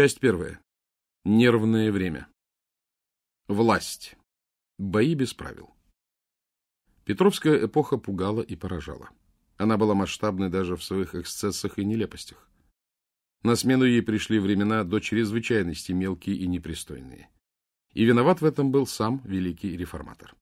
Часть первая. Нервное время. Власть. Бои без правил. Петровская эпоха пугала и поражала. Она была масштабной даже в своих эксцессах и нелепостях. На смену ей пришли времена до чрезвычайности мелкие и непристойные. И виноват в этом был сам великий реформатор.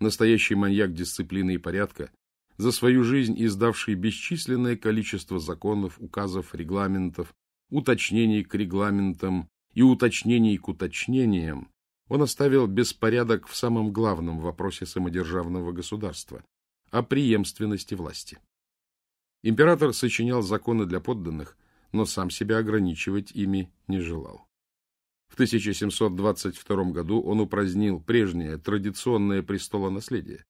Настоящий маньяк дисциплины и порядка, за свою жизнь издавший бесчисленное количество законов, указов, регламентов, уточнений к регламентам и уточнений к уточнениям, он оставил беспорядок в самом главном вопросе самодержавного государства – о преемственности власти. Император сочинял законы для подданных, но сам себя ограничивать ими не желал. В 1722 году он упразднил прежнее традиционное престолонаследие,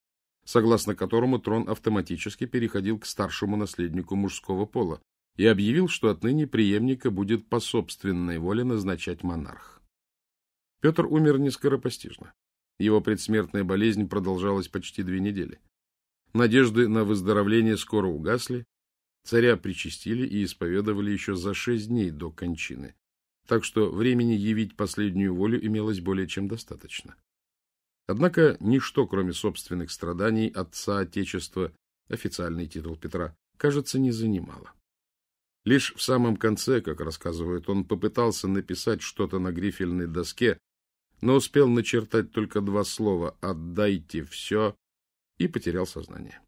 согласно которому трон автоматически переходил к старшему наследнику мужского пола, и объявил, что отныне преемника будет по собственной воле назначать монарх. Петр умер не скоропостижно. Его предсмертная болезнь продолжалась почти две недели. Надежды на выздоровление скоро угасли, царя причастили и исповедовали еще за шесть дней до кончины, так что времени явить последнюю волю имелось более чем достаточно. Однако ничто, кроме собственных страданий отца Отечества, официальный титул Петра, кажется, не занимало. Лишь в самом конце, как рассказывает, он попытался написать что-то на грифельной доске, но успел начертать только два слова «отдайте все» и потерял сознание.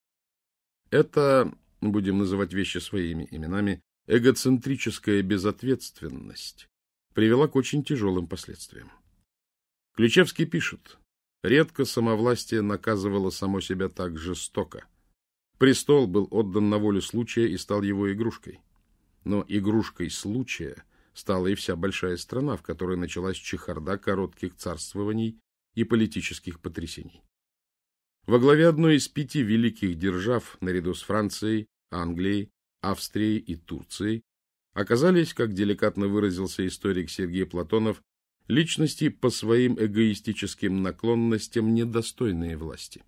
Это, будем называть вещи своими именами, эгоцентрическая безответственность привела к очень тяжелым последствиям. Ключевский пишет, редко самовластие наказывало само себя так жестоко. Престол был отдан на волю случая и стал его игрушкой. Но игрушкой случая стала и вся большая страна, в которой началась чехарда коротких царствований и политических потрясений. Во главе одной из пяти великих держав, наряду с Францией, Англией, Австрией и Турцией, оказались, как деликатно выразился историк Сергей Платонов, личности по своим эгоистическим наклонностям недостойные власти.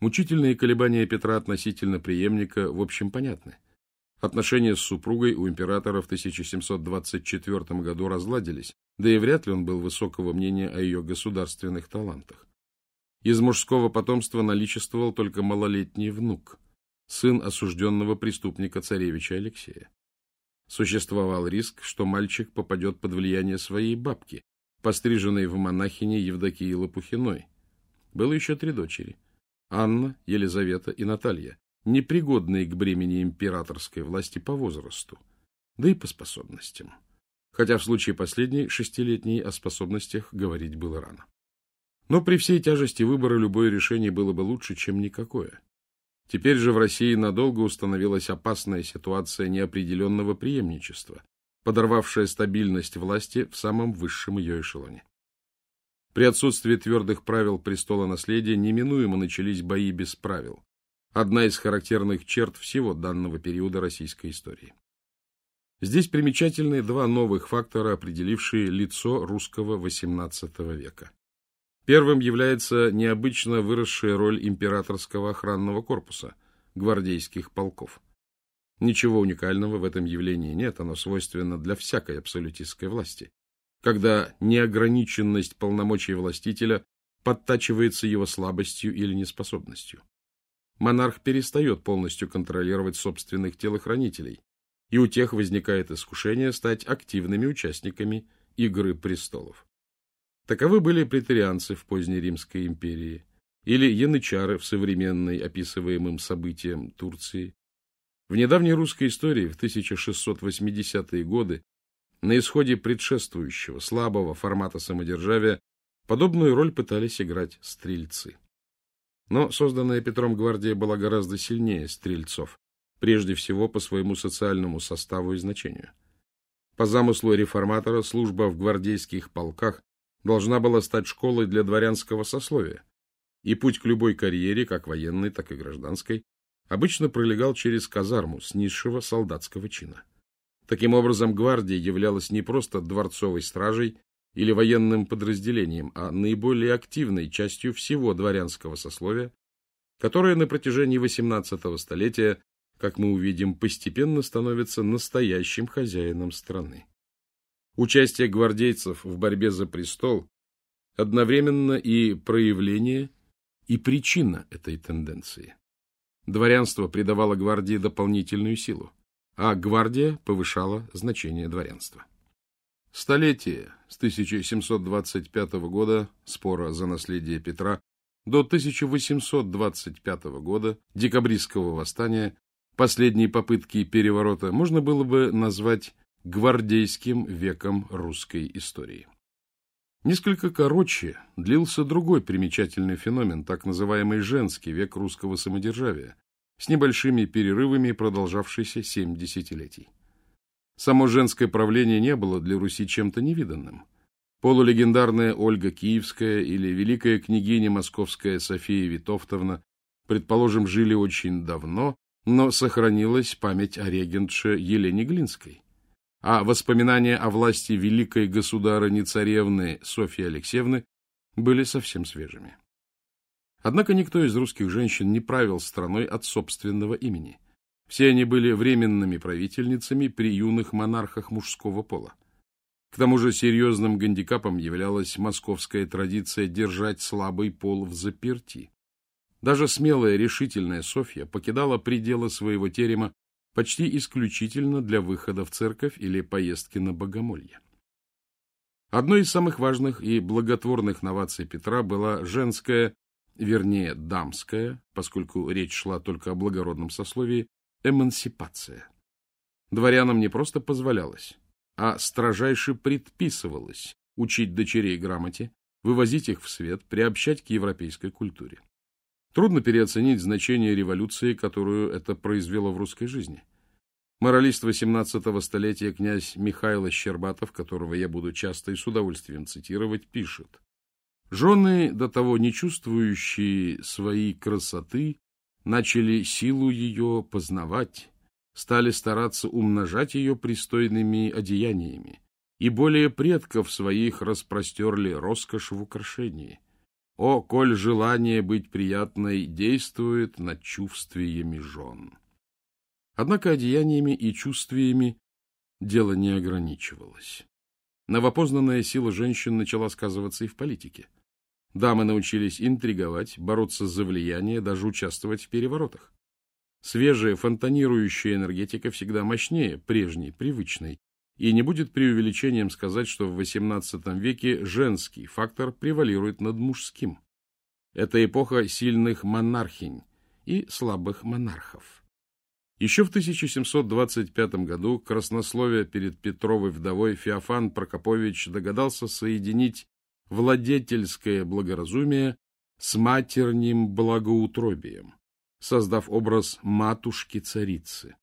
Мучительные колебания Петра относительно преемника, в общем, понятны. Отношения с супругой у императора в 1724 году разладились, да и вряд ли он был высокого мнения о ее государственных талантах. Из мужского потомства наличествовал только малолетний внук, сын осужденного преступника царевича Алексея. Существовал риск, что мальчик попадет под влияние своей бабки, постриженной в монахине Евдокии Лопухиной. Было еще три дочери – Анна, Елизавета и Наталья, непригодные к бремени императорской власти по возрасту, да и по способностям. Хотя в случае последней, шестилетней, о способностях говорить было рано. Но при всей тяжести выбора любое решение было бы лучше, чем никакое. Теперь же в России надолго установилась опасная ситуация неопределенного преемничества, подорвавшая стабильность власти в самом высшем ее эшелоне. При отсутствии твердых правил престола наследия неминуемо начались бои без правил, одна из характерных черт всего данного периода российской истории. Здесь примечательны два новых фактора, определившие лицо русского XVIII века. Первым является необычно выросшая роль императорского охранного корпуса, гвардейских полков. Ничего уникального в этом явлении нет, оно свойственно для всякой абсолютистской власти, когда неограниченность полномочий властителя подтачивается его слабостью или неспособностью монарх перестает полностью контролировать собственных телохранителей, и у тех возникает искушение стать активными участниками Игры престолов. Таковы были претарианцы в поздней Римской империи или янычары в современной описываемым событиям Турции. В недавней русской истории в 1680-е годы на исходе предшествующего слабого формата самодержавия подобную роль пытались играть стрельцы. Но созданная Петром гвардия была гораздо сильнее стрельцов, прежде всего по своему социальному составу и значению. По замыслу реформатора служба в гвардейских полках должна была стать школой для дворянского сословия, и путь к любой карьере, как военной, так и гражданской, обычно пролегал через казарму с низшего солдатского чина. Таким образом, гвардия являлась не просто дворцовой стражей или военным подразделением, а наиболее активной частью всего дворянского сословия, которое на протяжении XVIII столетия, как мы увидим, постепенно становится настоящим хозяином страны. Участие гвардейцев в борьбе за престол одновременно и проявление, и причина этой тенденции. Дворянство придавало гвардии дополнительную силу, а гвардия повышала значение дворянства. Столетие с 1725 года спора за наследие Петра до 1825 года декабристского восстания последние попытки переворота можно было бы назвать гвардейским веком русской истории. Несколько короче длился другой примечательный феномен, так называемый женский век русского самодержавия, с небольшими перерывами, продолжавшийся семь десятилетий. Само женское правление не было для Руси чем-то невиданным. Полулегендарная Ольга Киевская или великая княгиня московская София Витовтовна, предположим, жили очень давно, но сохранилась память о регентше Елене Глинской. А воспоминания о власти великой государыни-царевны Софьи Алексеевны были совсем свежими. Однако никто из русских женщин не правил страной от собственного имени. Все они были временными правительницами при юных монархах мужского пола. К тому же серьезным гандикапом являлась московская традиция держать слабый пол в заперти. Даже смелая, решительная Софья покидала пределы своего терема почти исключительно для выхода в церковь или поездки на богомолье. Одной из самых важных и благотворных новаций Петра была женская вернее, дамская, поскольку речь шла только о благородном сословии, эмансипация. Дворянам не просто позволялось, а строжайше предписывалось учить дочерей грамоте, вывозить их в свет, приобщать к европейской культуре. Трудно переоценить значение революции, которую это произвело в русской жизни. Моралист XVIII столетия князь Михаил Щербатов, которого я буду часто и с удовольствием цитировать, пишет Жены, до того не чувствующие своей красоты, начали силу ее познавать, стали стараться умножать ее пристойными одеяниями, и более предков своих распростерли роскошь в украшении. О, коль желание быть приятной действует над чувствиями жен! Однако одеяниями и чувствиями дело не ограничивалось. Новопознанная сила женщин начала сказываться и в политике. Дамы научились интриговать, бороться за влияние, даже участвовать в переворотах. Свежая, фонтанирующая энергетика всегда мощнее прежней, привычной, и не будет преувеличением сказать, что в XVIII веке женский фактор превалирует над мужским. Это эпоха сильных монархинь и слабых монархов. Еще в 1725 году краснословие перед Петровой вдовой Феофан Прокопович догадался соединить владетельское благоразумие с матерним благоутробием, создав образ матушки-царицы.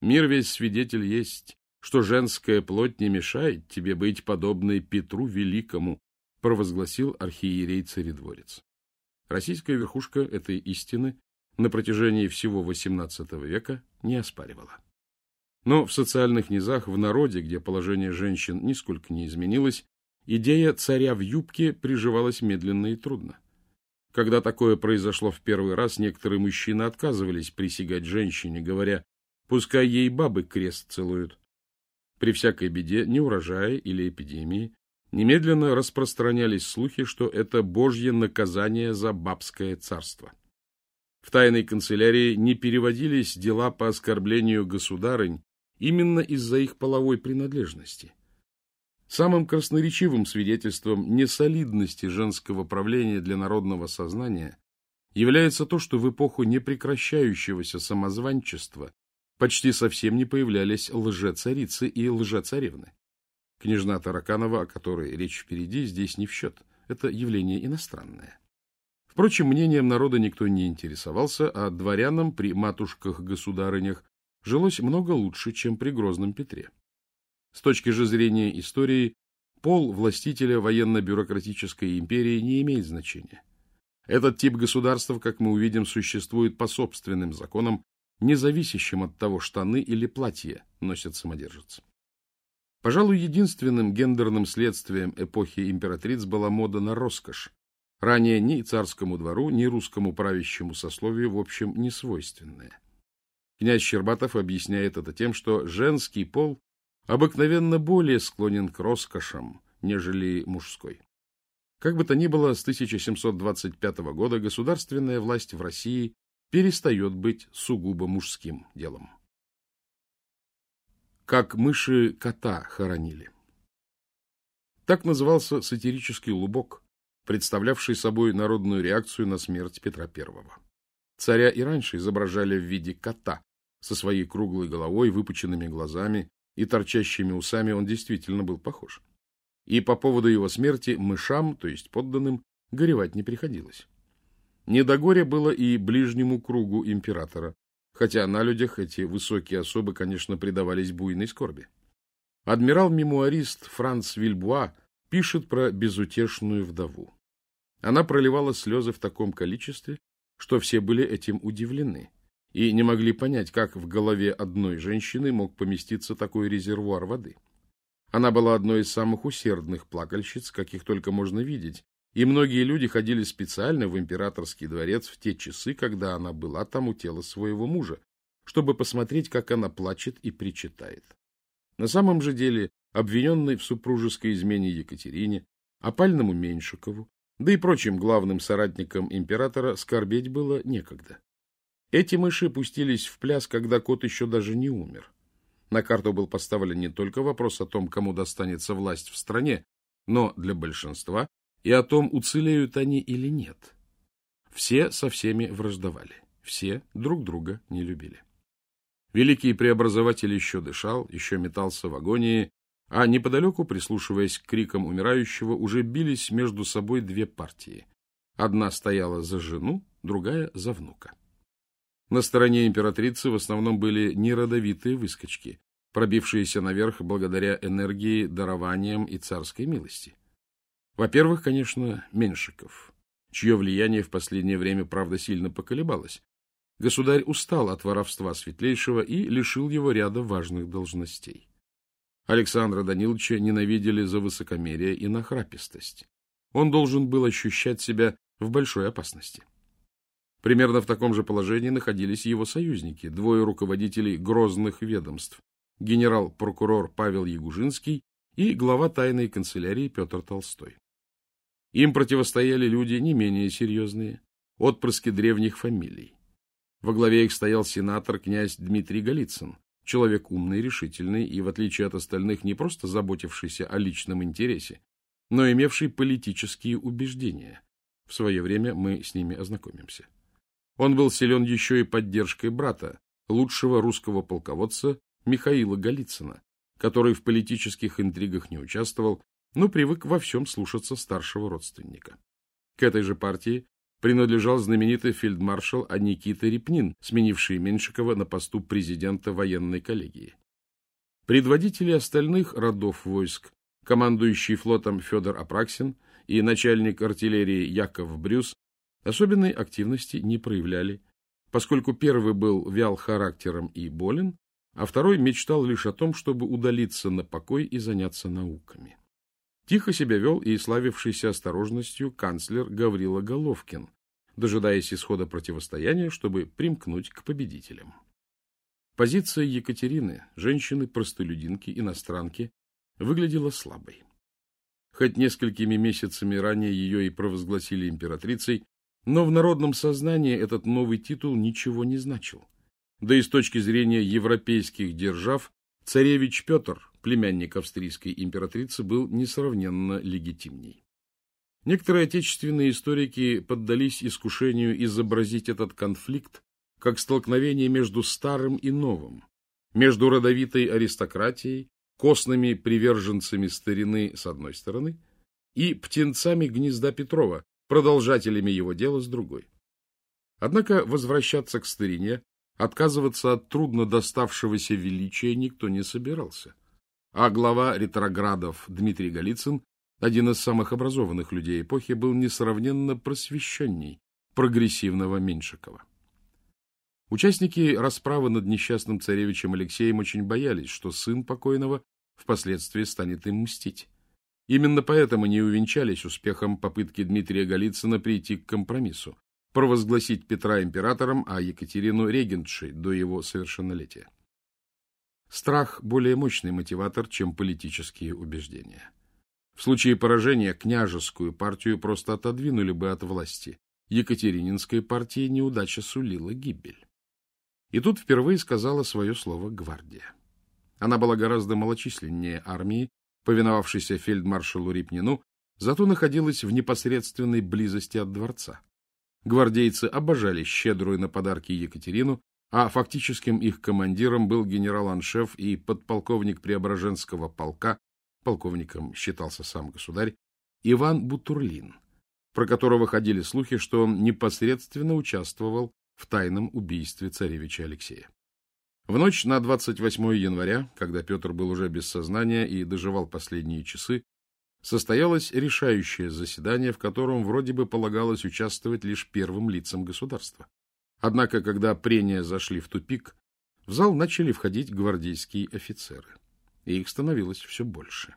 Мир весь свидетель есть, что женская плоть не мешает тебе быть подобной Петру Великому, провозгласил архиерей-царедворец. Российская верхушка этой истины на протяжении всего XVIII века не оспаривала. Но в социальных низах, в народе, где положение женщин нисколько не изменилось, Идея царя в юбке приживалась медленно и трудно. Когда такое произошло в первый раз, некоторые мужчины отказывались присягать женщине, говоря, пускай ей бабы крест целуют. При всякой беде, неурожае или эпидемии, немедленно распространялись слухи, что это божье наказание за бабское царство. В тайной канцелярии не переводились дела по оскорблению государынь именно из-за их половой принадлежности. Самым красноречивым свидетельством несолидности женского правления для народного сознания является то, что в эпоху непрекращающегося самозванчества почти совсем не появлялись лжецарицы и лжецаревны. Княжна Тараканова, о которой речь впереди, здесь не в счет. Это явление иностранное. Впрочем, мнением народа никто не интересовался, а дворянам при матушках-государынях жилось много лучше, чем при Грозном Петре. С точки же зрения истории, пол властителя военно-бюрократической империи не имеет значения. Этот тип государства, как мы увидим, существует по собственным законам, не зависящим от того, штаны или платье носят самодержец. Пожалуй, единственным гендерным следствием эпохи императриц была мода на роскошь, ранее ни царскому двору, ни русскому правящему сословию, в общем, не свойственная. Князь Щербатов объясняет это тем, что женский пол обыкновенно более склонен к роскошам, нежели мужской. Как бы то ни было, с 1725 года государственная власть в России перестает быть сугубо мужским делом. Как мыши кота хоронили. Так назывался сатирический лубок, представлявший собой народную реакцию на смерть Петра I. Царя и раньше изображали в виде кота, со своей круглой головой, выпученными глазами и торчащими усами он действительно был похож. И по поводу его смерти мышам, то есть подданным, горевать не приходилось. Не до горя было и ближнему кругу императора, хотя на людях эти высокие особы, конечно, предавались буйной скорби. Адмирал-мемуарист Франц Вильбуа пишет про безутешную вдову. Она проливала слезы в таком количестве, что все были этим удивлены и не могли понять, как в голове одной женщины мог поместиться такой резервуар воды. Она была одной из самых усердных плакальщиц, каких только можно видеть, и многие люди ходили специально в императорский дворец в те часы, когда она была там у тела своего мужа, чтобы посмотреть, как она плачет и причитает. На самом же деле, обвиненной в супружеской измене Екатерине, опальному Меньшикову, да и прочим главным соратникам императора скорбеть было некогда. Эти мыши пустились в пляс, когда кот еще даже не умер. На карту был поставлен не только вопрос о том, кому достанется власть в стране, но для большинства и о том, уцелеют они или нет. Все со всеми враждовали, все друг друга не любили. Великий преобразователь еще дышал, еще метался в агонии, а неподалеку, прислушиваясь к крикам умирающего, уже бились между собой две партии. Одна стояла за жену, другая — за внука. На стороне императрицы в основном были неродовитые выскочки, пробившиеся наверх благодаря энергии, дарованиям и царской милости. Во-первых, конечно, Меншиков, чье влияние в последнее время, правда, сильно поколебалось. Государь устал от воровства светлейшего и лишил его ряда важных должностей. Александра Даниловича ненавидели за высокомерие и нахрапистость. Он должен был ощущать себя в большой опасности. Примерно в таком же положении находились его союзники, двое руководителей грозных ведомств, генерал-прокурор Павел Ягужинский и глава тайной канцелярии Петр Толстой. Им противостояли люди не менее серьезные, отпрыски древних фамилий. Во главе их стоял сенатор князь Дмитрий Голицын, человек умный, решительный и, в отличие от остальных, не просто заботившийся о личном интересе, но имевший политические убеждения. В свое время мы с ними ознакомимся. Он был силен еще и поддержкой брата, лучшего русского полководца Михаила Голицына, который в политических интригах не участвовал, но привык во всем слушаться старшего родственника. К этой же партии принадлежал знаменитый фельдмаршал Аникита Репнин, сменивший Меншикова на посту президента военной коллегии. Предводители остальных родов войск, командующий флотом Федор Апраксин и начальник артиллерии Яков Брюс, Особенной активности не проявляли, поскольку первый был вял характером и болен, а второй мечтал лишь о том, чтобы удалиться на покой и заняться науками. Тихо себя вел и славившийся осторожностью канцлер Гаврила Головкин, дожидаясь исхода противостояния, чтобы примкнуть к победителям. Позиция Екатерины, женщины-простолюдинки, иностранки, выглядела слабой. Хоть несколькими месяцами ранее ее и провозгласили императрицей, но в народном сознании этот новый титул ничего не значил. Да и с точки зрения европейских держав, царевич Петр, племянник австрийской императрицы, был несравненно легитимней. Некоторые отечественные историки поддались искушению изобразить этот конфликт как столкновение между старым и новым, между родовитой аристократией, костными приверженцами старины с одной стороны и птенцами гнезда Петрова, продолжателями его дела с другой. Однако возвращаться к старине, отказываться от трудно доставшегося величия никто не собирался. А глава ретроградов Дмитрий Голицын, один из самых образованных людей эпохи, был несравненно просвещенней прогрессивного Меньшикова. Участники расправы над несчастным царевичем Алексеем очень боялись, что сын покойного впоследствии станет им мстить. Именно поэтому не увенчались успехом попытки Дмитрия Голицына прийти к компромиссу, провозгласить Петра императором, а Екатерину регентшей до его совершеннолетия. Страх – более мощный мотиватор, чем политические убеждения. В случае поражения княжескую партию просто отодвинули бы от власти. Екатерининской партии неудача сулила гибель. И тут впервые сказала свое слово гвардия. Она была гораздо малочисленнее армии, повиновавшейся фельдмаршалу Рипнину, зато находилась в непосредственной близости от дворца. Гвардейцы обожали щедрую на подарки Екатерину, а фактическим их командиром был генерал-аншеф и подполковник Преображенского полка, полковником считался сам государь, Иван Бутурлин, про которого ходили слухи, что он непосредственно участвовал в тайном убийстве царевича Алексея. В ночь на 28 января, когда Петр был уже без сознания и доживал последние часы, состоялось решающее заседание, в котором вроде бы полагалось участвовать лишь первым лицам государства. Однако, когда прения зашли в тупик, в зал начали входить гвардейские офицеры, и их становилось все больше.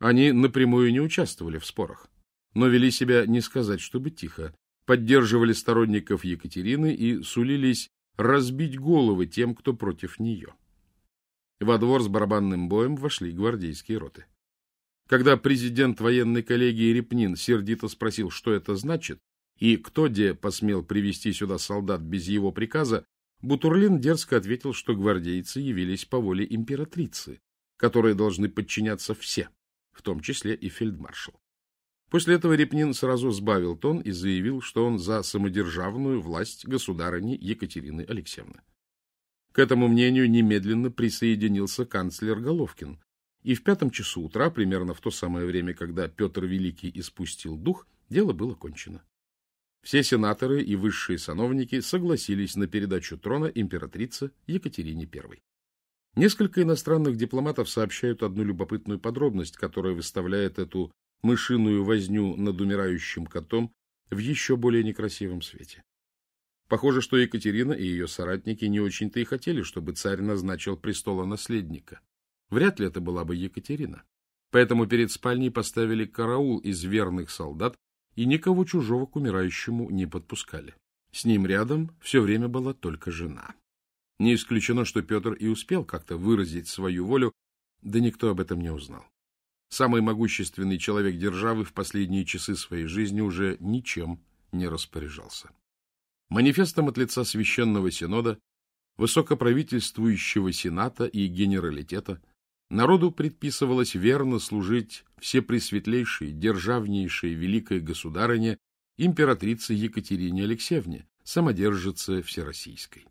Они напрямую не участвовали в спорах, но вели себя не сказать, чтобы тихо, поддерживали сторонников Екатерины и сулились разбить головы тем, кто против нее. Во двор с барабанным боем вошли гвардейские роты. Когда президент военной коллегии Репнин сердито спросил, что это значит, и кто где посмел привести сюда солдат без его приказа, Бутурлин дерзко ответил, что гвардейцы явились по воле императрицы, которой должны подчиняться все, в том числе и фельдмаршал. После этого Репнин сразу сбавил тон и заявил, что он за самодержавную власть государыни Екатерины Алексеевны. К этому мнению немедленно присоединился канцлер Головкин, и в пятом часу утра, примерно в то самое время, когда Петр Великий испустил дух, дело было кончено. Все сенаторы и высшие сановники согласились на передачу трона императрице Екатерине I. Несколько иностранных дипломатов сообщают одну любопытную подробность, которая выставляет эту мышиную возню над умирающим котом в еще более некрасивом свете. Похоже, что Екатерина и ее соратники не очень-то и хотели, чтобы царь назначил престола наследника. Вряд ли это была бы Екатерина. Поэтому перед спальней поставили караул из верных солдат и никого чужого к умирающему не подпускали. С ним рядом все время была только жена. Не исключено, что Петр и успел как-то выразить свою волю, да никто об этом не узнал. Самый могущественный человек державы в последние часы своей жизни уже ничем не распоряжался. Манифестом от лица Священного Синода, Высокоправительствующего Сената и Генералитета народу предписывалось верно служить всепресветлейшей, державнейшей великой государыне императрице Екатерине Алексеевне, самодержице Всероссийской.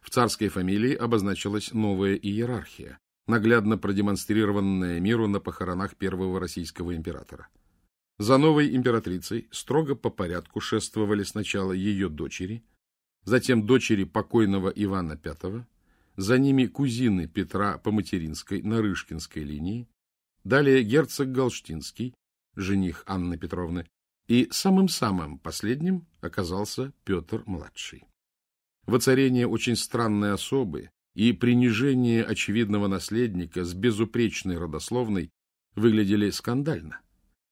В царской фамилии обозначилась новая иерархия, наглядно продемонстрированное миру на похоронах первого российского императора. За новой императрицей строго по порядку шествовали сначала ее дочери, затем дочери покойного Ивана V, за ними кузины Петра по материнской Нарышкинской линии, далее герцог Галштинский, жених Анны Петровны, и самым-самым последним оказался Петр-младший. Воцарение очень странной особы, и принижение очевидного наследника с безупречной родословной выглядели скандально.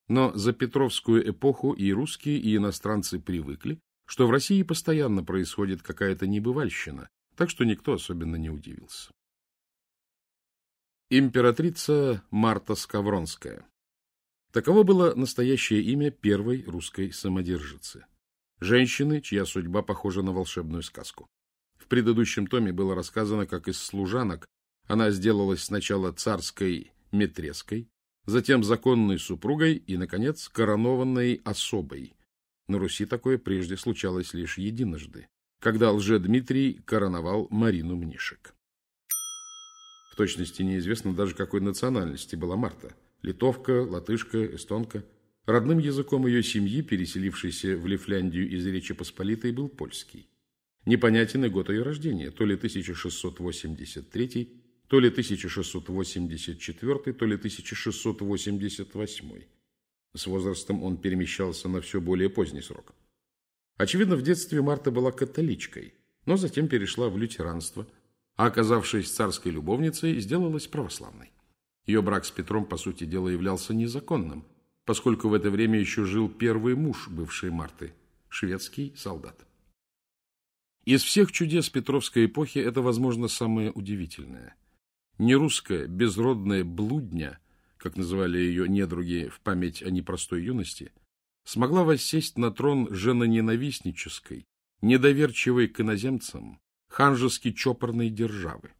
Но за Петровскую эпоху и русские, и иностранцы привыкли, что в России постоянно происходит какая-то небывальщина, так что никто особенно не удивился. Императрица Марта Скавронская. Таково было настоящее имя первой русской самодержицы. Женщины, чья судьба похожа на волшебную сказку предыдущем томе было рассказано, как из служанок она сделалась сначала царской метреской, затем законной супругой и, наконец, коронованной особой. На Руси такое прежде случалось лишь единожды, когда лже-Дмитрий короновал Марину Мнишек. В точности неизвестно даже, какой национальности была Марта – литовка, латышка, эстонка. Родным языком ее семьи, переселившейся в Лифляндию из Речи Посполитой, был польский. Непонятен и год ее рождения, то ли 1683, то ли 1684, то ли 1688. С возрастом он перемещался на все более поздний срок. Очевидно, в детстве Марта была католичкой, но затем перешла в лютеранство, а, оказавшись царской любовницей, сделалась православной. Ее брак с Петром, по сути дела, являлся незаконным, поскольку в это время еще жил первый муж бывшей Марты, шведский солдат. Из всех чудес Петровской эпохи это, возможно, самое удивительное. нерусская безродная блудня, как называли ее недруги в память о непростой юности, смогла воссесть на трон женоненавистнической, недоверчивой к иноземцам, ханжески чопорной державы.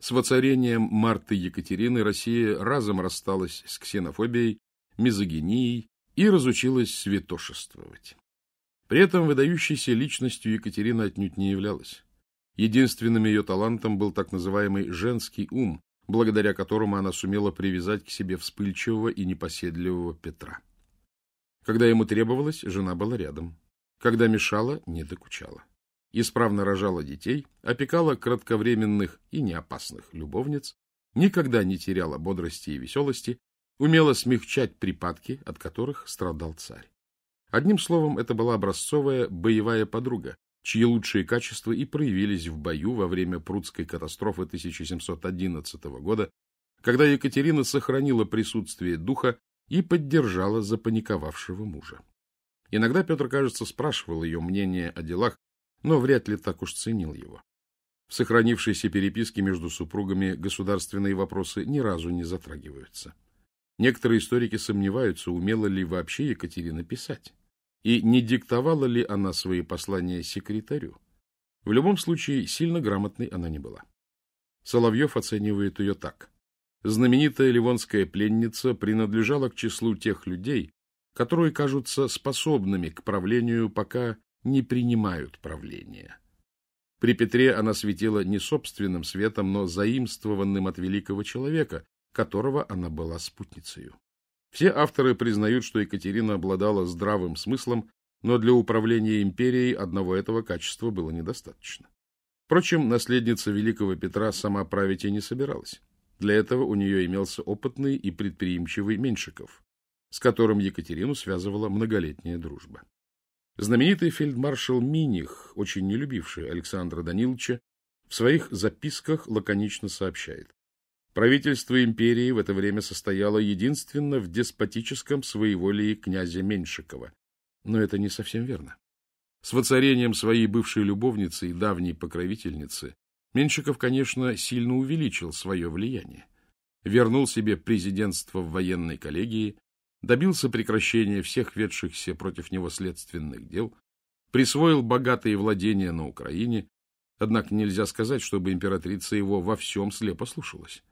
С воцарением Марты Екатерины Россия разом рассталась с ксенофобией, мизогинией и разучилась святошествовать. При этом выдающейся личностью Екатерина отнюдь не являлась. Единственным ее талантом был так называемый женский ум, благодаря которому она сумела привязать к себе вспыльчивого и непоседливого Петра. Когда ему требовалось, жена была рядом. Когда мешала, не докучала. Исправно рожала детей, опекала кратковременных и неопасных любовниц, никогда не теряла бодрости и веселости, умела смягчать припадки, от которых страдал царь. Одним словом, это была образцовая боевая подруга, чьи лучшие качества и проявились в бою во время Прудской катастрофы 1711 года, когда Екатерина сохранила присутствие духа и поддержала запаниковавшего мужа. Иногда Петр, кажется, спрашивал ее мнение о делах, но вряд ли так уж ценил его. В сохранившейся переписке между супругами государственные вопросы ни разу не затрагиваются. Некоторые историки сомневаются, умела ли вообще Екатерина писать, и не диктовала ли она свои послания секретарю. В любом случае, сильно грамотной она не была. Соловьев оценивает ее так. Знаменитая ливонская пленница принадлежала к числу тех людей, которые кажутся способными к правлению, пока не принимают правления. При Петре она светила не собственным светом, но заимствованным от великого человека, которого она была спутницей. Все авторы признают, что Екатерина обладала здравым смыслом, но для управления империей одного этого качества было недостаточно. Впрочем, наследница великого Петра сама править и не собиралась. Для этого у нее имелся опытный и предприимчивый Меньшиков, с которым Екатерину связывала многолетняя дружба. Знаменитый фельдмаршал Миних, очень не любивший Александра Даниловича, в своих записках лаконично сообщает. Правительство империи в это время состояло единственно в деспотическом своеволии князя Меньшикова. Но это не совсем верно. С воцарением своей бывшей любовницы и давней покровительницы Меньшиков, конечно, сильно увеличил свое влияние. Вернул себе президентство в военной коллегии, добился прекращения всех ведшихся против него следственных дел, присвоил богатые владения на Украине, однако нельзя сказать, чтобы императрица его во всем слепо слушалась.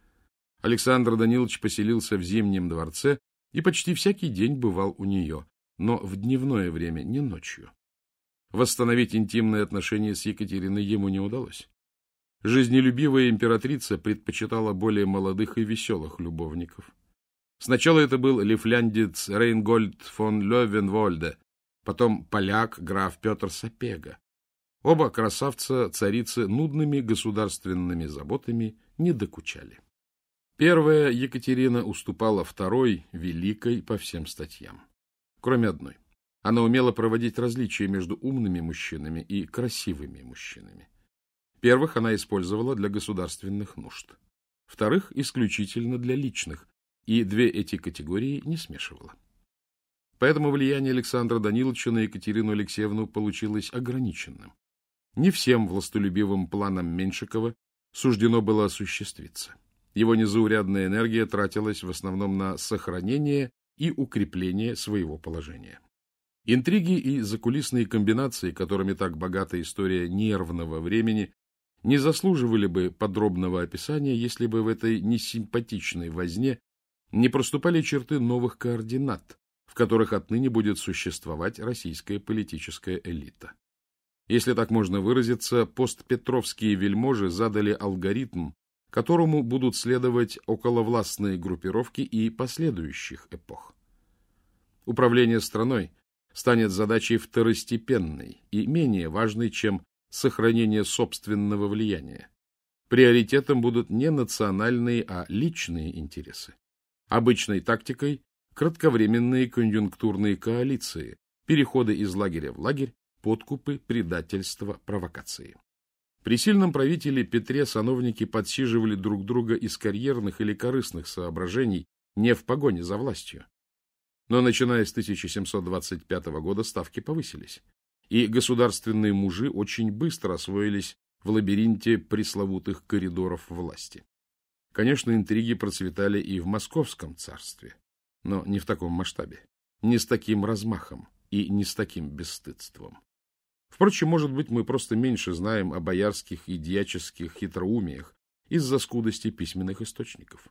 Александр Данилович поселился в Зимнем дворце и почти всякий день бывал у нее, но в дневное время, не ночью. Восстановить интимные отношения с Екатериной ему не удалось. Жизнелюбивая императрица предпочитала более молодых и веселых любовников. Сначала это был лифляндец Рейнгольд фон Левенвольде, потом поляк граф Петр Сапега. Оба красавца царицы нудными государственными заботами не докучали. Первая Екатерина уступала второй, великой по всем статьям. Кроме одной. Она умела проводить различия между умными мужчинами и красивыми мужчинами. Первых она использовала для государственных нужд. Вторых исключительно для личных, и две эти категории не смешивала. Поэтому влияние Александра Даниловича на Екатерину Алексеевну получилось ограниченным. Не всем властолюбивым планам Меньшикова суждено было осуществиться. Его незаурядная энергия тратилась в основном на сохранение и укрепление своего положения. Интриги и закулисные комбинации, которыми так богата история нервного времени, не заслуживали бы подробного описания, если бы в этой несимпатичной возне не проступали черты новых координат, в которых отныне будет существовать российская политическая элита. Если так можно выразиться, постпетровские вельможи задали алгоритм, которому будут следовать околовластные группировки и последующих эпох. Управление страной станет задачей второстепенной и менее важной, чем сохранение собственного влияния. Приоритетом будут не национальные, а личные интересы. Обычной тактикой – кратковременные конъюнктурные коалиции, переходы из лагеря в лагерь, подкупы, предательство, провокации. При сильном правителе Петре сановники подсиживали друг друга из карьерных или корыстных соображений, не в погоне за властью. Но начиная с 1725 года ставки повысились, и государственные мужи очень быстро освоились в лабиринте пресловутых коридоров власти. Конечно, интриги процветали и в московском царстве, но не в таком масштабе, не с таким размахом и не с таким бесстыдством. Впрочем, может быть, мы просто меньше знаем о боярских и дьяческих хитроумиях из-за скудости письменных источников.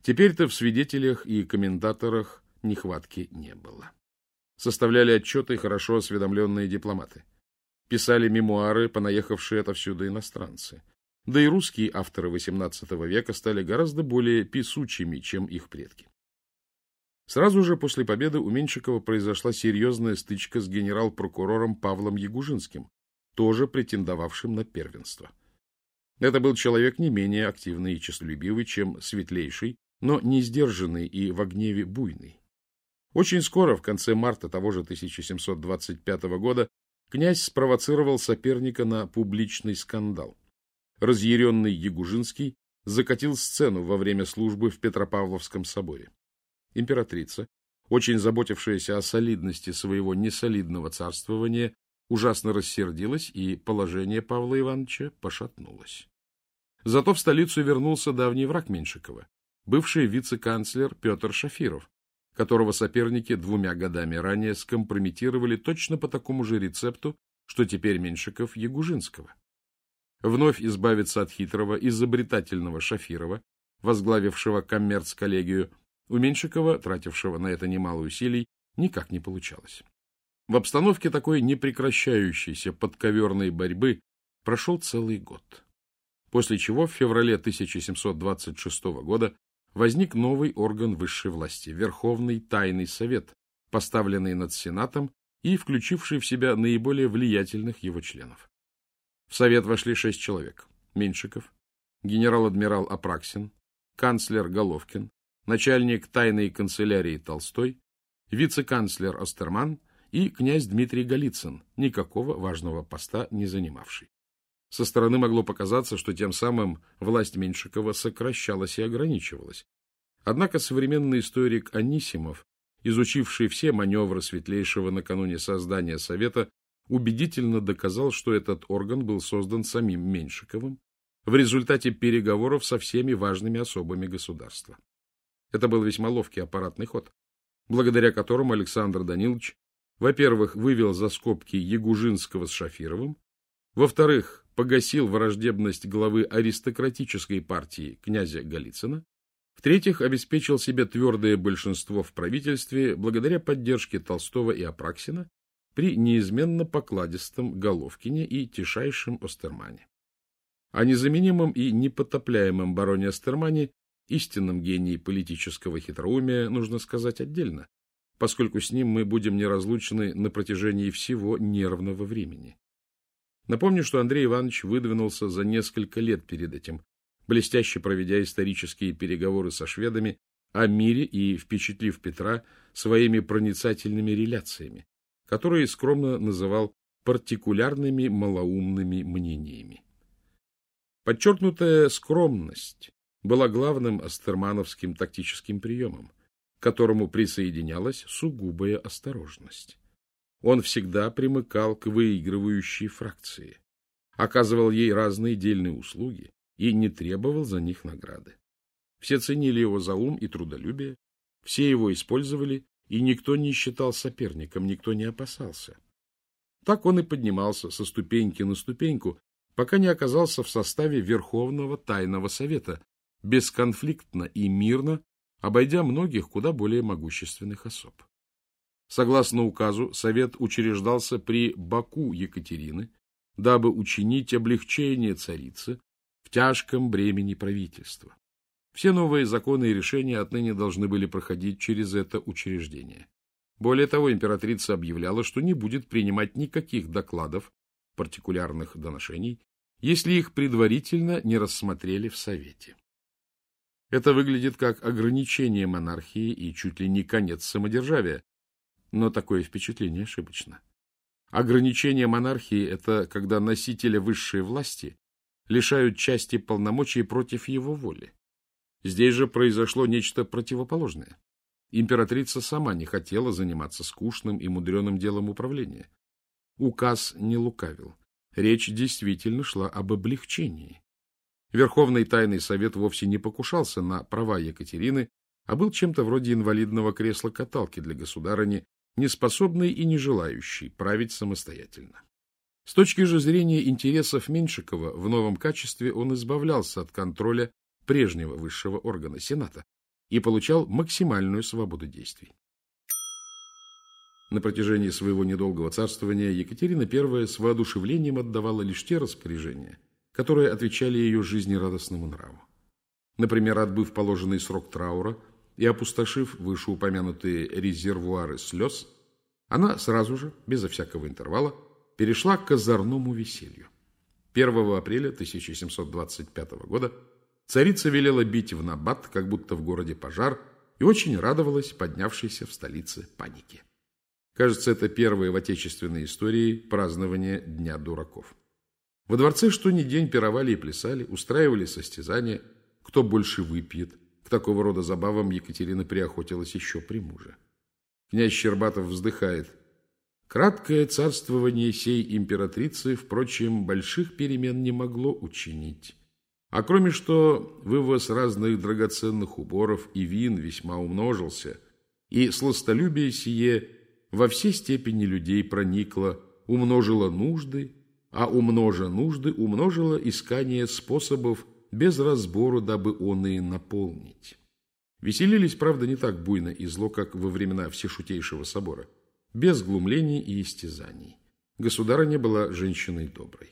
Теперь-то в свидетелях и комментаторах нехватки не было. Составляли отчеты хорошо осведомленные дипломаты. Писали мемуары, понаехавшие отовсюду иностранцы. Да и русские авторы XVIII века стали гораздо более писучими, чем их предки. Сразу же после победы у Меньшикова произошла серьезная стычка с генерал-прокурором Павлом Ягужинским, тоже претендовавшим на первенство. Это был человек не менее активный и честолюбивый, чем светлейший, но не сдержанный и в гневе буйный. Очень скоро, в конце марта того же 1725 года, князь спровоцировал соперника на публичный скандал. Разъяренный Ягужинский закатил сцену во время службы в Петропавловском соборе. Императрица, очень заботившаяся о солидности своего несолидного царствования, ужасно рассердилась, и положение Павла Ивановича пошатнулось. Зато в столицу вернулся давний враг Меньшикова, бывший вице-канцлер Петр Шафиров, которого соперники двумя годами ранее скомпрометировали точно по такому же рецепту, что теперь Меньшиков Ягужинского. Вновь избавиться от хитрого, изобретательного Шафирова, возглавившего коммерц-коллегию, у Меньшикова, тратившего на это немало усилий, никак не получалось. В обстановке такой непрекращающейся подковерной борьбы прошел целый год. После чего в феврале 1726 года возник новый орган высшей власти – Верховный Тайный Совет, поставленный над Сенатом и включивший в себя наиболее влиятельных его членов. В Совет вошли шесть человек – Меньшиков, генерал-адмирал Апраксин, канцлер Головкин, начальник тайной канцелярии Толстой, вице-канцлер Остерман и князь Дмитрий Голицын, никакого важного поста не занимавший. Со стороны могло показаться, что тем самым власть Меньшикова сокращалась и ограничивалась. Однако современный историк Анисимов, изучивший все маневры Светлейшего накануне создания Совета, убедительно доказал, что этот орган был создан самим Меньшиковым в результате переговоров со всеми важными особами государства. Это был весьма ловкий аппаратный ход, благодаря которому Александр Данилович, во-первых, вывел за скобки Ягужинского с Шафировым, во-вторых, погасил враждебность главы аристократической партии князя Голицына, в-третьих, обеспечил себе твердое большинство в правительстве благодаря поддержке Толстого и Апраксина при неизменно покладистом Головкине и тишайшем Остермане. О незаменимом и непотопляемом бароне Остермане истинном гении политического хитроумия нужно сказать отдельно, поскольку с ним мы будем неразлучны на протяжении всего нервного времени. Напомню, что Андрей Иванович выдвинулся за несколько лет перед этим, блестяще проведя исторические переговоры со шведами о мире и впечатлив Петра своими проницательными реляциями, которые скромно называл партикулярными малоумными мнениями. Подчеркнутая скромность была главным астермановским тактическим приемом, к которому присоединялась сугубая осторожность. Он всегда примыкал к выигрывающей фракции, оказывал ей разные дельные услуги и не требовал за них награды. Все ценили его за ум и трудолюбие, все его использовали, и никто не считал соперником, никто не опасался. Так он и поднимался со ступеньки на ступеньку, пока не оказался в составе Верховного Тайного Совета, бесконфликтно и мирно, обойдя многих куда более могущественных особ. Согласно указу, Совет учреждался при Баку Екатерины, дабы учинить облегчение царицы в тяжком бремени правительства. Все новые законы и решения отныне должны были проходить через это учреждение. Более того, императрица объявляла, что не будет принимать никаких докладов, партикулярных доношений, если их предварительно не рассмотрели в Совете. Это выглядит как ограничение монархии и чуть ли не конец самодержавия, но такое впечатление ошибочно. Ограничение монархии – это когда носителя высшей власти лишают части полномочий против его воли. Здесь же произошло нечто противоположное. Императрица сама не хотела заниматься скучным и мудреным делом управления. Указ не лукавил. Речь действительно шла об облегчении. Верховный тайный совет вовсе не покушался на права Екатерины, а был чем-то вроде инвалидного кресла-каталки для государыни, неспособной и не желающей править самостоятельно. С точки же зрения интересов Меньшикова, в новом качестве он избавлялся от контроля прежнего высшего органа Сената и получал максимальную свободу действий. На протяжении своего недолгого царствования Екатерина I с воодушевлением отдавала лишь те распоряжения, которые отвечали ее жизнерадостному нраву. Например, отбыв положенный срок траура и опустошив вышеупомянутые резервуары слез, она сразу же, безо всякого интервала, перешла к озорному веселью. 1 апреля 1725 года царица велела бить в набат, как будто в городе пожар, и очень радовалась поднявшейся в столице панике. Кажется, это первое в отечественной истории празднование Дня дураков. Во дворце что ни день пировали и плясали, устраивали состязания, кто больше выпьет. К такого рода забавам Екатерина приохотилась еще при муже. Князь Щербатов вздыхает. Краткое царствование сей императрицы, впрочем, больших перемен не могло учинить. А кроме что вывоз разных драгоценных уборов и вин весьма умножился, и сластолюбие сие во все степени людей проникло, умножило нужды, а умножа нужды, умножило искание способов без разбору, дабы он и наполнить. Веселились, правда, не так буйно и зло, как во времена Всешутейшего собора, без глумлений и истязаний. Государыня была женщиной доброй.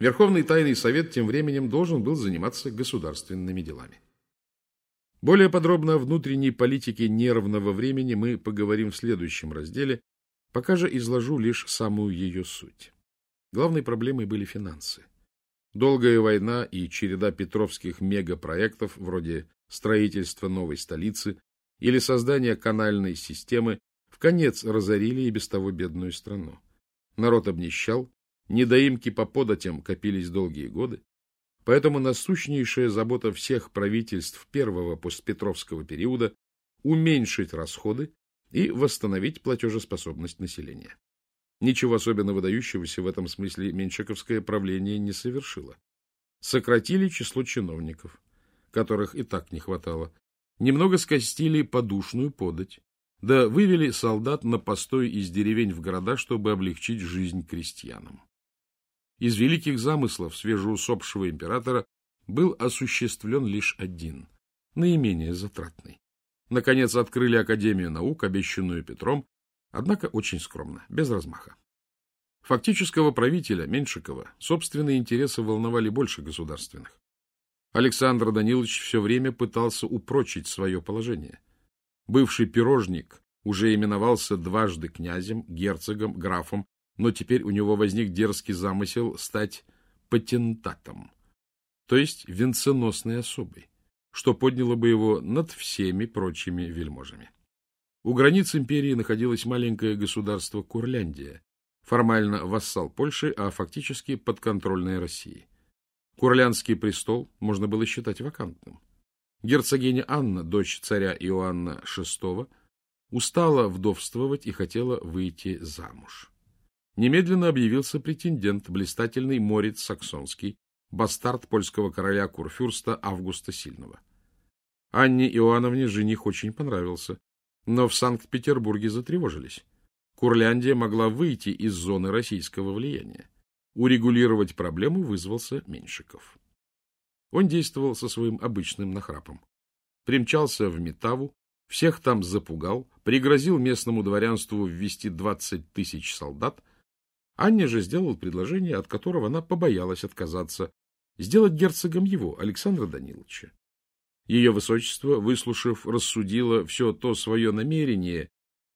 Верховный тайный совет тем временем должен был заниматься государственными делами. Более подробно о внутренней политике нервного времени мы поговорим в следующем разделе, пока же изложу лишь самую ее суть. Главной проблемой были финансы. Долгая война и череда петровских мегапроектов вроде строительства новой столицы или создания канальной системы в конец разорили и без того бедную страну. Народ обнищал, недоимки по податям копились долгие годы, поэтому насущнейшая забота всех правительств первого постпетровского периода уменьшить расходы и восстановить платежеспособность населения. Ничего особенно выдающегося в этом смысле меньшиковское правление не совершило. Сократили число чиновников, которых и так не хватало, немного скостили подушную подать, да вывели солдат на постой из деревень в города, чтобы облегчить жизнь крестьянам. Из великих замыслов свежеусопшего императора был осуществлен лишь один, наименее затратный. Наконец открыли Академию наук, обещанную Петром, Однако очень скромно, без размаха. Фактического правителя Меньшикова собственные интересы волновали больше государственных. Александр Данилович все время пытался упрочить свое положение. Бывший пирожник уже именовался дважды князем, герцогом, графом, но теперь у него возник дерзкий замысел стать патентатом, то есть венценосной особой, что подняло бы его над всеми прочими вельможами. У границ империи находилось маленькое государство Курляндия, формально вассал Польши, а фактически подконтрольная России. Курлянский престол можно было считать вакантным. Герцогиня Анна, дочь царя Иоанна VI, устала вдовствовать и хотела выйти замуж. Немедленно объявился претендент, блистательный Морец Саксонский, бастард польского короля Курфюрста Августа Сильного. Анне Иоанновне жених очень понравился, но в Санкт-Петербурге затревожились. Курляндия могла выйти из зоны российского влияния. Урегулировать проблему вызвался Меньшиков. Он действовал со своим обычным нахрапом. Примчался в Метаву, всех там запугал, пригрозил местному дворянству ввести 20 тысяч солдат. Анне же сделал предложение, от которого она побоялась отказаться, сделать герцогом его, Александра Даниловича. Ее высочество, выслушав, рассудило все то свое намерение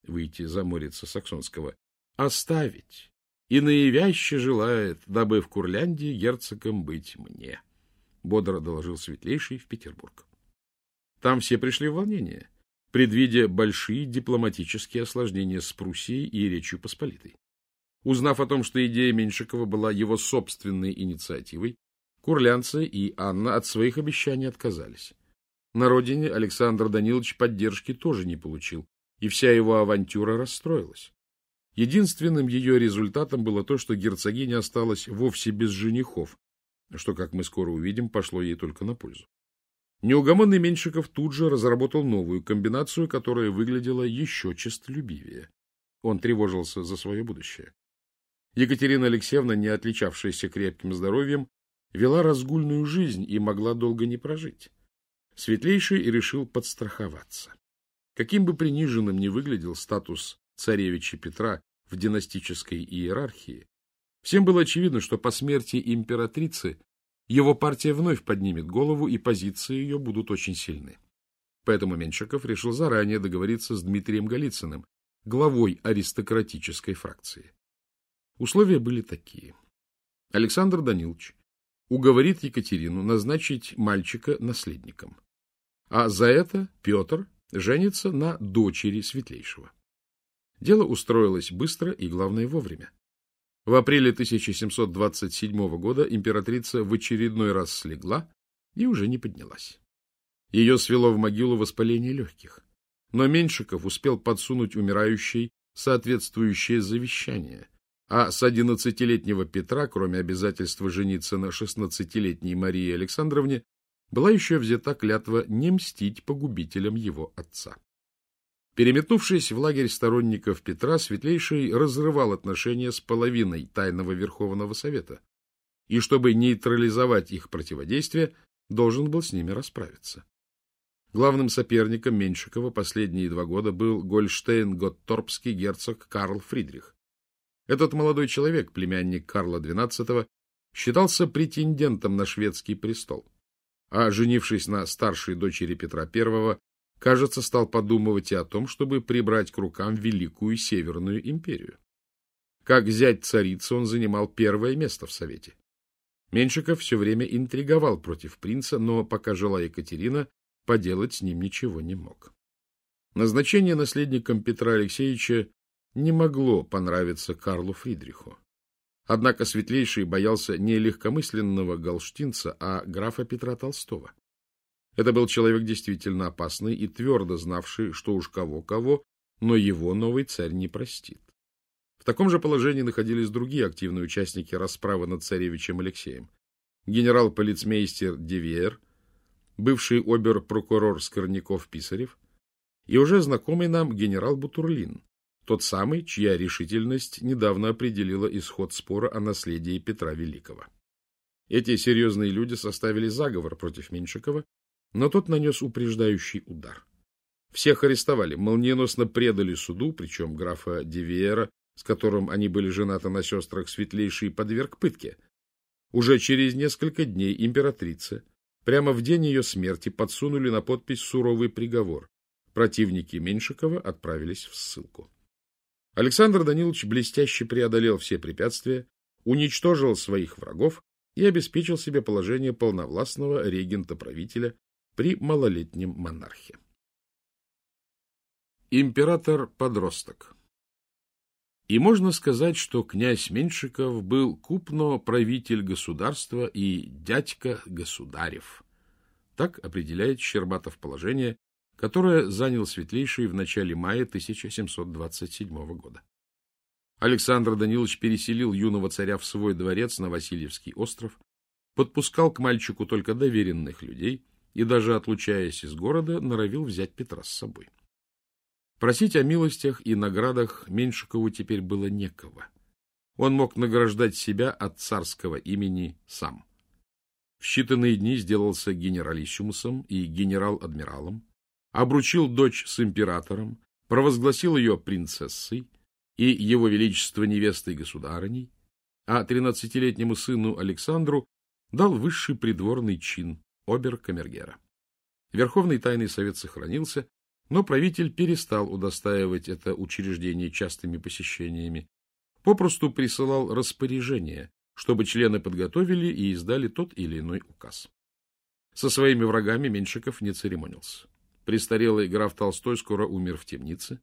выйти за морица Саксонского, оставить, и наивяще желает, дабы в Курляндии герцогом быть мне, — бодро доложил Светлейший в Петербург. Там все пришли в волнение, предвидя большие дипломатические осложнения с Пруссией и Речью Посполитой. Узнав о том, что идея Меньшикова была его собственной инициативой, курлянцы и Анна от своих обещаний отказались. На родине Александр Данилович поддержки тоже не получил, и вся его авантюра расстроилась. Единственным ее результатом было то, что герцогиня осталась вовсе без женихов, что, как мы скоро увидим, пошло ей только на пользу. Неугомонный Меньшиков тут же разработал новую комбинацию, которая выглядела еще честолюбивее. Он тревожился за свое будущее. Екатерина Алексеевна, не отличавшаяся крепким здоровьем, вела разгульную жизнь и могла долго не прожить. Светлейший решил подстраховаться. Каким бы приниженным ни выглядел статус царевича Петра в династической иерархии, всем было очевидно, что по смерти императрицы его партия вновь поднимет голову, и позиции ее будут очень сильны. Поэтому Меньшиков решил заранее договориться с Дмитрием Голицыным, главой аристократической фракции. Условия были такие. Александр Данилович уговорит Екатерину назначить мальчика наследником, а за это Петр женится на дочери Светлейшего. Дело устроилось быстро и, главное, вовремя. В апреле 1727 года императрица в очередной раз слегла и уже не поднялась. Ее свело в могилу воспаление легких. Но Меньшиков успел подсунуть умирающей соответствующее завещание, а с одиннадцатилетнего Петра, кроме обязательства жениться на шестнадцатилетней Марии Александровне, была еще взята клятва не мстить погубителям его отца. Переметнувшись в лагерь сторонников Петра, Светлейший разрывал отношения с половиной Тайного Верховного Совета, и чтобы нейтрализовать их противодействие, должен был с ними расправиться. Главным соперником Меньшикова последние два года был Гольштейн-Готторпский герцог Карл Фридрих. Этот молодой человек, племянник Карла XII, считался претендентом на шведский престол, а, женившись на старшей дочери Петра I, кажется, стал подумывать и о том, чтобы прибрать к рукам Великую Северную империю. Как зять царицы он занимал первое место в Совете. Меньшиков все время интриговал против принца, но, пока жила Екатерина, поделать с ним ничего не мог. Назначение наследником Петра Алексеевича не могло понравиться Карлу Фридриху. Однако Светлейший боялся не легкомысленного галштинца, а графа Петра Толстого. Это был человек действительно опасный и твердо знавший, что уж кого-кого, но его новый царь не простит. В таком же положении находились другие активные участники расправы над царевичем Алексеем. Генерал-полицмейстер Девиер, бывший обер-прокурор Скорняков-Писарев и уже знакомый нам генерал Бутурлин, тот самый, чья решительность недавно определила исход спора о наследии Петра Великого. Эти серьезные люди составили заговор против Меньшикова но тот нанес упреждающий удар. Всех арестовали, молниеносно предали суду, причем графа Девиера, с которым они были женаты на сестрах Светлейший, подверг пытке. Уже через несколько дней императрице, прямо в день ее смерти, подсунули на подпись суровый приговор. Противники Меньшикова отправились в ссылку. Александр Данилович блестяще преодолел все препятствия, уничтожил своих врагов и обеспечил себе положение полновластного регента-правителя при малолетнем монархе. Император-подросток И можно сказать, что князь Меньшиков был купно правитель государства и дядька государев. Так определяет Щербатов положение, которое занял Светлейший в начале мая 1727 года. Александр Данилович переселил юного царя в свой дворец на Васильевский остров, подпускал к мальчику только доверенных людей – и даже отлучаясь из города, норовил взять Петра с собой. Просить о милостях и наградах Меньшикову теперь было некого. Он мог награждать себя от царского имени сам. В считанные дни сделался генералиссимусом и генерал-адмиралом, обручил дочь с императором, провозгласил ее принцессой и его величество невестой государыней, а тринадцатилетнему сыну Александру дал высший придворный чин обер-камергера. Верховный тайный совет сохранился, но правитель перестал удостаивать это учреждение частыми посещениями, попросту присылал распоряжение, чтобы члены подготовили и издали тот или иной указ. Со своими врагами Меньшиков не церемонился. Престарелый граф Толстой скоро умер в темнице.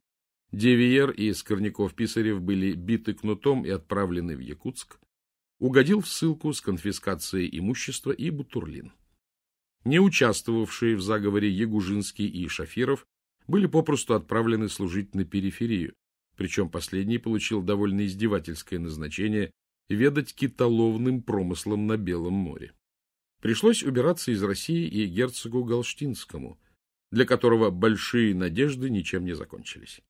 Девиер и Скорняков-Писарев были биты кнутом и отправлены в Якутск. Угодил в ссылку с конфискацией имущества и Бутурлин. Не участвовавшие в заговоре Ягужинский и Шафиров были попросту отправлены служить на периферию, причем последний получил довольно издевательское назначение ведать китоловным промыслом на Белом море. Пришлось убираться из России и герцогу Галштинскому, для которого большие надежды ничем не закончились.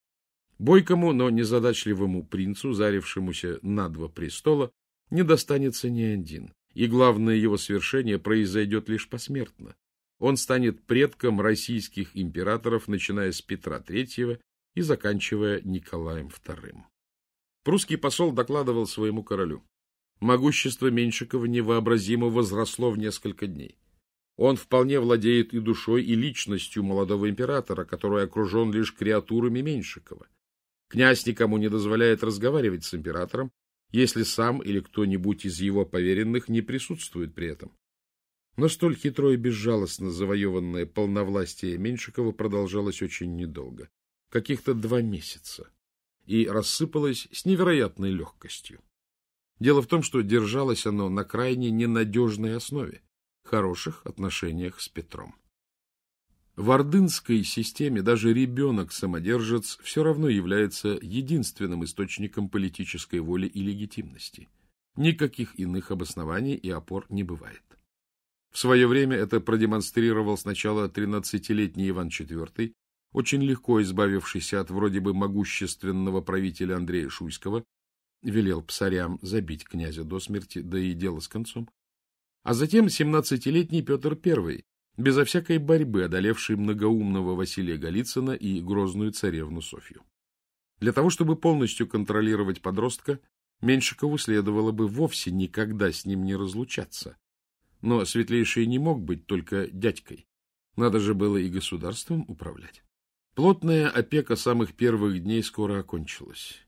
Бойкому, но незадачливому принцу, зарившемуся на два престола, не достанется ни один, и главное его свершение произойдет лишь посмертно. Он станет предком российских императоров, начиная с Петра III и заканчивая Николаем II. Прусский посол докладывал своему королю. Могущество Меньшикова невообразимо возросло в несколько дней. Он вполне владеет и душой, и личностью молодого императора, который окружен лишь креатурами Меньшикова. Князь никому не дозволяет разговаривать с императором, если сам или кто-нибудь из его поверенных не присутствует при этом. Но столь хитро и безжалостно завоеванное полновластие Меньшикова продолжалось очень недолго, каких-то два месяца, и рассыпалось с невероятной легкостью. Дело в том, что держалось оно на крайне ненадежной основе, хороших отношениях с Петром. В ордынской системе даже ребенок-самодержец все равно является единственным источником политической воли и легитимности. Никаких иных обоснований и опор не бывает. В свое время это продемонстрировал сначала 13-летний Иван IV, очень легко избавившийся от вроде бы могущественного правителя Андрея Шуйского, велел псарям забить князя до смерти, да и дело с концом. А затем 17-летний Петр I, безо всякой борьбы одолевший многоумного Василия Голицына и грозную царевну Софью. Для того, чтобы полностью контролировать подростка, Меньшикову следовало бы вовсе никогда с ним не разлучаться. Но Светлейший не мог быть только дядькой. Надо же было и государством управлять. Плотная опека самых первых дней скоро окончилась.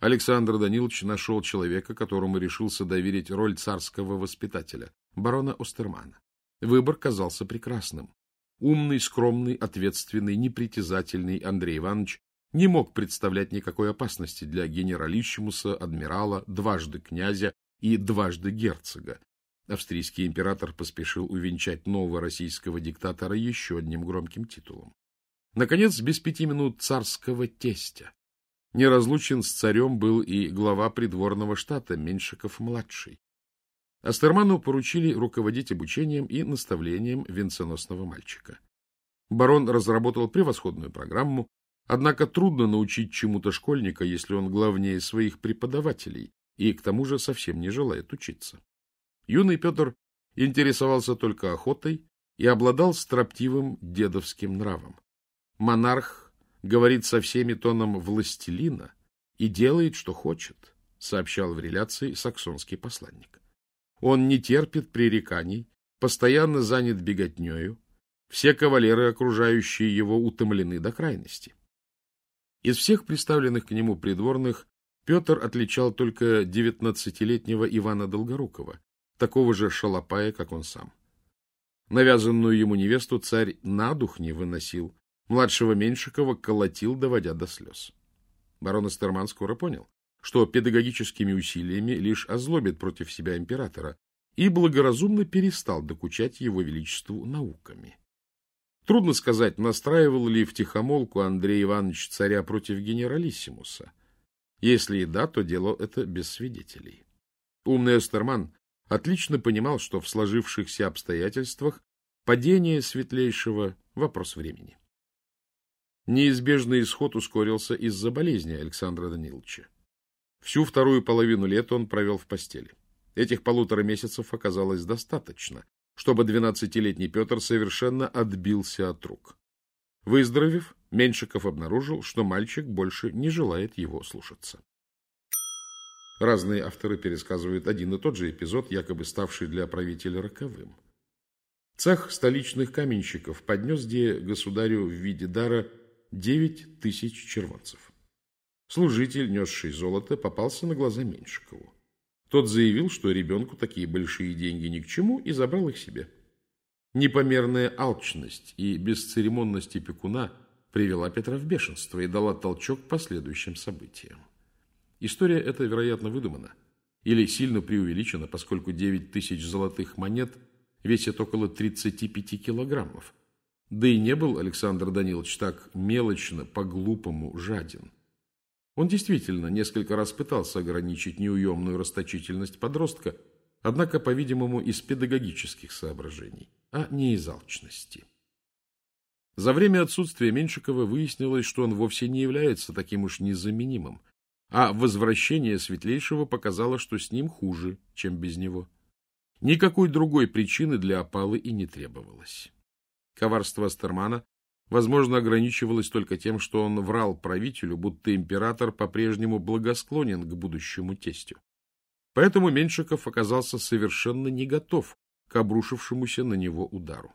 Александр Данилович нашел человека, которому решился доверить роль царского воспитателя, барона Остермана. Выбор казался прекрасным. Умный, скромный, ответственный, непритязательный Андрей Иванович не мог представлять никакой опасности для генералиссимуса, адмирала, дважды князя и дважды герцога. Австрийский император поспешил увенчать нового российского диктатора еще одним громким титулом. Наконец, без пяти минут царского тестя. Неразлучен с царем был и глава придворного штата Меньшиков-младший. Астерману поручили руководить обучением и наставлением венценосного мальчика. Барон разработал превосходную программу, однако трудно научить чему-то школьника, если он главнее своих преподавателей и к тому же совсем не желает учиться. Юный Петр интересовался только охотой и обладал строптивым дедовским нравом. Монарх говорит со всеми тоном властелина и делает, что хочет, сообщал в реляции саксонский посланник. Он не терпит пререканий, постоянно занят беготнею. Все кавалеры, окружающие его, утомлены до крайности. Из всех представленных к нему придворных Петр отличал только девятнадцатилетнего Ивана Долгорукова, такого же шалопая, как он сам. Навязанную ему невесту царь на дух не выносил, младшего Меньшикова колотил, доводя до слез. Барон Эстерман скоро понял, что педагогическими усилиями лишь озлобит против себя императора, и благоразумно перестал докучать его величеству науками. Трудно сказать, настраивал ли в тихомолку Андрей Иванович царя против генералиссимуса. Если и да, то дело это без свидетелей. Умный Эстерман отлично понимал, что в сложившихся обстоятельствах падение светлейшего — вопрос времени. Неизбежный исход ускорился из-за болезни Александра Даниловича. Всю вторую половину лета он провел в постели. Этих полутора месяцев оказалось достаточно, чтобы двенадцатилетний Петр совершенно отбился от рук. Выздоровев, Меньшиков обнаружил, что мальчик больше не желает его слушаться. Разные авторы пересказывают один и тот же эпизод, якобы ставший для правителя роковым. Цех столичных каменщиков поднес где государю в виде дара девять тысяч червонцев. Служитель, несший золото, попался на глаза Меньшикову. Тот заявил, что ребенку такие большие деньги ни к чему, и забрал их себе. Непомерная алчность и бесцеремонность опекуна привела Петра в бешенство и дала толчок последующим событиям. История эта, вероятно, выдумана или сильно преувеличена, поскольку 9 тысяч золотых монет весят около 35 килограммов. Да и не был Александр Данилович так мелочно, по-глупому жаден. Он действительно несколько раз пытался ограничить неуемную расточительность подростка, однако, по-видимому, из педагогических соображений, а не из алчности. За время отсутствия Меньшикова выяснилось, что он вовсе не является таким уж незаменимым, а возвращение Светлейшего показало, что с ним хуже, чем без него. Никакой другой причины для опалы и не требовалось. Коварство Астермана, возможно, ограничивалось только тем, что он врал правителю, будто император по-прежнему благосклонен к будущему тестю. Поэтому Меньшиков оказался совершенно не готов к обрушившемуся на него удару.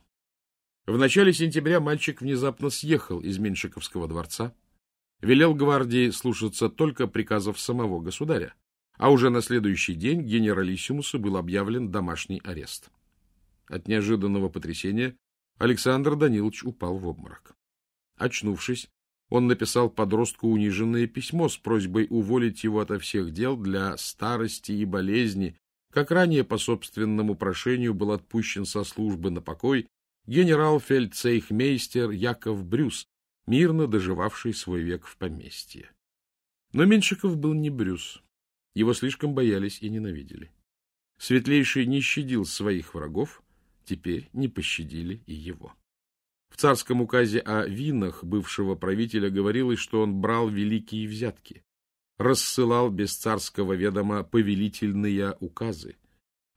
В начале сентября мальчик внезапно съехал из Меньшиковского дворца, велел гвардии слушаться только приказов самого государя, а уже на следующий день генералиссимусу был объявлен домашний арест. От неожиданного потрясения Александр Данилович упал в обморок. Очнувшись, он написал подростку униженное письмо с просьбой уволить его ото всех дел для старости и болезни, как ранее по собственному прошению был отпущен со службы на покой генерал-фельдцейхмейстер Яков Брюс, мирно доживавший свой век в поместье. Но Меньшиков был не Брюс. Его слишком боялись и ненавидели. Светлейший не щадил своих врагов, теперь не пощадили и его. В царском указе о винах бывшего правителя говорилось, что он брал великие взятки, рассылал без царского ведома повелительные указы,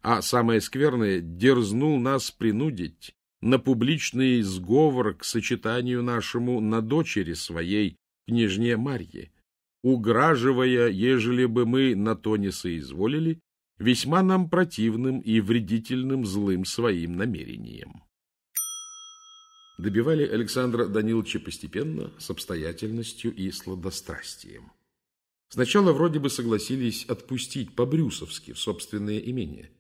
а самое скверное — дерзнул нас принудить на публичный сговор к сочетанию нашему на дочери своей, княжне Марье, уграживая, ежели бы мы на то не соизволили, весьма нам противным и вредительным злым своим намерением. Добивали Александра Даниловича постепенно, с обстоятельностью и сладострастием. Сначала вроде бы согласились отпустить по-брюсовски в собственное имение.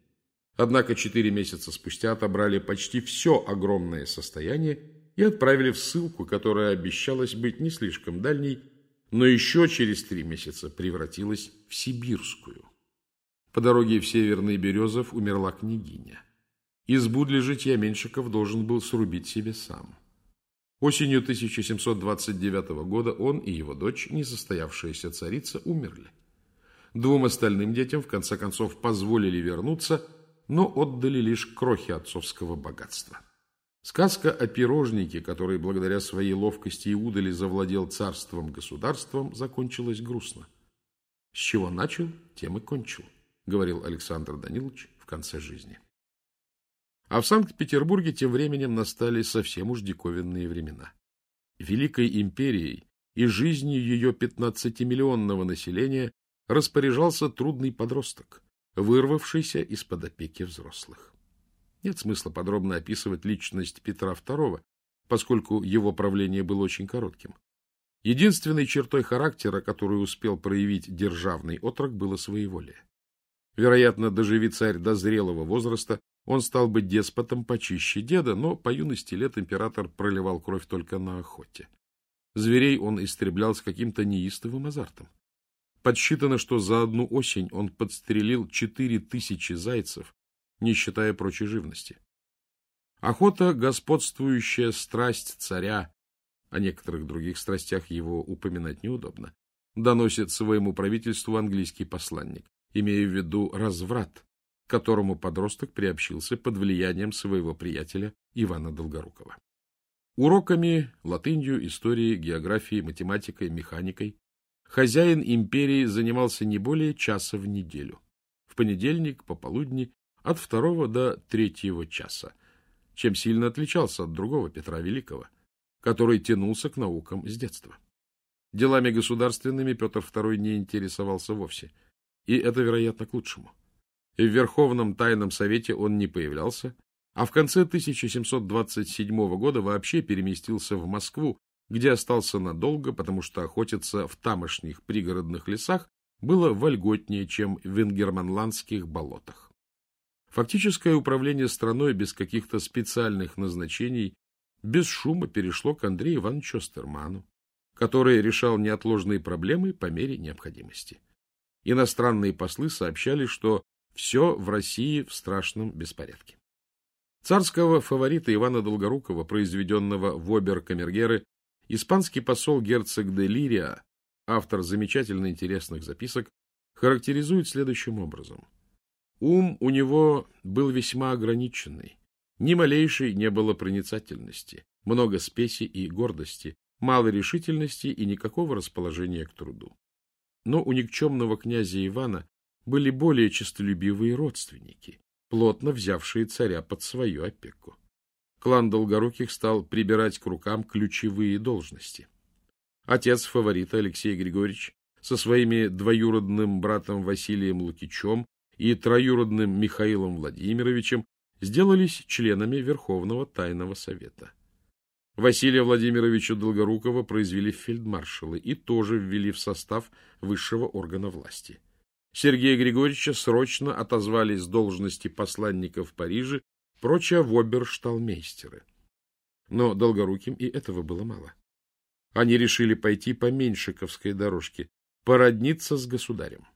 Однако четыре месяца спустя отобрали почти все огромное состояние и отправили в ссылку, которая обещалась быть не слишком дальней, но еще через три месяца превратилась в сибирскую. По дороге в Северный Березов умерла княгиня. Избу для житья Меньшиков должен был срубить себе сам. Осенью 1729 года он и его дочь, несостоявшаяся царица, умерли. Двум остальным детям в конце концов позволили вернуться, но отдали лишь крохи отцовского богатства. Сказка о пирожнике, который благодаря своей ловкости и удали завладел царством-государством, закончилась грустно. С чего начал, тем и кончил, говорил Александр Данилович в конце жизни. А в Санкт-Петербурге тем временем настали совсем уж диковинные времена. Великой империей и жизнью ее пятнадцатимиллионного населения распоряжался трудный подросток, вырвавшийся из-под опеки взрослых. Нет смысла подробно описывать личность Петра II, поскольку его правление было очень коротким. Единственной чертой характера, которую успел проявить державный отрок, было своеволие. Вероятно, доживи царь до зрелого возраста, он стал бы деспотом почище деда, но по юности лет император проливал кровь только на охоте. Зверей он истреблял с каким-то неистовым азартом. Подсчитано, что за одну осень он подстрелил четыре тысячи зайцев не считая прочей живности. Охота — господствующая страсть царя, о некоторых других страстях его упоминать неудобно, доносит своему правительству английский посланник, имея в виду разврат, к которому подросток приобщился под влиянием своего приятеля Ивана Долгорукова. Уроками латынью, историей, географией, математикой, механикой хозяин империи занимался не более часа в неделю. В понедельник, пополудни от второго до третьего часа, чем сильно отличался от другого Петра Великого, который тянулся к наукам с детства. Делами государственными Петр II не интересовался вовсе, и это, вероятно, к лучшему. И в Верховном Тайном Совете он не появлялся, а в конце 1727 года вообще переместился в Москву, где остался надолго, потому что охотиться в тамошних пригородных лесах было вольготнее, чем в ингерманландских болотах. Фактическое управление страной без каких-то специальных назначений без шума перешло к Андрею Ивановичу Остерману, который решал неотложные проблемы по мере необходимости. Иностранные послы сообщали, что все в России в страшном беспорядке. Царского фаворита Ивана Долгорукова, произведенного в обер-камергеры, испанский посол герцог де Лирия автор замечательно интересных записок, характеризует следующим образом. Ум у него был весьма ограниченный. Ни малейшей не было проницательности, много спеси и гордости, мало решительности и никакого расположения к труду. Но у никчемного князя Ивана были более честолюбивые родственники, плотно взявшие царя под свою опеку. Клан Долгоруких стал прибирать к рукам ключевые должности. Отец фаворита Алексей Григорьевич со своими двоюродным братом Василием Лукичем и троюродным Михаилом Владимировичем сделались членами Верховного Тайного Совета. Василия Владимировича Долгорукова произвели в фельдмаршалы и тоже ввели в состав высшего органа власти. Сергея Григорьевича срочно отозвали с должности посланника в Париже, прочее в обершталмейстеры. Но Долгоруким и этого было мало. Они решили пойти по Меньшиковской дорожке, породниться с государем.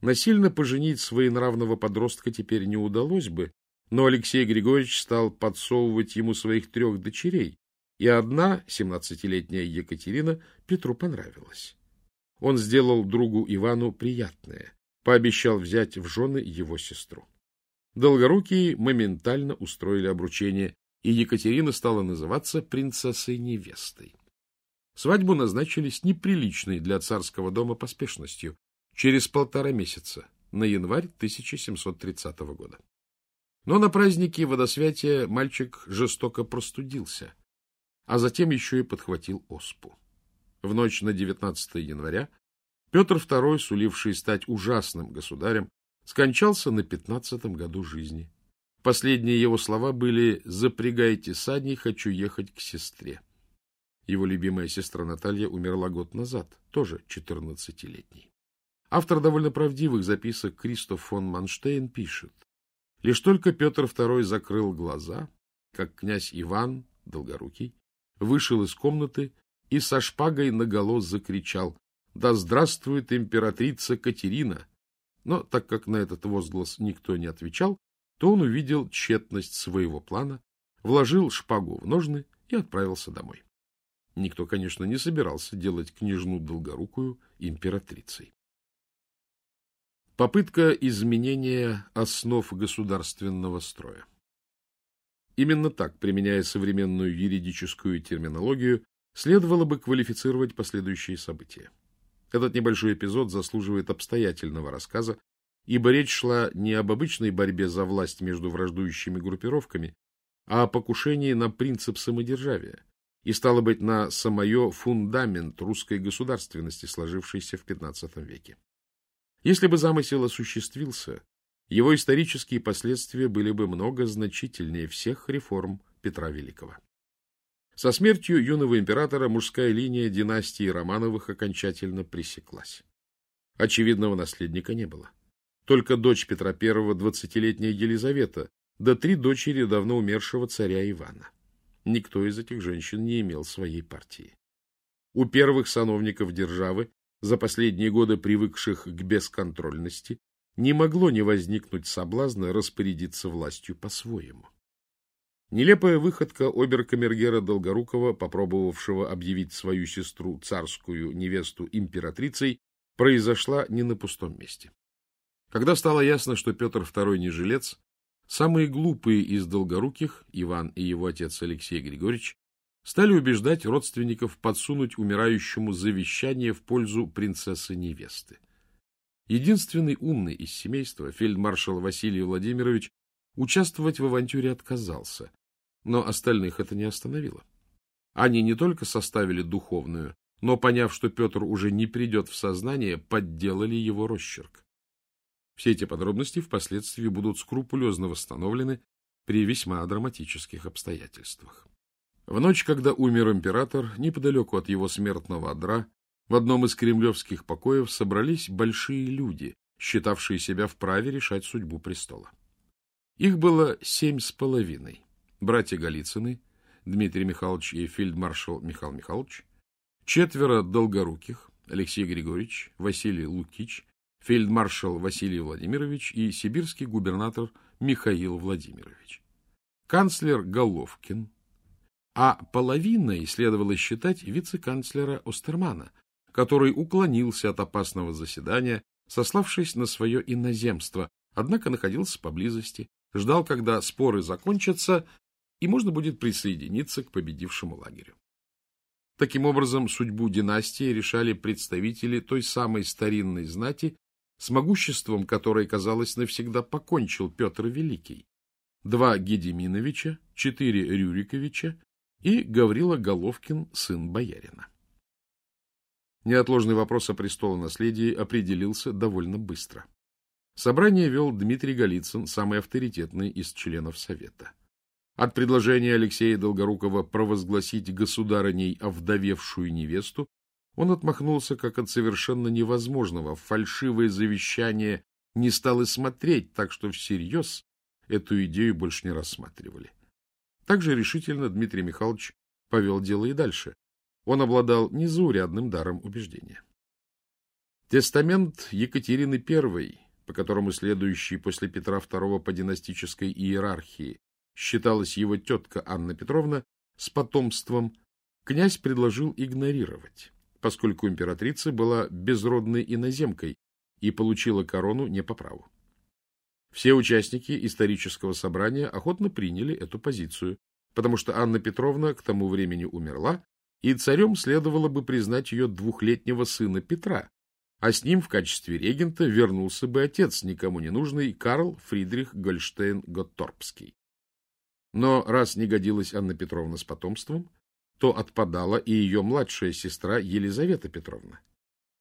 Насильно поженить своенравного подростка теперь не удалось бы, но Алексей Григорьевич стал подсовывать ему своих трех дочерей, и одна, семнадцатилетняя Екатерина, Петру понравилась. Он сделал другу Ивану приятное, пообещал взять в жены его сестру. Долгорукие моментально устроили обручение, и Екатерина стала называться принцессой-невестой. Свадьбу назначили с неприличной для царского дома поспешностью, через полтора месяца, на январь 1730 года. Но на празднике водосвятия мальчик жестоко простудился, а затем еще и подхватил оспу. В ночь на 19 января Петр II, суливший стать ужасным государем, скончался на пятнадцатом году жизни. Последние его слова были «Запрягайте сани, хочу ехать к сестре». Его любимая сестра Наталья умерла год назад, тоже четырнадцатилетней. Автор довольно правдивых записок Кристоф фон Манштейн пишет, Лишь только Петр II закрыл глаза, как князь Иван, долгорукий, вышел из комнаты и со шпагой наголо закричал «Да здравствует императрица Катерина!» Но так как на этот возглас никто не отвечал, то он увидел тщетность своего плана, вложил шпагу в ножны и отправился домой. Никто, конечно, не собирался делать княжну Долгорукую императрицей. Попытка изменения основ государственного строя. Именно так, применяя современную юридическую терминологию, следовало бы квалифицировать последующие события. Этот небольшой эпизод заслуживает обстоятельного рассказа, ибо речь шла не об обычной борьбе за власть между враждующими группировками, а о покушении на принцип самодержавия и, стало быть, на самое фундамент русской государственности, сложившейся в XV веке. Если бы замысел осуществился, его исторические последствия были бы много значительнее всех реформ Петра Великого. Со смертью юного императора мужская линия династии Романовых окончательно пресеклась. Очевидного наследника не было. Только дочь Петра I, двадцатилетняя Елизавета, да три дочери давно умершего царя Ивана. Никто из этих женщин не имел своей партии. У первых сановников державы, за последние годы привыкших к бесконтрольности, не могло не возникнуть соблазна распорядиться властью по-своему. Нелепая выходка оберкамергера Долгорукова, попробовавшего объявить свою сестру царскую невесту императрицей, произошла не на пустом месте. Когда стало ясно, что Петр II не жилец, самые глупые из долгоруких, Иван и его отец Алексей Григорьевич, стали убеждать родственников подсунуть умирающему завещание в пользу принцессы-невесты. Единственный умный из семейства, фельдмаршал Василий Владимирович, участвовать в авантюре отказался, но остальных это не остановило. Они не только составили духовную, но, поняв, что Петр уже не придет в сознание, подделали его росчерк. Все эти подробности впоследствии будут скрупулезно восстановлены при весьма драматических обстоятельствах. В ночь, когда умер император, неподалеку от его смертного одра, в одном из кремлевских покоев собрались большие люди, считавшие себя вправе решать судьбу престола. Их было семь с половиной братья Голицыны, Дмитрий Михайлович и фельдмаршал Михаил Михайлович, четверо долгоруких, Алексей Григорьевич, Василий Лукич, фельдмаршал Василий Владимирович и сибирский губернатор Михаил Владимирович, канцлер Головкин, а половиной следовало считать вице-канцлера Остермана, который уклонился от опасного заседания, сославшись на свое иноземство, однако находился поблизости, ждал, когда споры закончатся, и можно будет присоединиться к победившему лагерю. Таким образом, судьбу династии решали представители той самой старинной знати, с могуществом которой, казалось, навсегда покончил Петр Великий. Два Гедеминовича, четыре Рюриковича и Гаврила Головкин, сын боярина. Неотложный вопрос о престолонаследии определился довольно быстро. Собрание вел Дмитрий Голицын, самый авторитетный из членов Совета. От предложения Алексея Долгорукова провозгласить государыней овдовевшую невесту он отмахнулся как от совершенно невозможного, фальшивое завещание не стал и смотреть, так что всерьез эту идею больше не рассматривали. Также решительно Дмитрий Михайлович повел дело и дальше. Он обладал незаурядным даром убеждения. Тестамент Екатерины I, по которому следующий после Петра II по династической иерархии считалась его тетка Анна Петровна, с потомством, князь предложил игнорировать, поскольку императрица была безродной иноземкой и получила корону не по праву. Все участники исторического собрания охотно приняли эту позицию, потому что Анна Петровна к тому времени умерла, и царем следовало бы признать ее двухлетнего сына Петра, а с ним в качестве регента вернулся бы отец, никому не нужный, Карл Фридрих Гольштейн-Готторпский. Но раз не годилась Анна Петровна с потомством, то отпадала и ее младшая сестра Елизавета Петровна.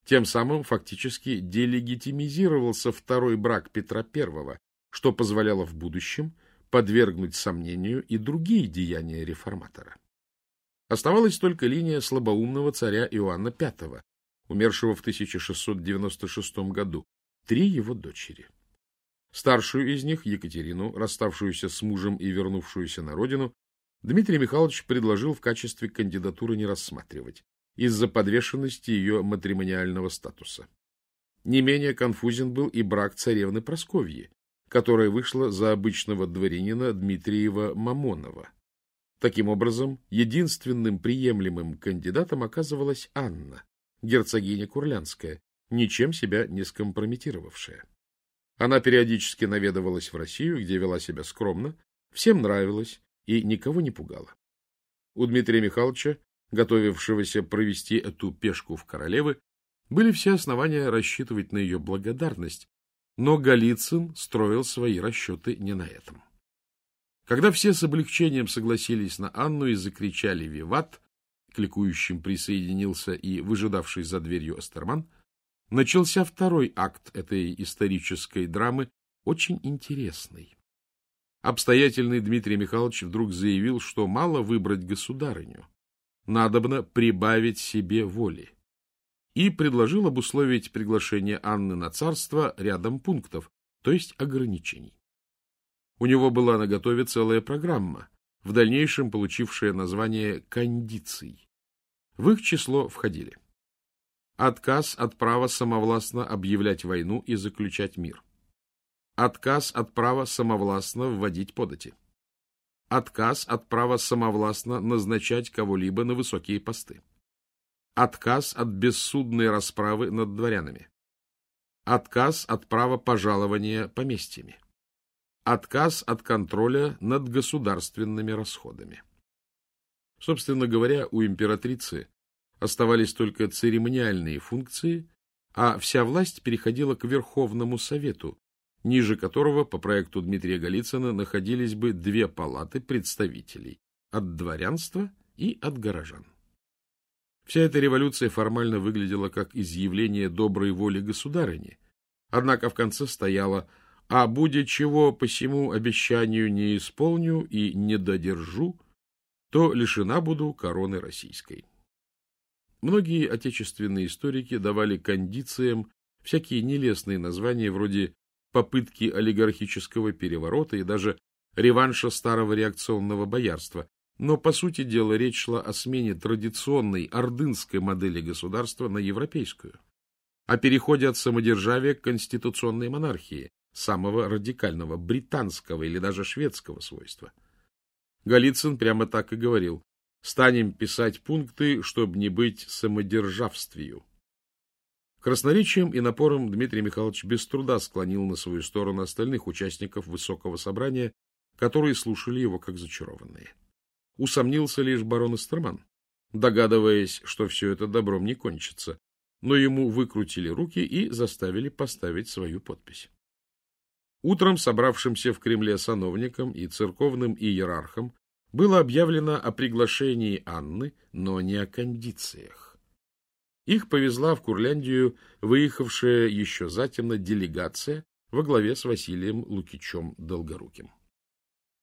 Тем самым фактически делегитимизировался второй брак Петра I, что позволяло в будущем подвергнуть сомнению и другие деяния реформатора. Оставалась только линия слабоумного царя Иоанна V, умершего в 1696 году, три его дочери. Старшую из них, Екатерину, расставшуюся с мужем и вернувшуюся на родину, Дмитрий Михайлович предложил в качестве кандидатуры не рассматривать из-за подвешенности ее матримониального статуса. Не менее конфузен был и брак царевны Просковьи, которая вышла за обычного дворянина Дмитриева Мамонова. Таким образом, единственным приемлемым кандидатом оказывалась Анна, герцогиня Курлянская, ничем себя не скомпрометировавшая. Она периодически наведывалась в Россию, где вела себя скромно, всем нравилась и никого не пугала. У Дмитрия Михайловича, готовившегося провести эту пешку в королевы, были все основания рассчитывать на ее благодарность, но Голицын строил свои расчеты не на этом. Когда все с облегчением согласились на Анну и закричали «Виват!», к ликующим присоединился и выжидавший за дверью Астерман, начался второй акт этой исторической драмы, очень интересный. Обстоятельный Дмитрий Михайлович вдруг заявил, что мало выбрать государыню, надобно прибавить себе воли, и предложил обусловить приглашение Анны на царство рядом пунктов, то есть ограничений. У него была наготове целая программа, в дальнейшем получившая название «кондиций». В их число входили Отказ от права самовластно объявлять войну и заключать мир. Отказ от права самовластно вводить подати. Отказ от права самовластно назначать кого-либо на высокие посты. Отказ от бессудной расправы над дворянами. Отказ от права пожалования поместьями. Отказ от контроля над государственными расходами. Собственно говоря, у императрицы оставались только церемониальные функции, а вся власть переходила к Верховному Совету, ниже которого, по проекту Дмитрия Голицына, находились бы две палаты представителей от дворянства и от горожан. Вся эта революция формально выглядела как изъявление доброй воли государыни, однако в конце стояла «А будет чего по всему обещанию не исполню и не додержу, то лишена буду короны российской». Многие отечественные историки давали кондициям всякие нелестные названия вроде попытки олигархического переворота и даже реванша старого реакционного боярства, но, по сути дела, речь шла о смене традиционной ордынской модели государства на европейскую, о переходе от самодержавия к конституционной монархии, самого радикального британского или даже шведского свойства. Голицын прямо так и говорил Станем писать пункты, чтобы не быть самодержавствию. Красноречием и напором Дмитрий Михайлович без труда склонил на свою сторону остальных участников высокого собрания, которые слушали его как зачарованные. Усомнился лишь барон Эстерман, догадываясь, что все это добром не кончится, но ему выкрутили руки и заставили поставить свою подпись. Утром собравшимся в Кремле сановникам и церковным иерархам было объявлено о приглашении Анны, но не о кондициях. Их повезла в Курляндию выехавшая еще затемно делегация во главе с Василием Лукичем Долгоруким.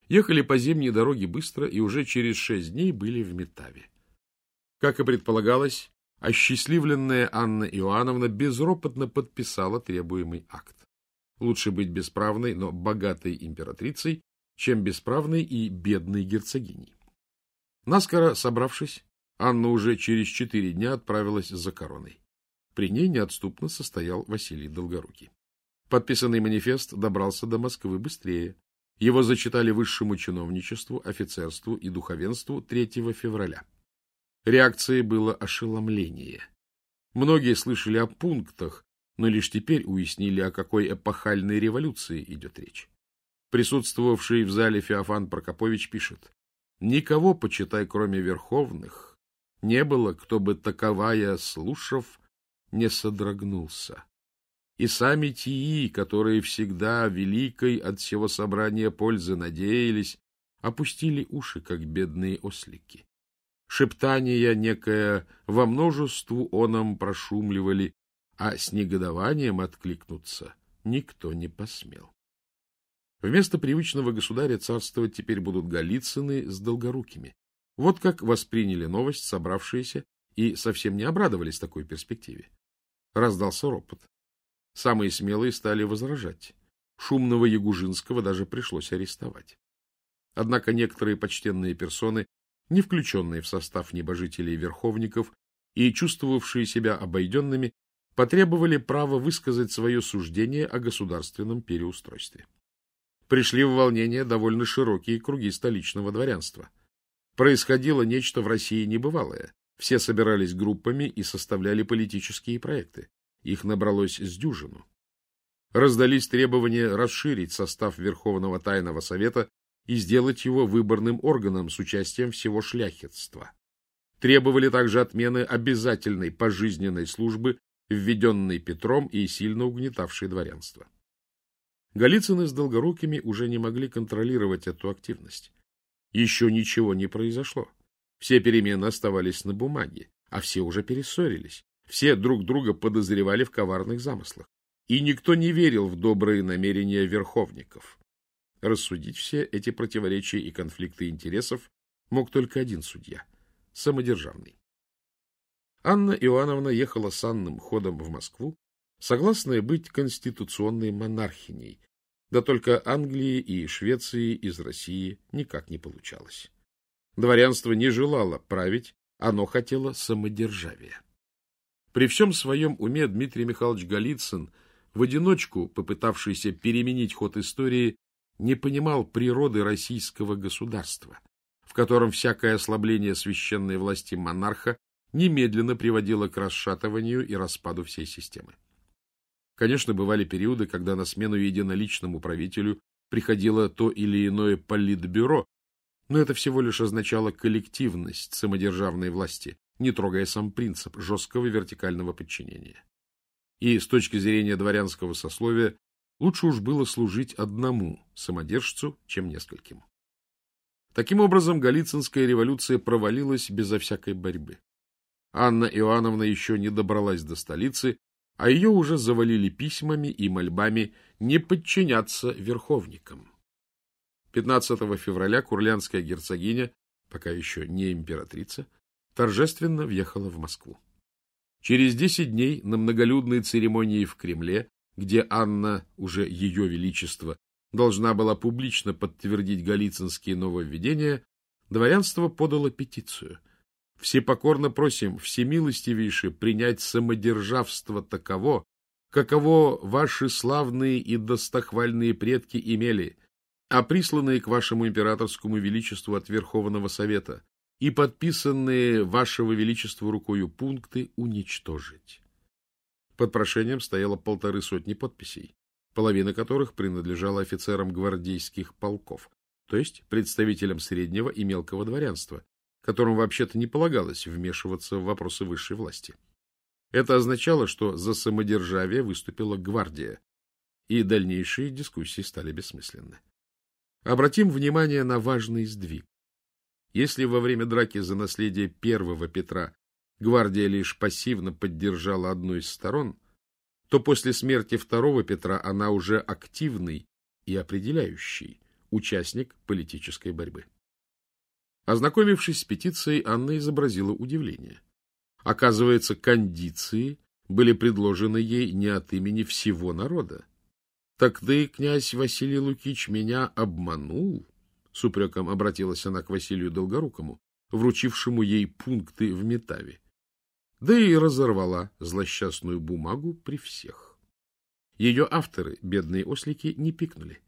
Ехали по зимней дороге быстро и уже через шесть дней были в Метаве. Как и предполагалось, осчастливленная Анна Иоанновна безропотно подписала требуемый акт. Лучше быть бесправной, но богатой императрицей, чем бесправной и бедной герцогиней. Наскоро собравшись, Анна уже через четыре дня отправилась за короной. При ней неотступно состоял Василий Долгорукий. Подписанный манифест добрался до Москвы быстрее. Его зачитали высшему чиновничеству, офицерству и духовенству 3 февраля. Реакцией было ошеломление. Многие слышали о пунктах, но лишь теперь уяснили, о какой эпохальной революции идет речь. Присутствовавший в зале Феофан Прокопович пишет, «Никого, почитай, кроме верховных, не было, кто бы таковая, слушав, не содрогнулся. И сами тии, которые всегда великой от всего собрания пользы надеялись, опустили уши, как бедные ослики. Шептания некое во множеству оном прошумливали, а с негодованием откликнуться никто не посмел. Вместо привычного государя царствовать теперь будут Голицыны с Долгорукими. Вот как восприняли новость собравшиеся и совсем не обрадовались такой перспективе. Раздался ропот. Самые смелые стали возражать. Шумного Ягужинского даже пришлось арестовать. Однако некоторые почтенные персоны, не включенные в состав небожителей верховников и чувствовавшие себя обойденными, потребовали права высказать свое суждение о государственном переустройстве. Пришли в волнение довольно широкие круги столичного дворянства. Происходило нечто в России небывалое. Все собирались группами и составляли политические проекты. Их набралось с дюжину. Раздались требования расширить состав Верховного Тайного Совета и сделать его выборным органом с участием всего шляхетства. Требовали также отмены обязательной пожизненной службы введенный Петром и сильно угнетавший дворянство. Голицыны с Долгорукими уже не могли контролировать эту активность. Еще ничего не произошло. Все перемены оставались на бумаге, а все уже перессорились. Все друг друга подозревали в коварных замыслах. И никто не верил в добрые намерения верховников. Рассудить все эти противоречия и конфликты интересов мог только один судья – самодержавный. Анна Иоанновна ехала санным ходом в Москву, согласная быть конституционной монархиней, да только Англии и Швеции из России никак не получалось. Дворянство не желало править, оно хотело самодержавия. При всем своем уме Дмитрий Михайлович Голицын, в одиночку попытавшийся переменить ход истории, не понимал природы российского государства, в котором всякое ослабление священной власти монарха немедленно приводило к расшатыванию и распаду всей системы. Конечно, бывали периоды, когда на смену единоличному правителю приходило то или иное политбюро, но это всего лишь означало коллективность самодержавной власти, не трогая сам принцип жесткого вертикального подчинения. И с точки зрения дворянского сословия лучше уж было служить одному самодержцу, чем нескольким. Таким образом, Голицынская революция провалилась безо всякой борьбы. Анна Иоанновна еще не добралась до столицы, а ее уже завалили письмами и мольбами не подчиняться верховникам. 15 февраля курлянская герцогиня, пока еще не императрица, торжественно въехала в Москву. Через десять дней на многолюдной церемонии в Кремле, где Анна, уже ее величество, должна была публично подтвердить галицинские нововведения, дворянство подало петицию – Всепокорно просим, всемилостивейше, принять самодержавство таково, каково ваши славные и достохвальные предки имели, а присланные к вашему императорскому величеству от Верховного Совета и подписанные вашего величества рукою пункты уничтожить. Под прошением стояло полторы сотни подписей, половина которых принадлежала офицерам гвардейских полков, то есть представителям среднего и мелкого дворянства, которым вообще-то не полагалось вмешиваться в вопросы высшей власти. Это означало, что за самодержавие выступила гвардия, и дальнейшие дискуссии стали бессмысленны. Обратим внимание на важный сдвиг. Если во время драки за наследие первого Петра гвардия лишь пассивно поддержала одну из сторон, то после смерти второго Петра она уже активный и определяющий участник политической борьбы. Ознакомившись с петицией, Анна изобразила удивление. Оказывается, кондиции были предложены ей не от имени всего народа. — Так ты, князь Василий Лукич, меня обманул? — с упреком обратилась она к Василию Долгорукому, вручившему ей пункты в Метаве. Да и разорвала злосчастную бумагу при всех. Ее авторы, бедные ослики, не пикнули.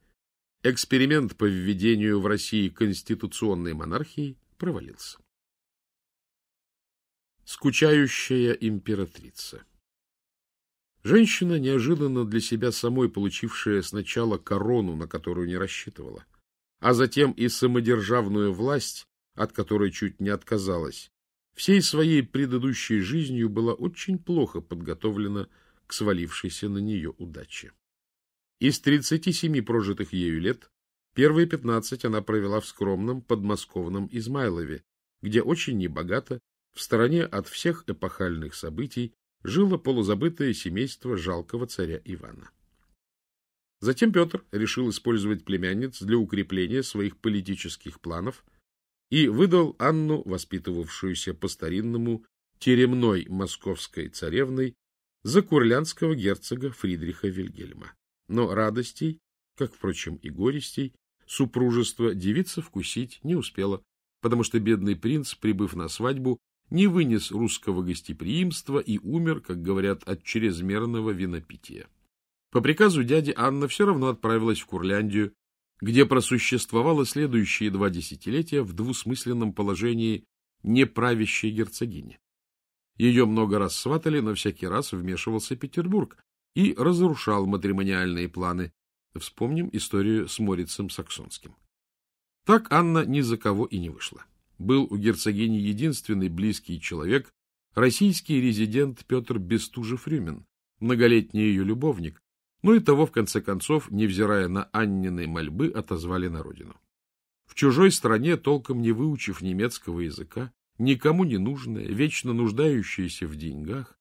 Эксперимент по введению в России конституционной монархии провалился. Скучающая императрица Женщина, неожиданно для себя самой получившая сначала корону, на которую не рассчитывала, а затем и самодержавную власть, от которой чуть не отказалась, всей своей предыдущей жизнью была очень плохо подготовлена к свалившейся на нее удаче. Из 37 прожитых ею лет первые 15 она провела в скромном подмосковном Измайлове, где очень небогато, в стороне от всех эпохальных событий, жило полузабытое семейство жалкого царя Ивана. Затем Петр решил использовать племянниц для укрепления своих политических планов и выдал Анну, воспитывавшуюся по-старинному теремной московской царевной, за курлянского герцога Фридриха Вильгельма. Но радостей, как, впрочем, и горестей, супружество девица вкусить не успела, потому что бедный принц, прибыв на свадьбу, не вынес русского гостеприимства и умер, как говорят, от чрезмерного винопития. По приказу дяди Анна все равно отправилась в Курляндию, где просуществовала следующие два десятилетия в двусмысленном положении неправящей герцогини. Ее много раз сватали, но всякий раз вмешивался Петербург, и разрушал матримониальные планы. Вспомним историю с Морицем Саксонским. Так Анна ни за кого и не вышла. Был у герцогини единственный близкий человек, российский резидент Петр Бестужев-Рюмин, многолетний ее любовник, но и того, в конце концов, невзирая на Аннины мольбы, отозвали на родину. В чужой стране, толком не выучив немецкого языка, никому не нужная, вечно нуждающаяся в деньгах,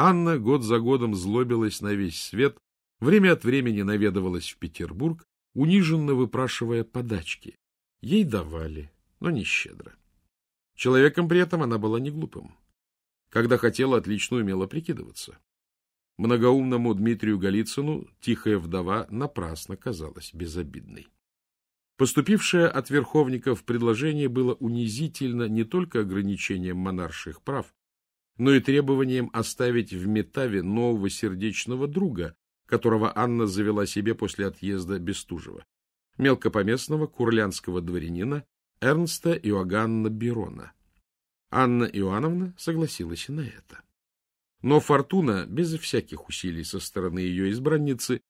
Анна год за годом злобилась на весь свет, время от времени наведывалась в Петербург, униженно выпрашивая подачки. Ей давали, но не щедро. Человеком при этом она была не глупым. Когда хотела, отлично умела прикидываться. Многоумному Дмитрию Голицыну тихая вдова напрасно казалась безобидной. Поступившее от верховников предложение было унизительно не только ограничением монарших прав, но и требованием оставить в Метаве нового сердечного друга, которого Анна завела себе после отъезда Бестужева, мелкопоместного курлянского дворянина Эрнста Иоганна Бирона. Анна Иоанновна согласилась и на это. Но Фортуна, без всяких усилий со стороны ее избранницы,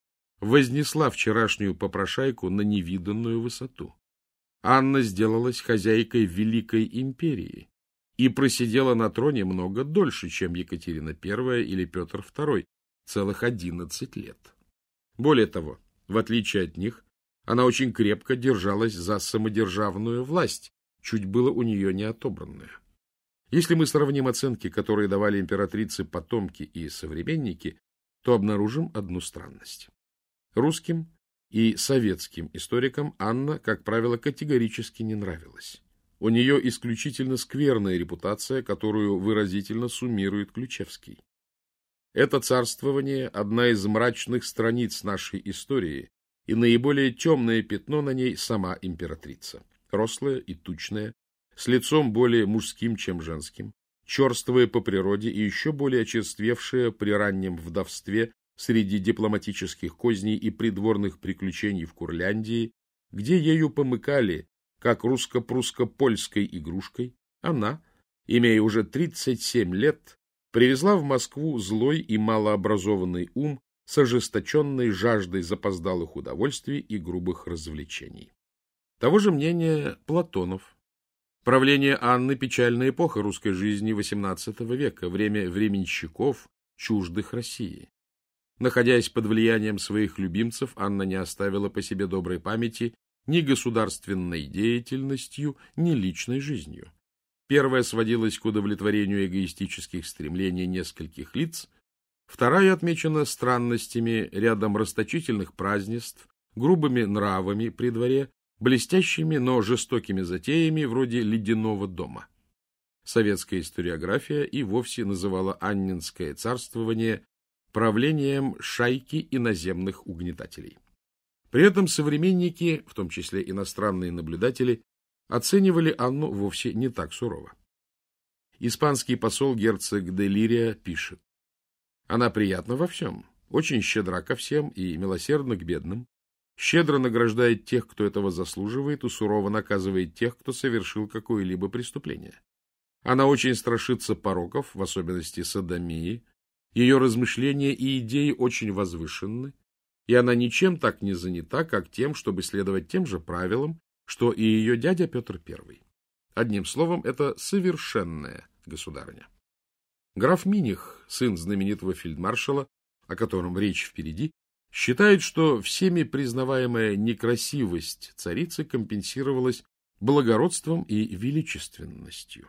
вознесла вчерашнюю попрошайку на невиданную высоту. Анна сделалась хозяйкой Великой Империи, и просидела на троне много дольше, чем Екатерина I или Петр II, целых одиннадцать лет. Более того, в отличие от них, она очень крепко держалась за самодержавную власть, чуть было у нее не отобранную. Если мы сравним оценки, которые давали императрице потомки и современники, то обнаружим одну странность. Русским и советским историкам Анна, как правило, категорически не нравилась. У нее исключительно скверная репутация, которую выразительно суммирует Ключевский. Это царствование – одна из мрачных страниц нашей истории, и наиболее темное пятно на ней – сама императрица. Рослая и тучная, с лицом более мужским, чем женским, черствая по природе и еще более очерствевшая при раннем вдовстве среди дипломатических козней и придворных приключений в Курляндии, где ею помыкали как русско-прусско-польской игрушкой, она, имея уже 37 лет, привезла в Москву злой и малообразованный ум с ожесточенной жаждой запоздалых удовольствий и грубых развлечений. Того же мнения Платонов. Правление Анны – печальная эпоха русской жизни XVIII века, время временщиков, чуждых России. Находясь под влиянием своих любимцев, Анна не оставила по себе доброй памяти ни государственной деятельностью, ни личной жизнью. Первая сводилась к удовлетворению эгоистических стремлений нескольких лиц, вторая отмечена странностями рядом расточительных празднеств, грубыми нравами при дворе, блестящими, но жестокими затеями вроде «Ледяного дома». Советская историография и вовсе называла Аннинское царствование правлением шайки иноземных угнетателей. При этом современники, в том числе иностранные наблюдатели, оценивали Анну вовсе не так сурово. Испанский посол герцог де Лирия пишет. Она приятна во всем, очень щедра ко всем и милосердна к бедным, щедро награждает тех, кто этого заслуживает, и сурово наказывает тех, кто совершил какое-либо преступление. Она очень страшится пороков, в особенности садомии, ее размышления и идеи очень возвышенны, и она ничем так не занята, как тем, чтобы следовать тем же правилам, что и ее дядя Петр I. Одним словом, это совершенная государыня. Граф Миних, сын знаменитого фельдмаршала, о котором речь впереди, считает, что всеми признаваемая некрасивость царицы компенсировалась благородством и величественностью.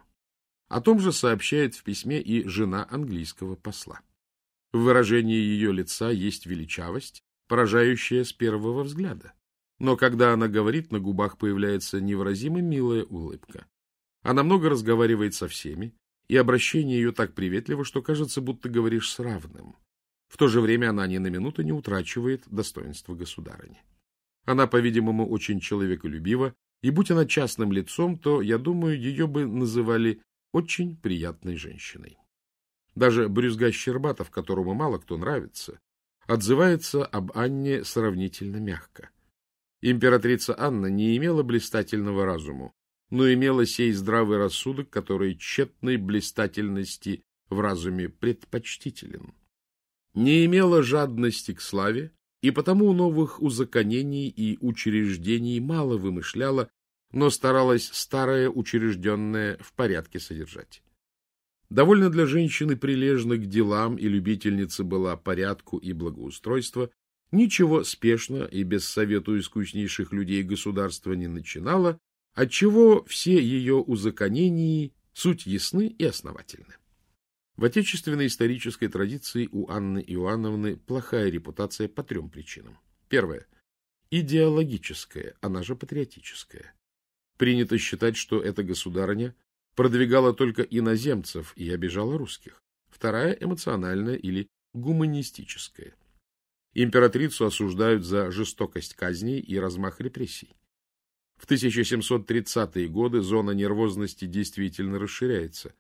О том же сообщает в письме и жена английского посла. В выражении ее лица есть величавость, поражающая с первого взгляда. Но когда она говорит, на губах появляется невыразимо милая улыбка. Она много разговаривает со всеми, и обращение ее так приветливо, что кажется, будто говоришь с равным. В то же время она ни на минуту не утрачивает достоинства государыни. Она, по-видимому, очень человеколюбива, и будь она частным лицом, то, я думаю, ее бы называли очень приятной женщиной. Даже Брюзга Щербатов, которому мало кто нравится, отзывается об Анне сравнительно мягко. Императрица Анна не имела блистательного разума, но имела сей здравый рассудок, который тщетной блистательности в разуме предпочтителен. Не имела жадности к славе, и потому новых узаконений и учреждений мало вымышляла, но старалась старое учрежденное в порядке содержать. Довольно для женщины прилежно к делам и любительницы была порядку и благоустройства, ничего спешно и без совету искуснейших людей государства не начинала, отчего все ее узаконения суть ясны и основательны. В отечественной исторической традиции у Анны Иоанновны плохая репутация по трем причинам. Первое. Идеологическая, она же патриотическая. Принято считать, что эта государыня продвигала только иноземцев и обижала русских. Вторая – эмоциональная или гуманистическая. Императрицу осуждают за жестокость казней и размах репрессий. В 1730-е годы зона нервозности действительно расширяется,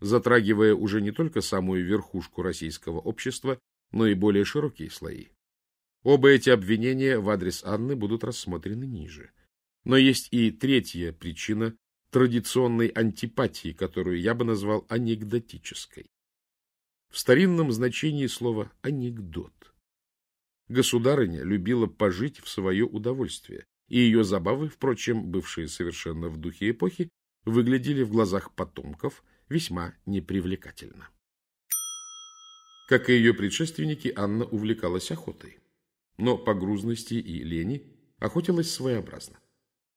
затрагивая уже не только самую верхушку российского общества, но и более широкие слои. Оба эти обвинения в адрес Анны будут рассмотрены ниже. Но есть и третья причина традиционной антипатии, которую я бы назвал анекдотической. В старинном значении слова «анекдот». Государыня любила пожить в свое удовольствие, и ее забавы, впрочем, бывшие совершенно в духе эпохи, выглядели в глазах потомков весьма непривлекательно. Как и ее предшественники, Анна увлекалась охотой. Но по грузности и лени охотилась своеобразно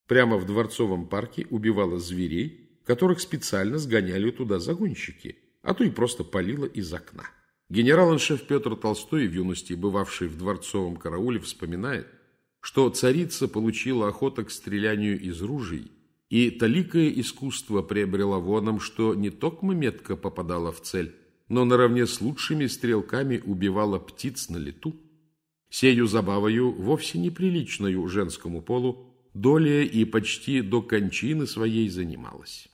прямо в Дворцовом парке убивала зверей, которых специально сгоняли туда загонщики, а то и просто палила из окна. Генерал-аншеф Петр Толстой, в юности бывавший в дворцовом карауле, вспоминает, что царица получила охоту к стрелянию из ружей, и таликое искусство приобрела воном, что не только метко попадала в цель, но наравне с лучшими стрелками убивала птиц на лету. Сею забавою, вовсе неприличною женскому полу, доля и почти до кончины своей занималась.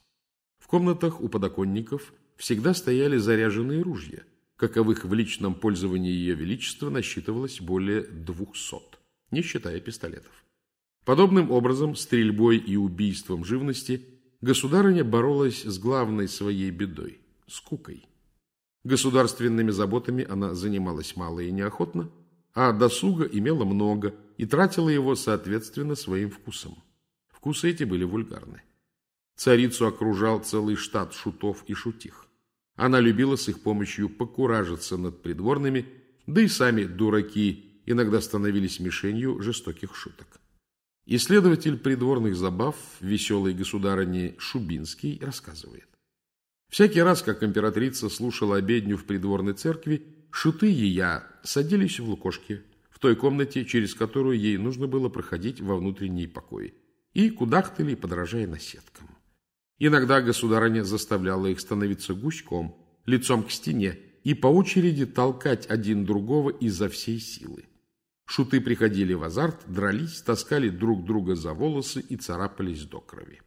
В комнатах у подоконников всегда стояли заряженные ружья, каковых в личном пользовании Ее Величества насчитывалось более двухсот, не считая пистолетов. Подобным образом, стрельбой и убийством живности государыня боролась с главной своей бедой – скукой. Государственными заботами она занималась мало и неохотно, а досуга имела много и тратила его соответственно своим вкусам. Вкусы эти были вульгарны. Царицу окружал целый штат шутов и шутих. Она любила с их помощью покуражиться над придворными, да и сами дураки иногда становились мишенью жестоких шуток. Исследователь придворных забав, веселый государыни Шубинский, рассказывает. Всякий раз, как императрица слушала обедню в придворной церкви, шуты ее садились в лукошке, в той комнате, через которую ей нужно было проходить во внутренние покои, и кудахтали, подражая наседкам. Иногда государыня заставляла их становиться гуськом, лицом к стене, и по очереди толкать один другого изо всей силы. Шуты приходили в азарт, дрались, таскали друг друга за волосы и царапались до крови.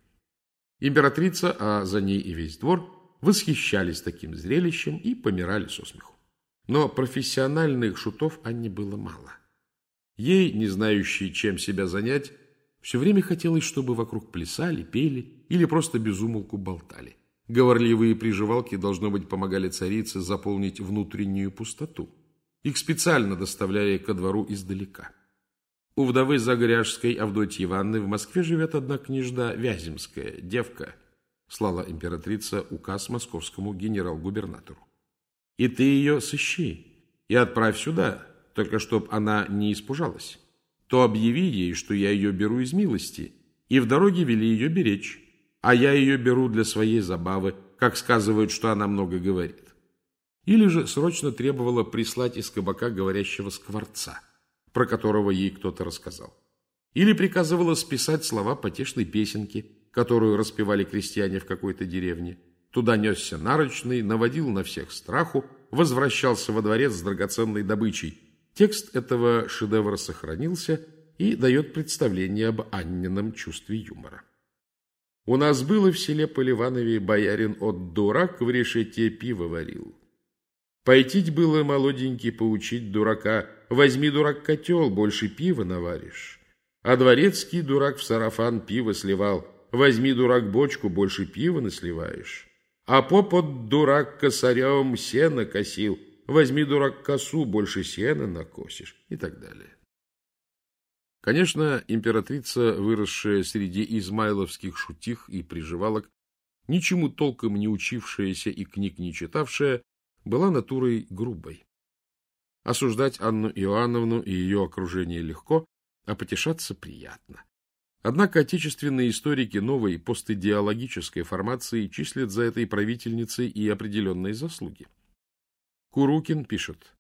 Императрица, а за ней и весь двор, восхищались таким зрелищем и помирали со смеху. Но профессиональных шутов Анне было мало. Ей, не знающей, чем себя занять, все время хотелось, чтобы вокруг плясали, пели или просто безумолку болтали. Говорливые приживалки, должно быть, помогали царице заполнить внутреннюю пустоту. Их специально доставляли ко двору издалека. У вдовы Загряжской Авдотьи Ивановны в Москве живет одна княжда Вяземская, девка, слала императрица указ московскому генерал-губернатору. И ты ее сыщи и отправь сюда, только чтоб она не испужалась. То объяви ей, что я ее беру из милости, и в дороге вели ее беречь, а я ее беру для своей забавы, как сказывают, что она много говорит. Или же срочно требовала прислать из кабака говорящего скворца, про которого ей кто-то рассказал. Или приказывала списать слова потешной песенки, которую распевали крестьяне в какой-то деревне. Туда несся нарочный, наводил на всех страху, возвращался во дворец с драгоценной добычей. Текст этого шедевра сохранился и дает представление об Аннином чувстве юмора. У нас было в селе Поливанове боярин от дурак в решете пиво варил. Пойти было молоденький поучить дурака, возьми, дурак, котел, больше пива наваришь. А дворецкий дурак в сарафан пиво сливал, возьми, дурак, бочку, больше пива насливаешь. А поп от дурак косарем сено косил, возьми, дурак, косу, больше сена накосишь и так далее. Конечно, императрица, выросшая среди измайловских шутих и приживалок, ничему толком не учившаяся и книг не читавшая, была натурой грубой. Осуждать Анну Иоанновну и ее окружение легко, а потешаться приятно. Однако отечественные историки новой постидеологической формации числят за этой правительницей и определенные заслуги. Курукин пишет,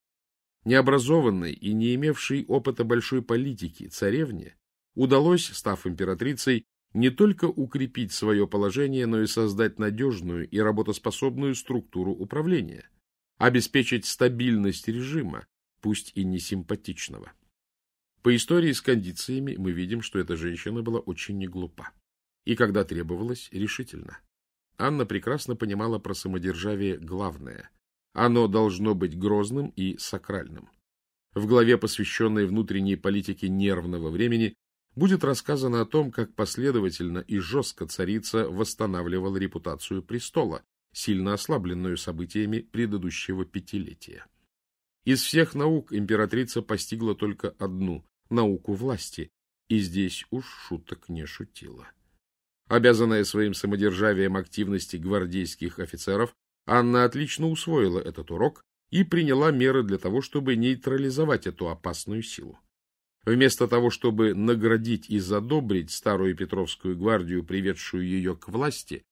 необразованной и не имевшей опыта большой политики царевне удалось, став императрицей, не только укрепить свое положение, но и создать надежную и работоспособную структуру управления, обеспечить стабильность режима, пусть и не симпатичного. По истории с кондициями мы видим, что эта женщина была очень неглупа. И когда требовалось, решительно. Анна прекрасно понимала про самодержавие главное. Оно должно быть грозным и сакральным. В главе, посвященной внутренней политике нервного времени, будет рассказано о том, как последовательно и жестко царица восстанавливала репутацию престола, сильно ослабленную событиями предыдущего пятилетия. Из всех наук императрица постигла только одну – науку власти, и здесь уж шуток не шутила. Обязанная своим самодержавием активности гвардейских офицеров, Анна отлично усвоила этот урок и приняла меры для того, чтобы нейтрализовать эту опасную силу. Вместо того, чтобы наградить и задобрить старую Петровскую гвардию, приведшую ее к власти,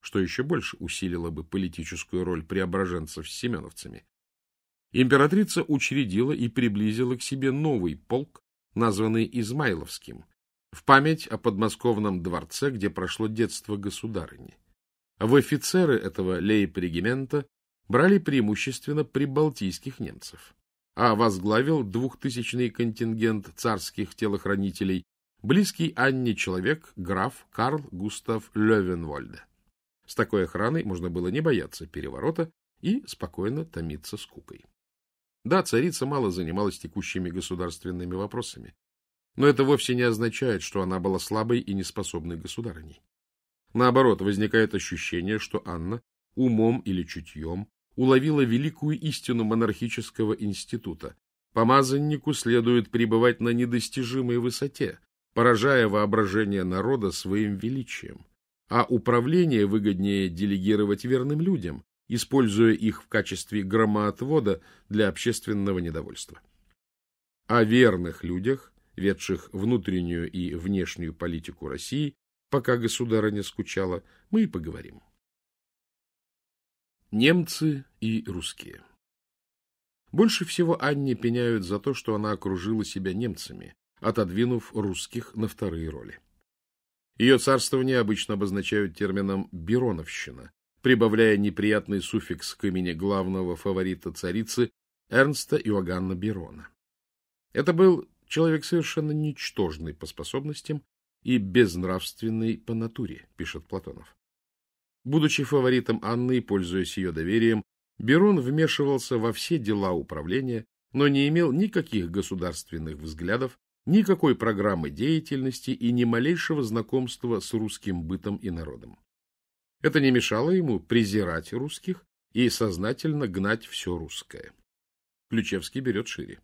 что еще больше усилило бы политическую роль преображенцев с семеновцами, императрица учредила и приблизила к себе новый полк, названный Измайловским, в память о подмосковном дворце, где прошло детство государыни. В офицеры этого лейб-регимента брали преимущественно прибалтийских немцев, а возглавил двухтысячный контингент царских телохранителей близкий Анне человек граф Карл Густав Левенвольде. С такой охраной можно было не бояться переворота и спокойно томиться скукой. Да, царица мало занималась текущими государственными вопросами, но это вовсе не означает, что она была слабой и неспособной государыней. Наоборот, возникает ощущение, что Анна умом или чутьем уловила великую истину монархического института. Помазаннику следует пребывать на недостижимой высоте, поражая воображение народа своим величием, а управление выгоднее делегировать верным людям, используя их в качестве громоотвода для общественного недовольства. О верных людях, ведших внутреннюю и внешнюю политику России, пока государыня скучала, мы и поговорим. Немцы и русские Больше всего Анне пеняют за то, что она окружила себя немцами, отодвинув русских на вторые роли. Ее царствование обычно обозначают термином «бероновщина», прибавляя неприятный суффикс к имени главного фаворита царицы Эрнста Иоганна Берона. Это был человек совершенно ничтожный по способностям и безнравственный по натуре, пишет Платонов. Будучи фаворитом Анны и пользуясь ее доверием, Берон вмешивался во все дела управления, но не имел никаких государственных взглядов, никакой программы деятельности и ни малейшего знакомства с русским бытом и народом. Это не мешало ему презирать русских и сознательно гнать все русское. Ключевский берет шире.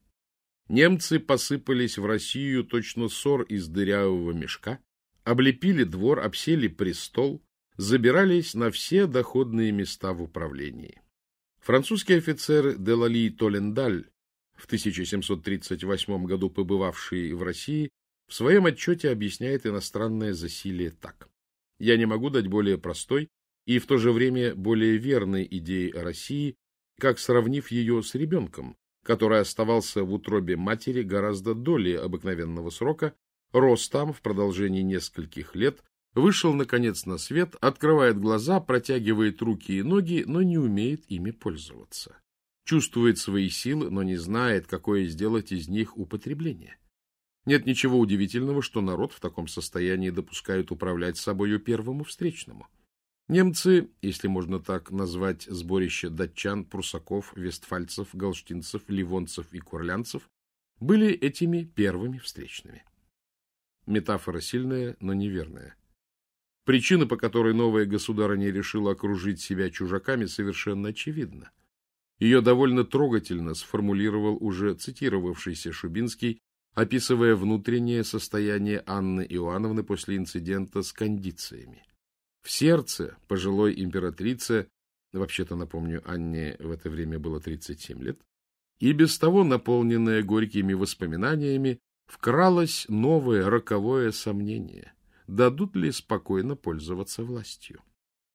Немцы посыпались в Россию точно ссор из дырявого мешка, облепили двор, обсели престол, забирались на все доходные места в управлении. Французский офицер Делали Толендаль, в 1738 году побывавший в России, в своем отчете объясняет иностранное засилие так. Я не могу дать более простой и в то же время более верной идеи о России, как сравнив ее с ребенком, который оставался в утробе матери гораздо долее обыкновенного срока, рос там в продолжении нескольких лет, вышел, наконец, на свет, открывает глаза, протягивает руки и ноги, но не умеет ими пользоваться. Чувствует свои силы, но не знает, какое сделать из них употребление. Нет ничего удивительного, что народ в таком состоянии допускают управлять собою первому встречному. Немцы, если можно так назвать сборище датчан, прусаков, вестфальцев, галштинцев, ливонцев и курлянцев, были этими первыми встречными. Метафора сильная, но неверная. Причина, по которой новая государыня решила окружить себя чужаками, совершенно очевидна. Ее довольно трогательно сформулировал уже цитировавшийся Шубинский описывая внутреннее состояние Анны Иоанновны после инцидента с кондициями. В сердце пожилой императрицы, вообще-то, напомню, Анне в это время было 37 лет, и без того наполненное горькими воспоминаниями, вкралось новое роковое сомнение, дадут ли спокойно пользоваться властью.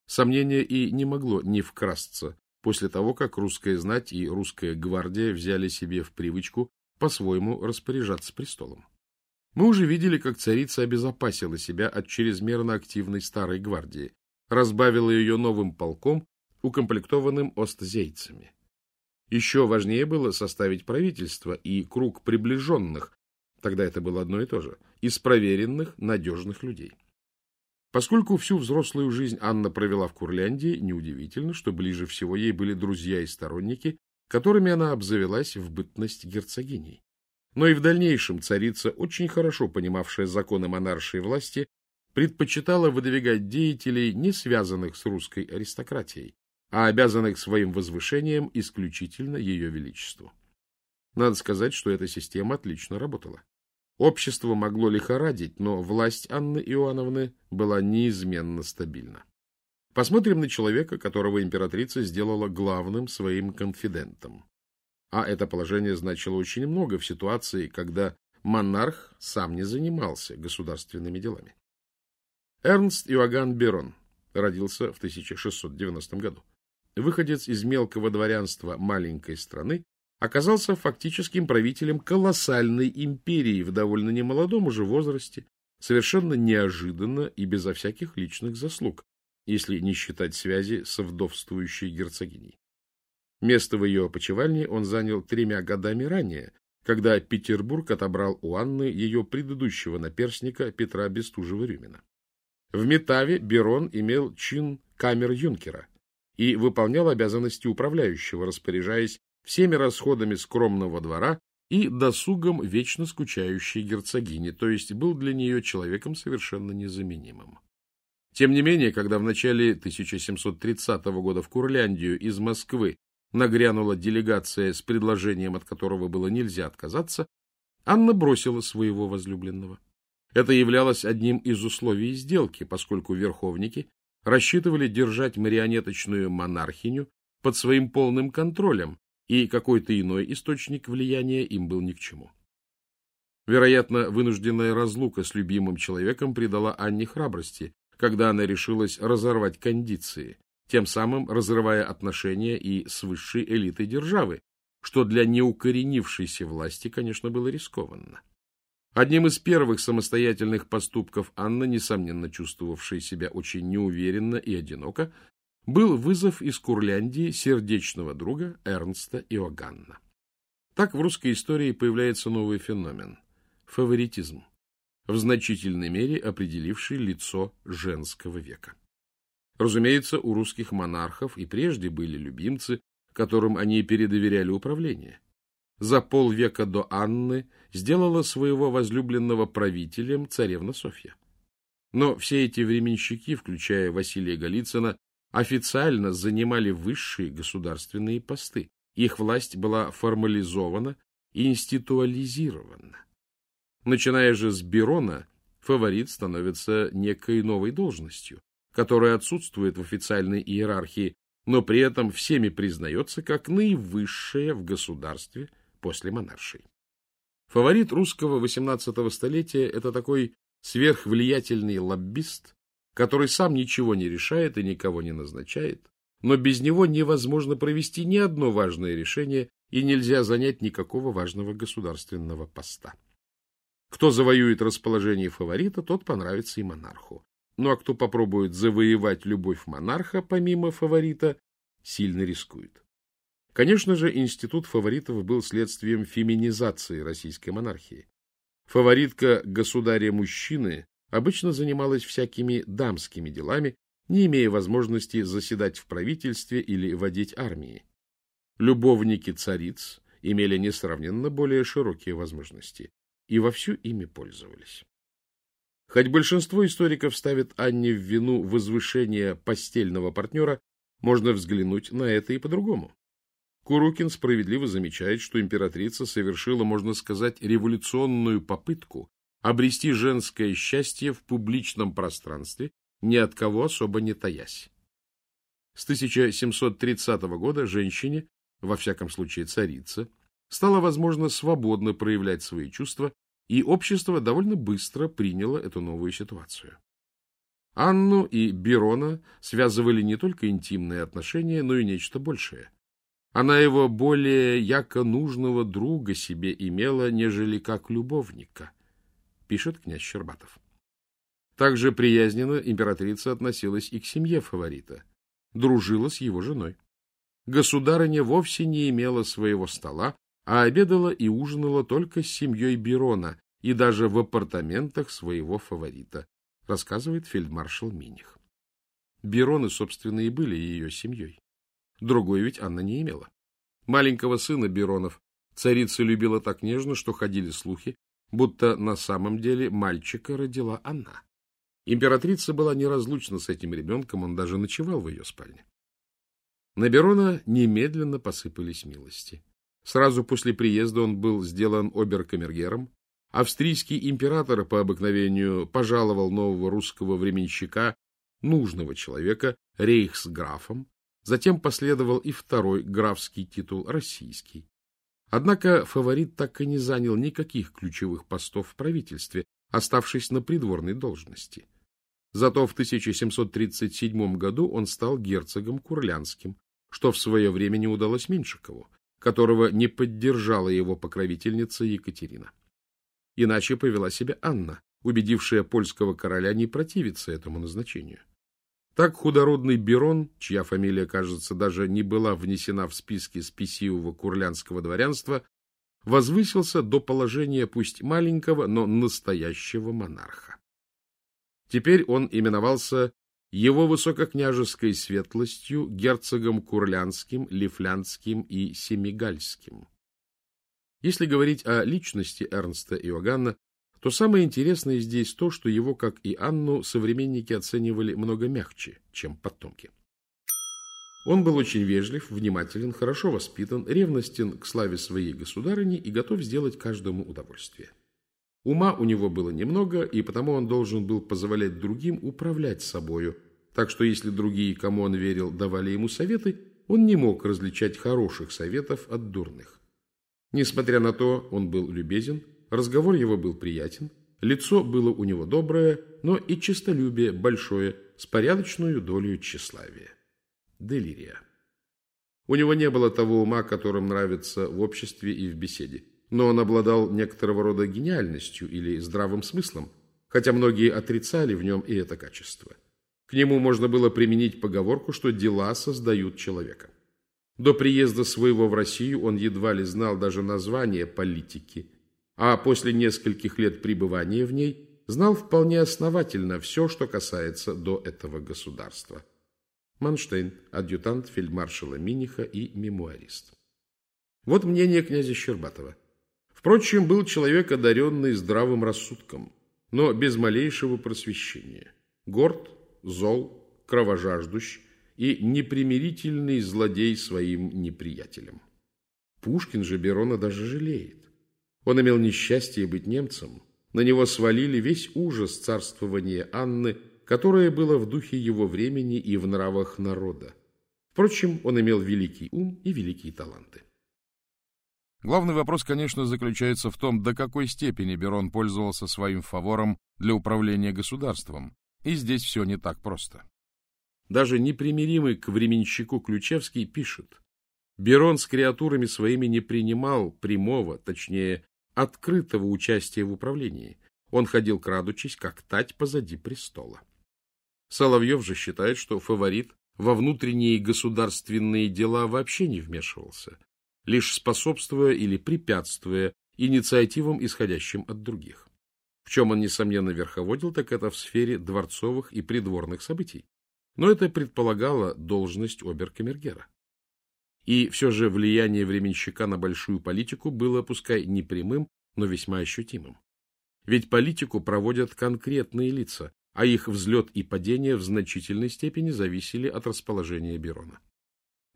Сомнение и не могло не вкрасться после того, как русская знать и русская гвардия взяли себе в привычку по-своему распоряжаться престолом. Мы уже видели, как царица обезопасила себя от чрезмерно активной старой гвардии, разбавила ее новым полком, укомплектованным остзейцами. Еще важнее было составить правительство и круг приближенных, тогда это было одно и то же, из проверенных, надежных людей. Поскольку всю взрослую жизнь Анна провела в Курляндии, неудивительно, что ближе всего ей были друзья и сторонники, которыми она обзавелась в бытность герцогиней. Но и в дальнейшем царица, очень хорошо понимавшая законы монаршей власти, предпочитала выдвигать деятелей, не связанных с русской аристократией, а обязанных своим возвышением исключительно ее величеству. Надо сказать, что эта система отлично работала. Общество могло лихорадить, но власть Анны Иоанновны была неизменно стабильна. Посмотрим на человека, которого императрица сделала главным своим конфидентом. А это положение значило очень много в ситуации, когда монарх сам не занимался государственными делами. Эрнст Иоганн Берон родился в 1690 году. Выходец из мелкого дворянства маленькой страны, оказался фактическим правителем колоссальной империи в довольно немолодом уже возрасте, совершенно неожиданно и безо всяких личных заслуг, если не считать связи со вдовствующей герцогиней. Место в ее опочивальне он занял тремя годами ранее, когда Петербург отобрал у Анны ее предыдущего наперсника Петра Бестужева-Рюмина. В Метаве Берон имел чин камер-юнкера и выполнял обязанности управляющего, распоряжаясь всеми расходами скромного двора и досугом вечно скучающей герцогини, то есть был для нее человеком совершенно незаменимым. Тем не менее, когда в начале 1730 года в Курляндию из Москвы нагрянула делегация с предложением, от которого было нельзя отказаться, Анна бросила своего возлюбленного. Это являлось одним из условий сделки, поскольку верховники рассчитывали держать марионеточную монархиню под своим полным контролем, и какой-то иной источник влияния им был ни к чему. Вероятно, вынужденная разлука с любимым человеком придала Анне храбрости, когда она решилась разорвать кондиции, тем самым разрывая отношения и с высшей элитой державы, что для неукоренившейся власти, конечно, было рискованно. Одним из первых самостоятельных поступков Анны, несомненно чувствовавшей себя очень неуверенно и одиноко, был вызов из Курляндии сердечного друга Эрнста Иоганна. Так в русской истории появляется новый феномен – фаворитизм, в значительной мере определивший лицо женского века. Разумеется, у русских монархов и прежде были любимцы, которым они передоверяли управление. За полвека до Анны сделала своего возлюбленного правителем царевна Софья. Но все эти временщики, включая Василия Голицына, официально занимали высшие государственные посты. Их власть была формализована и институализирована. Начиная же с Берона, фаворит становится некой новой должностью, которая отсутствует в официальной иерархии, но при этом всеми признается как наивысшая в государстве после монаршей. Фаворит русского XVIII столетия – это такой сверхвлиятельный лоббист, который сам ничего не решает и никого не назначает, но без него невозможно провести ни одно важное решение и нельзя занять никакого важного государственного поста. Кто завоюет расположение фаворита, тот понравится и монарху. Ну а кто попробует завоевать любовь монарха помимо фаворита, сильно рискует. Конечно же, институт фаворитов был следствием феминизации российской монархии. Фаворитка государя-мужчины обычно занималась всякими дамскими делами, не имея возможности заседать в правительстве или водить армии. Любовники цариц имели несравненно более широкие возможности и вовсю ими пользовались. Хоть большинство историков ставит Анне в вину возвышение постельного партнера, можно взглянуть на это и по-другому. Курукин справедливо замечает, что императрица совершила, можно сказать, революционную попытку обрести женское счастье в публичном пространстве, ни от кого особо не таясь. С 1730 года женщине, во всяком случае царице, стало возможно свободно проявлять свои чувства, и общество довольно быстро приняло эту новую ситуацию. Анну и Берона связывали не только интимные отношения, но и нечто большее. Она его более яко нужного друга себе имела, нежели как любовника, пишет князь Щербатов. Также приязненно императрица относилась и к семье фаворита, дружила с его женой. Государыня вовсе не имела своего стола, а обедала и ужинала только с семьей Берона и даже в апартаментах своего фаворита, рассказывает фельдмаршал Миних. Бероны, собственно, и были ее семьей. Другой ведь Анна не имела. Маленького сына Беронов царица любила так нежно, что ходили слухи, будто на самом деле мальчика родила она. Императрица была неразлучна с этим ребенком, он даже ночевал в ее спальне. На Берона немедленно посыпались милости. Сразу после приезда он был сделан оберкамергером. Австрийский император по обыкновению пожаловал нового русского временщика, нужного человека, рейхсграфом. Затем последовал и второй графский титул, российский. Однако фаворит так и не занял никаких ключевых постов в правительстве, оставшись на придворной должности. Зато в 1737 году он стал герцогом Курлянским, что в свое время не удалось Меньшикову которого не поддержала его покровительница Екатерина. Иначе повела себя Анна, убедившая польского короля не противиться этому назначению. Так худородный Берон, чья фамилия, кажется, даже не была внесена в списки спесивого курлянского дворянства, возвысился до положения пусть маленького, но настоящего монарха. Теперь он именовался его высококняжеской светлостью герцогом Курлянским, Лифлянским и Семигальским. Если говорить о личности Эрнста Иоганна, то самое интересное здесь то, что его, как и Анну, современники оценивали много мягче, чем потомки. Он был очень вежлив, внимателен, хорошо воспитан, ревностен к славе своей государыни и готов сделать каждому удовольствие. Ума у него было немного, и потому он должен был позволять другим управлять собою, так что если другие, кому он верил, давали ему советы, он не мог различать хороших советов от дурных. Несмотря на то, он был любезен, разговор его был приятен, лицо было у него доброе, но и честолюбие большое, с порядочную долей тщеславия. Делирия. У него не было того ума, которым нравится в обществе и в беседе но он обладал некоторого рода гениальностью или здравым смыслом, хотя многие отрицали в нем и это качество. К нему можно было применить поговорку, что дела создают человека. До приезда своего в Россию он едва ли знал даже название политики, а после нескольких лет пребывания в ней знал вполне основательно все, что касается до этого государства. Манштейн, адъютант фельдмаршала Миниха и мемуарист. Вот мнение князя Щербатова. Впрочем, был человек, одаренный здравым рассудком, но без малейшего просвещения. Горд, зол, кровожаждущ и непримирительный злодей своим неприятелям. Пушкин же Берона даже жалеет. Он имел несчастье быть немцем. На него свалили весь ужас царствования Анны, которое было в духе его времени и в нравах народа. Впрочем, он имел великий ум и великие таланты. Главный вопрос, конечно, заключается в том, до какой степени Берон пользовался своим фавором для управления государством. И здесь все не так просто. Даже непримиримый к временщику Ключевский пишет. Берон с креатурами своими не принимал прямого, точнее, открытого участия в управлении. Он ходил, крадучись, как тать позади престола. Соловьев же считает, что фаворит во внутренние государственные дела вообще не вмешивался, лишь способствуя или препятствуя инициативам, исходящим от других. В чем он, несомненно, верховодил, так это в сфере дворцовых и придворных событий. Но это предполагало должность оберкамергера. И все же влияние временщика на большую политику было, пускай не прямым, но весьма ощутимым. Ведь политику проводят конкретные лица, а их взлет и падение в значительной степени зависели от расположения Берона.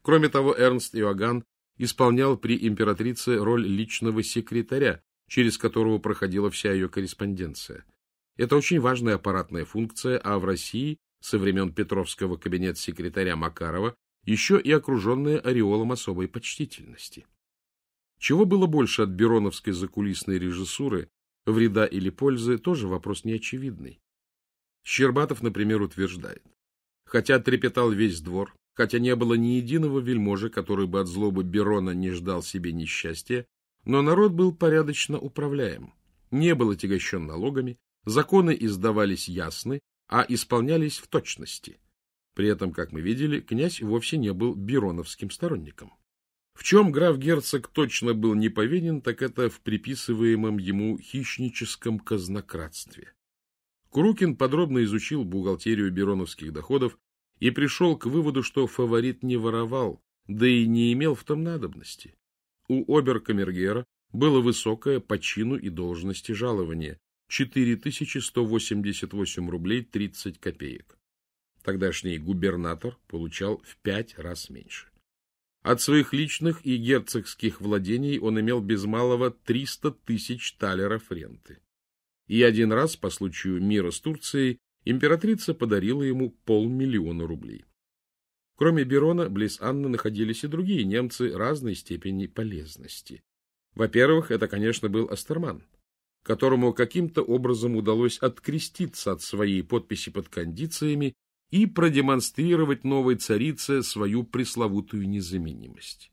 Кроме того, Эрнст Иоганн исполнял при императрице роль личного секретаря, через которого проходила вся ее корреспонденция. Это очень важная аппаратная функция, а в России со времен Петровского кабинет-секретаря Макарова еще и окруженная ореолом особой почтительности. Чего было больше от бероновской закулисной режиссуры, вреда или пользы, тоже вопрос неочевидный. Щербатов, например, утверждает, хотя трепетал весь двор, хотя не было ни единого вельможи, который бы от злобы Берона не ждал себе несчастья, но народ был порядочно управляем, не был отягощен налогами, законы издавались ясны, а исполнялись в точности. При этом, как мы видели, князь вовсе не был Бероновским сторонником. В чем граф-герцог точно был не повинен, так это в приписываемом ему хищническом казнократстве. Курукин подробно изучил бухгалтерию бероновских доходов и пришел к выводу, что фаворит не воровал, да и не имел в том надобности. У оберкамергера было высокое по чину и должности жалование – 4188 рублей 30 копеек. Тогдашний губернатор получал в пять раз меньше. От своих личных и герцогских владений он имел без малого 300 тысяч талеров ренты. И один раз, по случаю мира с Турцией, императрица подарила ему полмиллиона рублей. Кроме Берона, близ Анны находились и другие немцы разной степени полезности. Во-первых, это, конечно, был Астерман, которому каким-то образом удалось откреститься от своей подписи под кондициями и продемонстрировать новой царице свою пресловутую незаменимость.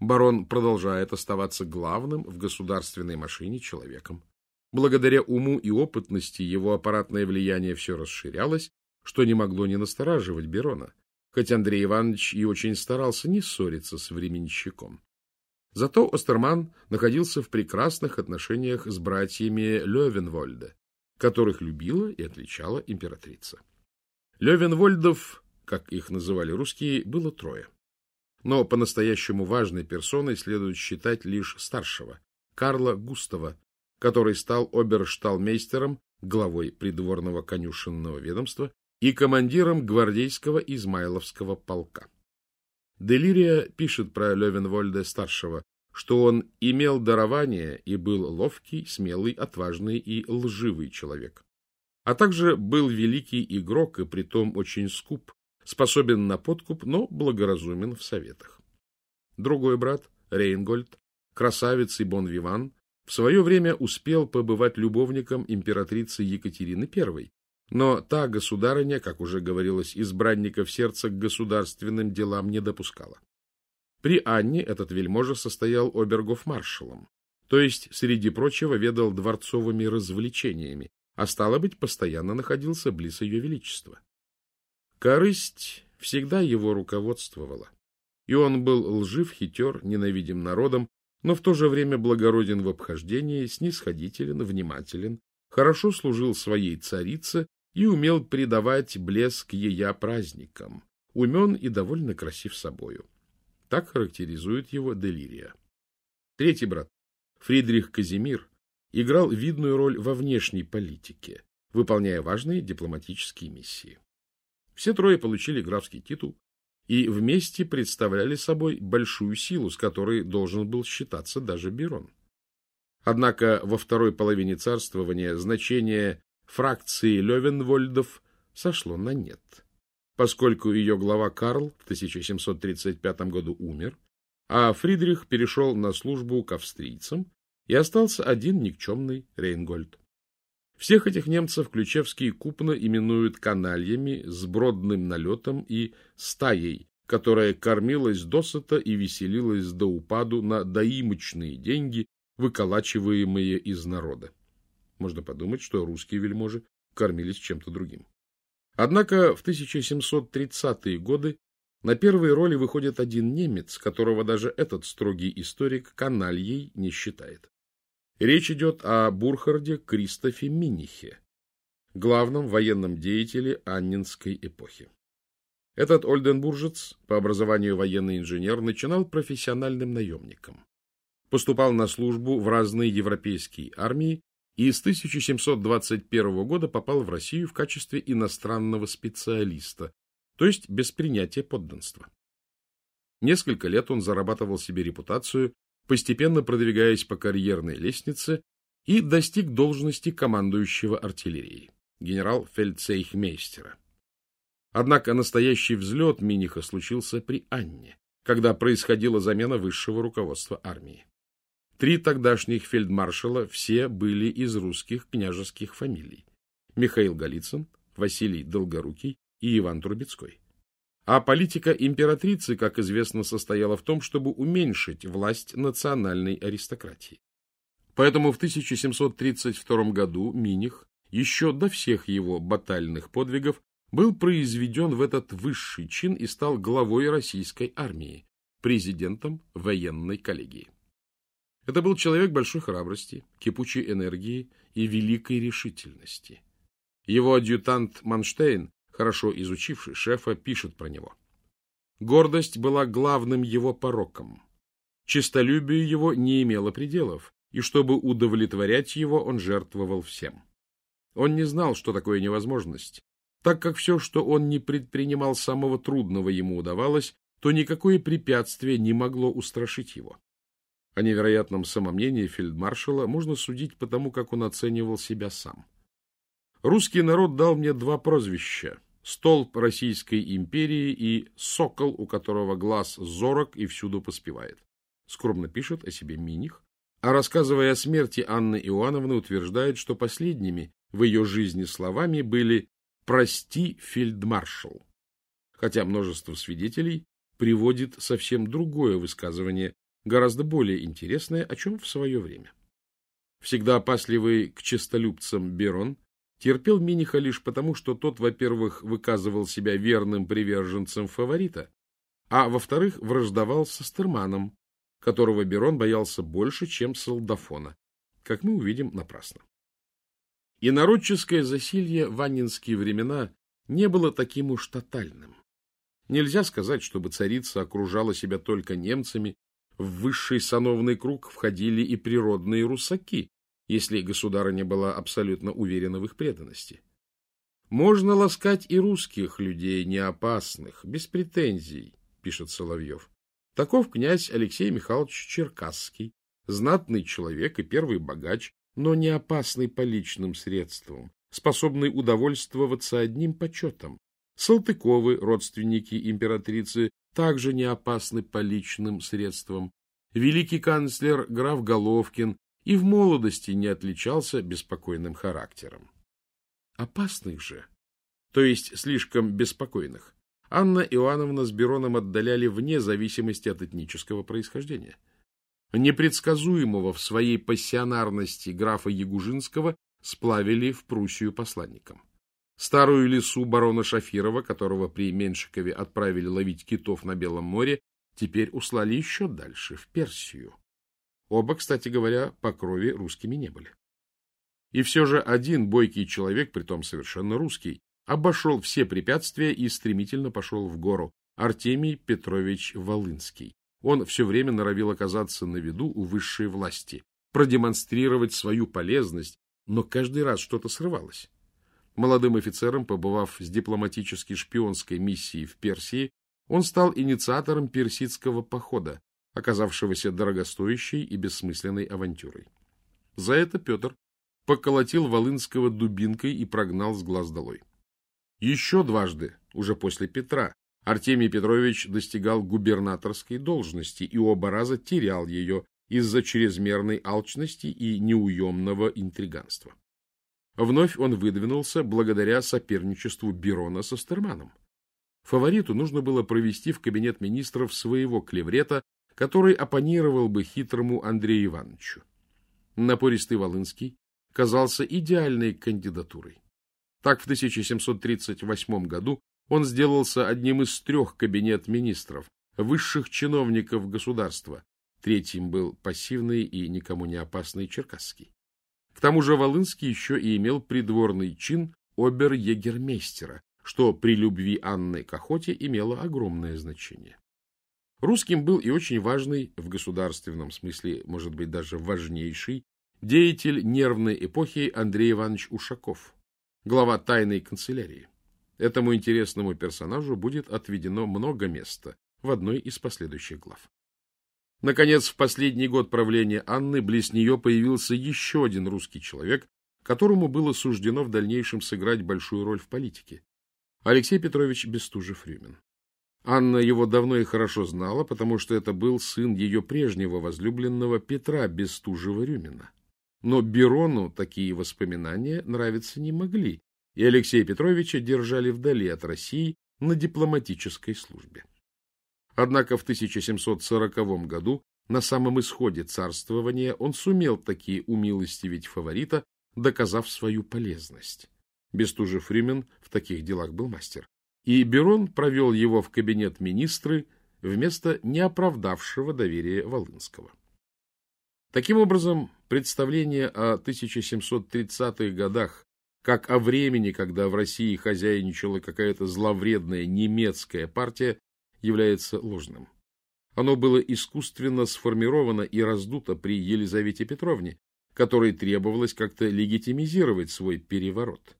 Барон продолжает оставаться главным в государственной машине человеком. Благодаря уму и опытности его аппаратное влияние все расширялось, что не могло не настораживать Берона, хоть Андрей Иванович и очень старался не ссориться с временщиком. Зато Остерман находился в прекрасных отношениях с братьями Левенвольда, которых любила и отличала императрица. Левенвольдов, как их называли русские, было трое. Но по-настоящему важной персоной следует считать лишь старшего, Карла Густава, который стал обершталмейстером, главой придворного конюшенного ведомства и командиром гвардейского Измайловского полка. Делирия пишет про Левенвольда-старшего, что он имел дарование и был ловкий, смелый, отважный и лживый человек. А также был великий игрок и притом очень скуп, способен на подкуп, но благоразумен в советах. Другой брат, Рейнгольд, красавец и бон-виван, в свое время успел побывать любовником императрицы Екатерины I, но та государыня, как уже говорилось, избранников сердца к государственным делам не допускала. При Анне этот вельможа состоял обергов-маршалом, то есть, среди прочего, ведал дворцовыми развлечениями, а стало быть, постоянно находился близ ее величества. Корысть всегда его руководствовала, и он был лжив, хитер, ненавидим народом, но в то же время благороден в обхождении, снисходителен, внимателен, хорошо служил своей царице и умел придавать блеск ея праздникам, умен и довольно красив собою. Так характеризует его Делирия. Третий брат, Фридрих Казимир, играл видную роль во внешней политике, выполняя важные дипломатические миссии. Все трое получили графский титул и вместе представляли собой большую силу, с которой должен был считаться даже Берон. Однако во второй половине царствования значение фракции Левенвольдов сошло на нет, поскольку ее глава Карл в 1735 году умер, а Фридрих перешел на службу к австрийцам и остался один никчемный Рейнгольд. Всех этих немцев Ключевский купно именуют канальями с бродным налетом и стаей, которая кормилась досыта и веселилась до упаду на доимочные деньги, выколачиваемые из народа. Можно подумать, что русские вельможи кормились чем-то другим. Однако в 1730-е годы на первой роли выходит один немец, которого даже этот строгий историк канальей не считает. Речь идет о Бурхарде Кристофе Минихе, главном военном деятеле Аннинской эпохи. Этот ольденбуржец, по образованию военный инженер, начинал профессиональным наемником. Поступал на службу в разные европейские армии и с 1721 года попал в Россию в качестве иностранного специалиста, то есть без принятия подданства. Несколько лет он зарабатывал себе репутацию, постепенно продвигаясь по карьерной лестнице и достиг должности командующего артиллерией, генерал-фельдцейхмейстера. Однако настоящий взлет Миниха случился при Анне, когда происходила замена высшего руководства армии. Три тогдашних фельдмаршала все были из русских княжеских фамилий. Михаил Голицын, Василий Долгорукий и Иван Трубецкой. А политика императрицы, как известно, состояла в том, чтобы уменьшить власть национальной аристократии. Поэтому в 1732 году Миних, еще до всех его батальных подвигов, был произведен в этот высший чин и стал главой российской армии, президентом военной коллегии. Это был человек большой храбрости, кипучей энергии и великой решительности. Его адъютант Манштейн, хорошо изучивший шефа, пишет про него. Гордость была главным его пороком. Честолюбие его не имело пределов, и чтобы удовлетворять его, он жертвовал всем. Он не знал, что такое невозможность, так как все, что он не предпринимал самого трудного ему удавалось, то никакое препятствие не могло устрашить его. О невероятном самомнении фельдмаршала можно судить по тому, как он оценивал себя сам. Русский народ дал мне два прозвища — столб Российской империи и сокол, у которого глаз зорок и всюду поспевает. Скромно пишет о себе Миних, а рассказывая о смерти Анны Иоанновны, утверждает, что последними в ее жизни словами были «прости, фельдмаршал», хотя множество свидетелей приводит совсем другое высказывание гораздо более интересное, о чем в свое время. Всегда опасливый к честолюбцам Берон терпел Миниха лишь потому, что тот, во-первых, выказывал себя верным приверженцем фаворита, а во-вторых, враждовал со Стерманом, которого Берон боялся больше, чем солдафона, как мы увидим напрасно. И народческое засилье в аннинские времена не было таким уж тотальным. Нельзя сказать, чтобы царица окружала себя только немцами в высший сановный круг входили и природные русаки, если государыня была абсолютно уверена в их преданности. Можно ласкать и русских людей, не опасных, без претензий, пишет Соловьев, таков князь Алексей Михайлович Черкасский, знатный человек и первый богач, но не опасный по личным средствам, способный удовольствоваться одним почетом. Салтыковы, родственники императрицы, также не опасны по личным средствам. Великий канцлер граф Головкин и в молодости не отличался беспокойным характером. Опасных же, то есть слишком беспокойных, Анна Иоанновна с Бероном отдаляли вне зависимости от этнического происхождения. Непредсказуемого в своей пассионарности графа Ягужинского сплавили в Пруссию посланником. Старую лесу барона Шафирова, которого при Меншикове отправили ловить китов на Белом море, теперь услали еще дальше, в Персию. Оба, кстати говоря, по крови русскими не были. И все же один бойкий человек, притом совершенно русский, обошел все препятствия и стремительно пошел в гору. Артемий Петрович Волынский. Он все время норовил оказаться на виду у высшей власти, продемонстрировать свою полезность, но каждый раз что-то срывалось. Молодым офицером, побывав с дипломатической шпионской миссией в Персии, он стал инициатором персидского похода, оказавшегося дорогостоящей и бессмысленной авантюрой. За это Петр поколотил Волынского дубинкой и прогнал с глаз долой. Еще дважды, уже после Петра, Артемий Петрович достигал губернаторской должности и оба раза терял ее из-за чрезмерной алчности и неуемного интриганства. Вновь он выдвинулся благодаря соперничеству Бирона со Стерманом. Фавориту нужно было провести в кабинет министров своего клеврета, который оппонировал бы хитрому Андрею Ивановичу. Напористый Волынский казался идеальной кандидатурой. Так в 1738 году он сделался одним из трех кабинет министров, высших чиновников государства. Третьим был пассивный и никому не опасный Черкасский. К тому же Волынский еще и имел придворный чин обер-егермейстера, что при любви Анны к охоте имело огромное значение. Русским был и очень важный, в государственном смысле, может быть, даже важнейший, деятель нервной эпохи Андрей Иванович Ушаков, глава тайной канцелярии. Этому интересному персонажу будет отведено много места в одной из последующих глав. Наконец, в последний год правления Анны близ нее появился еще один русский человек, которому было суждено в дальнейшем сыграть большую роль в политике. Алексей Петрович Бестужев-Рюмин. Анна его давно и хорошо знала, потому что это был сын ее прежнего возлюбленного Петра Бестужева-Рюмина. Но Берону такие воспоминания нравиться не могли, и Алексея Петровича держали вдали от России на дипломатической службе. Однако в 1740 году, на самом исходе царствования, он сумел таки умилостивить фаворита, доказав свою полезность. Бестужев-Рюмин в таких делах был мастер. И Берон провел его в кабинет министры вместо неоправдавшего доверия Волынского. Таким образом, представление о 1730-х годах как о времени, когда в России хозяйничала какая-то зловредная немецкая партия, является ложным. Оно было искусственно сформировано и раздуто при Елизавете Петровне, которой требовалось как-то легитимизировать свой переворот.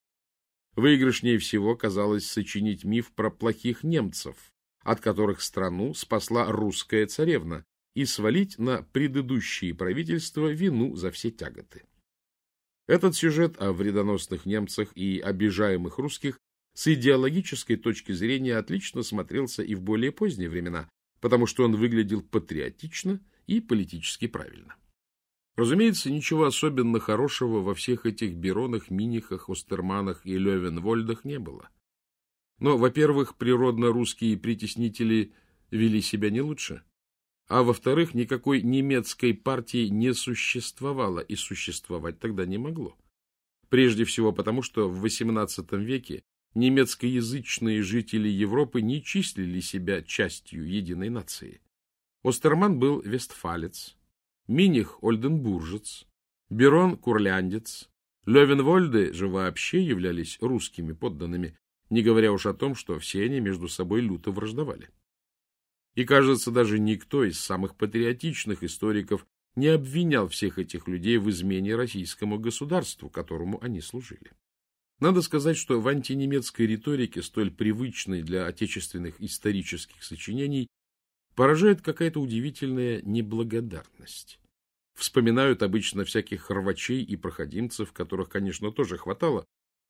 Выигрышнее всего казалось сочинить миф про плохих немцев, от которых страну спасла русская царевна, и свалить на предыдущие правительства вину за все тяготы. Этот сюжет о вредоносных немцах и обижаемых русских с идеологической точки зрения отлично смотрелся и в более поздние времена, потому что он выглядел патриотично и политически правильно. Разумеется, ничего особенно хорошего во всех этих Беронах, Минихах, Остерманах и Левенвольдах не было. Но, во-первых, природно-русские притеснители вели себя не лучше, а во-вторых, никакой немецкой партии не существовало и существовать тогда не могло. Прежде всего потому, что в XVIII веке немецкоязычные жители Европы не числили себя частью единой нации. Остерман был вестфалец, Миних – ольденбуржец, Берон – курляндец, Левенвольды же вообще являлись русскими подданными, не говоря уж о том, что все они между собой люто враждовали. И, кажется, даже никто из самых патриотичных историков не обвинял всех этих людей в измене российскому государству, которому они служили. Надо сказать, что в антинемецкой риторике, столь привычной для отечественных исторических сочинений, поражает какая-то удивительная неблагодарность. Вспоминают обычно всяких хорвачей и проходимцев, которых, конечно, тоже хватало,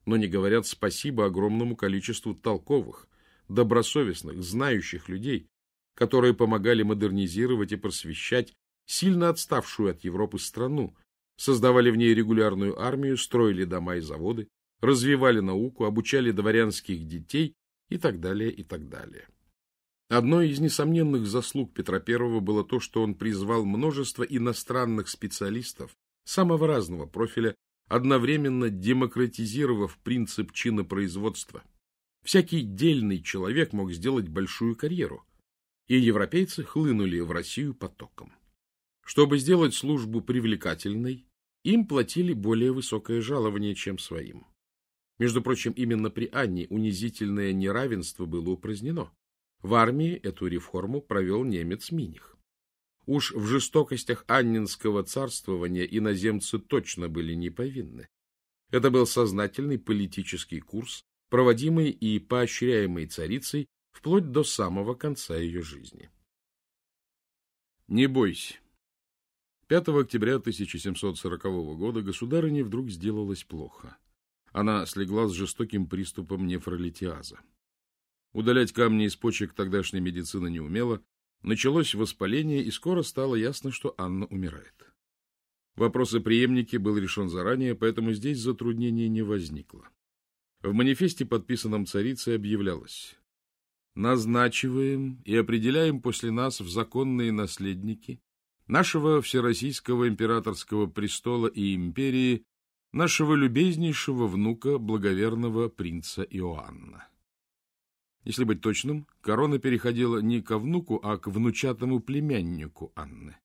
но не говорят спасибо огромному количеству толковых, добросовестных, знающих людей, которые помогали модернизировать и просвещать сильно отставшую от Европы страну, создавали в ней регулярную армию, строили дома и заводы, развивали науку, обучали дворянских детей и так далее, и так далее. Одной из несомненных заслуг Петра I было то, что он призвал множество иностранных специалистов самого разного профиля, одновременно демократизировав принцип чинопроизводства. Всякий дельный человек мог сделать большую карьеру, и европейцы хлынули в Россию потоком. Чтобы сделать службу привлекательной, им платили более высокое жалование, чем своим. Между прочим, именно при Анне унизительное неравенство было упразднено. В армии эту реформу провел немец Миних. Уж в жестокостях Аннинского царствования иноземцы точно были не повинны. Это был сознательный политический курс, проводимый и поощряемый царицей вплоть до самого конца ее жизни. Не бойся. 5 октября 1740 года государыне вдруг сделалось плохо. Она слегла с жестоким приступом нефролитиаза. Удалять камни из почек тогдашняя медицина не умела, началось воспаление, и скоро стало ясно, что Анна умирает. Вопрос о преемнике был решен заранее, поэтому здесь затруднений не возникло. В манифесте, подписанном царицей, объявлялось «Назначиваем и определяем после нас в законные наследники нашего Всероссийского императорского престола и империи нашего любезнейшего внука, благоверного принца Иоанна. Если быть точным, корона переходила не ко внуку, а к внучатому племяннику Анны.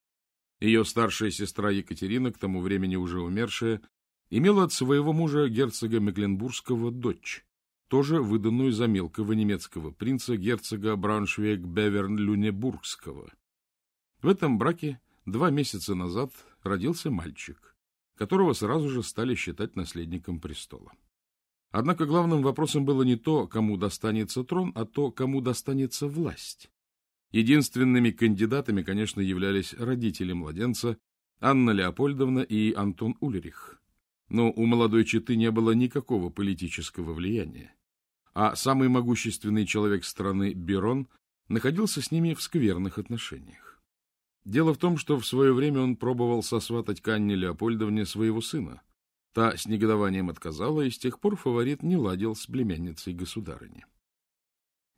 Ее старшая сестра Екатерина, к тому времени уже умершая, имела от своего мужа герцога Мекленбургского дочь, тоже выданную за мелкого немецкого принца герцога Брауншвейг-Беверн-Люнебургского. В этом браке два месяца назад родился мальчик которого сразу же стали считать наследником престола. Однако главным вопросом было не то, кому достанется трон, а то, кому достанется власть. Единственными кандидатами, конечно, являлись родители младенца Анна Леопольдовна и Антон Ульрих. Но у молодой четы не было никакого политического влияния. А самый могущественный человек страны Берон находился с ними в скверных отношениях. Дело в том, что в свое время он пробовал сосватать к Анне Леопольдовне своего сына. Та с негодованием отказала, и с тех пор фаворит не ладил с племянницей государыни.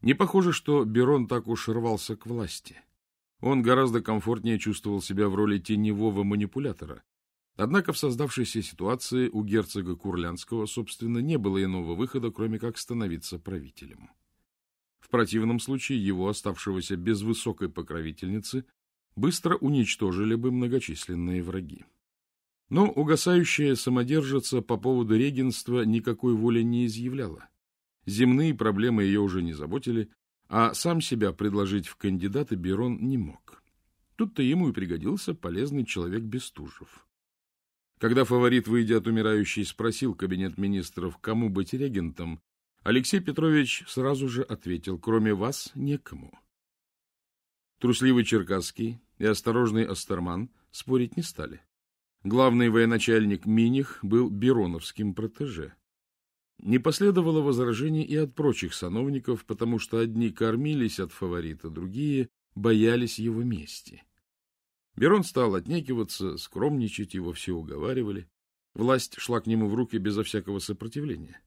Не похоже, что Берон так уж рвался к власти. Он гораздо комфортнее чувствовал себя в роли теневого манипулятора. Однако в создавшейся ситуации у герцога Курлянского, собственно, не было иного выхода, кроме как становиться правителем. В противном случае его, оставшегося без высокой покровительницы, быстро уничтожили бы многочисленные враги. Но угасающая самодержица по поводу регенства никакой воли не изъявляла. Земные проблемы ее уже не заботили, а сам себя предложить в кандидаты Берон не мог. Тут-то ему и пригодился полезный человек Бестужев. Когда фаворит, выйдя от умирающей, спросил кабинет министров, кому быть регентом, Алексей Петрович сразу же ответил, кроме вас некому. Трусливый Черкасский и осторожный Астерман спорить не стали. Главный военачальник Миних был Бероновским протеже. Не последовало возражений и от прочих сановников, потому что одни кормились от фаворита, другие боялись его мести. Берон стал отнекиваться, скромничать, его все уговаривали. Власть шла к нему в руки безо всякого сопротивления.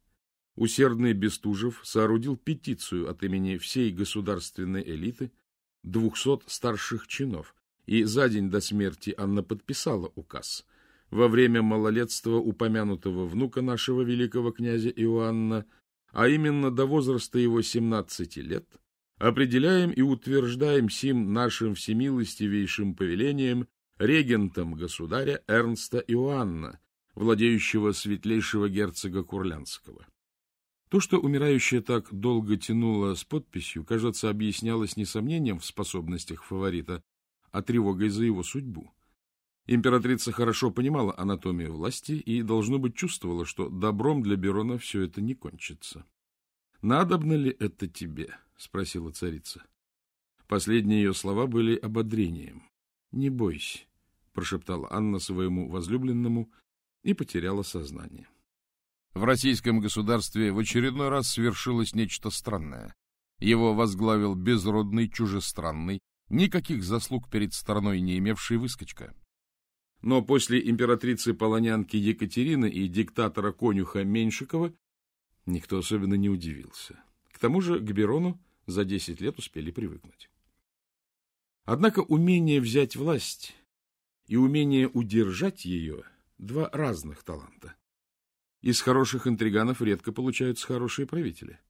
Усердный Бестужев соорудил петицию от имени всей государственной элиты, двухсот старших чинов, и за день до смерти Анна подписала указ. Во время малолетства упомянутого внука нашего великого князя Иоанна, а именно до возраста его 17 лет, определяем и утверждаем сим нашим всемилостивейшим повелением регентом государя Эрнста Иоанна, владеющего светлейшего герцога Курлянского. То, что умирающая так долго тянула с подписью, кажется, объяснялось не сомнением в способностях фаворита, а тревогой за его судьбу. Императрица хорошо понимала анатомию власти и, должно быть, чувствовала, что добром для Берона все это не кончится. — Надобно ли это тебе? — спросила царица. Последние ее слова были ободрением. — Не бойся, — прошептала Анна своему возлюбленному и потеряла сознание. В российском государстве в очередной раз свершилось нечто странное. Его возглавил безродный, чужестранный, никаких заслуг перед страной не имевший выскочка. Но после императрицы-полонянки Екатерины и диктатора-конюха Меньшикова никто особенно не удивился. К тому же к Берону за десять лет успели привыкнуть. Однако умение взять власть и умение удержать ее – два разных таланта. Из хороших интриганов редко получаются хорошие правители.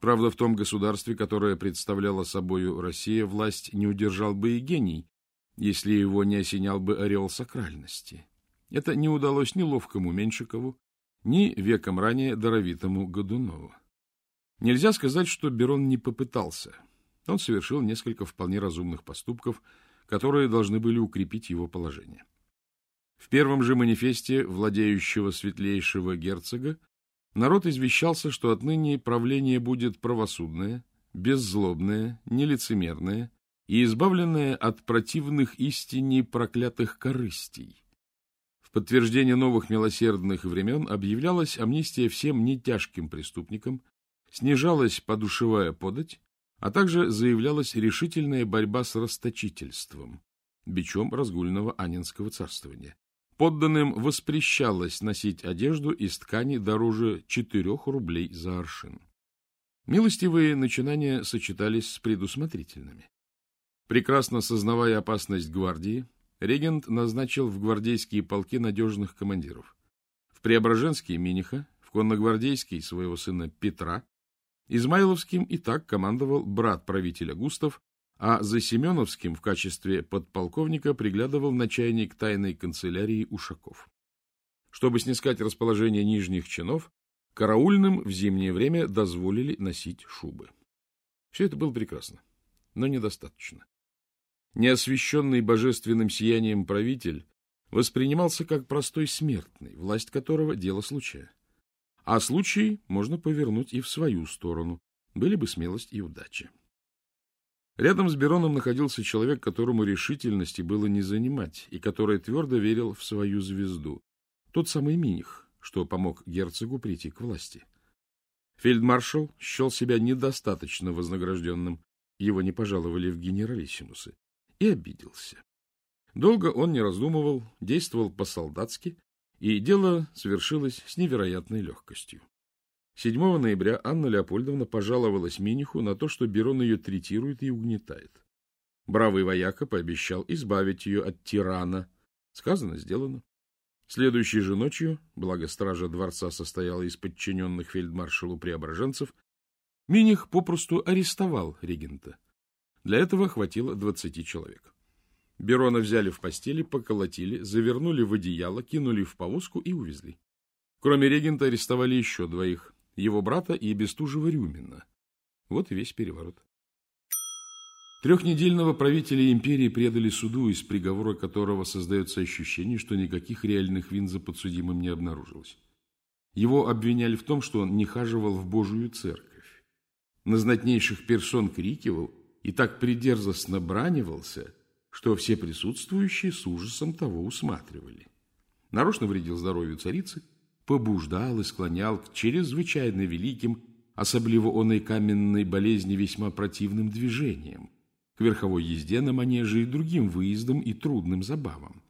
Правда, в том государстве, которое представляло собою Россия, власть не удержал бы и гений, если его не осенял бы ореол сакральности. Это не удалось ни ловкому Меньшикову, ни веком ранее даровитому Годунову. Нельзя сказать, что Берон не попытался. Он совершил несколько вполне разумных поступков, которые должны были укрепить его положение. В первом же манифесте владеющего светлейшего герцога народ извещался, что отныне правление будет правосудное, беззлобное, нелицемерное и избавленное от противных истине проклятых корыстей. В подтверждение новых милосердных времен объявлялась амнистия всем нетяжким преступникам, снижалась подушевая подать, а также заявлялась решительная борьба с расточительством, бичом разгульного Анинского царствования. Подданным воспрещалось носить одежду из ткани дороже 4 рублей за аршин. Милостивые начинания сочетались с предусмотрительными. Прекрасно сознавая опасность гвардии, регент назначил в гвардейские полки надежных командиров. В Преображенский Миниха, в конногвардейский своего сына Петра, Измайловским и так командовал брат правителя Густав, а за Семеновским в качестве подполковника приглядывал начальник тайной канцелярии Ушаков. Чтобы снискать расположение нижних чинов, караульным в зимнее время дозволили носить шубы. Все это было прекрасно, но недостаточно. Неосвещенный божественным сиянием правитель воспринимался как простой смертный, власть которого — дело случая. А случай можно повернуть и в свою сторону, были бы смелость и удача. Рядом с Бероном находился человек, которому решительности было не занимать, и который твердо верил в свою звезду. Тот самый Миних, что помог герцогу прийти к власти. Фельдмаршал счел себя недостаточно вознагражденным, его не пожаловали в генералиссимусы, и обиделся. Долго он не раздумывал, действовал по-солдатски, и дело совершилось с невероятной легкостью. 7 ноября Анна Леопольдовна пожаловалась Миниху на то, что Берон ее третирует и угнетает. Бравый вояка пообещал избавить ее от тирана. Сказано, сделано. Следующей же ночью, благо стража дворца состояла из подчиненных фельдмаршалу преображенцев, Миних попросту арестовал регента. Для этого хватило двадцати человек. Берона взяли в постели, поколотили, завернули в одеяло, кинули в повозку и увезли. Кроме регента арестовали еще двоих его брата и Бестужева Рюмина. Вот и весь переворот. Трехнедельного правителя империи предали суду, из приговора которого создается ощущение, что никаких реальных вин за подсудимым не обнаружилось. Его обвиняли в том, что он не хаживал в Божию церковь. На знатнейших персон крикивал и так придерзостно бранивался, что все присутствующие с ужасом того усматривали. Нарочно вредил здоровью царицы – побуждал и склонял к чрезвычайно великим, особливо оной каменной болезни весьма противным движениям, к верховой езде на манеже и другим выездам и трудным забавам.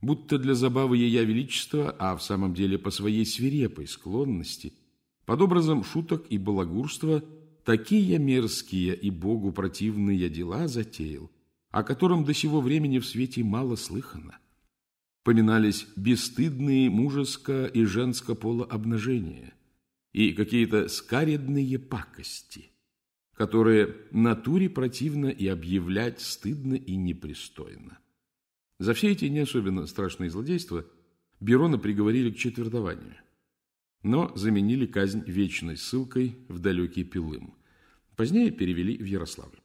Будто для забавы ея величества, а в самом деле по своей свирепой склонности, под образом шуток и балагурства, такие мерзкие и Богу противные дела затеял, о котором до сего времени в свете мало слыхано поминались бесстыдные мужеско- и женско пола обнажения и какие-то скаредные пакости, которые натуре противно и объявлять стыдно и непристойно. За все эти не особенно страшные злодейства Берона приговорили к четвертованию, но заменили казнь вечной ссылкой в далекий Пилым. Позднее перевели в Ярославль.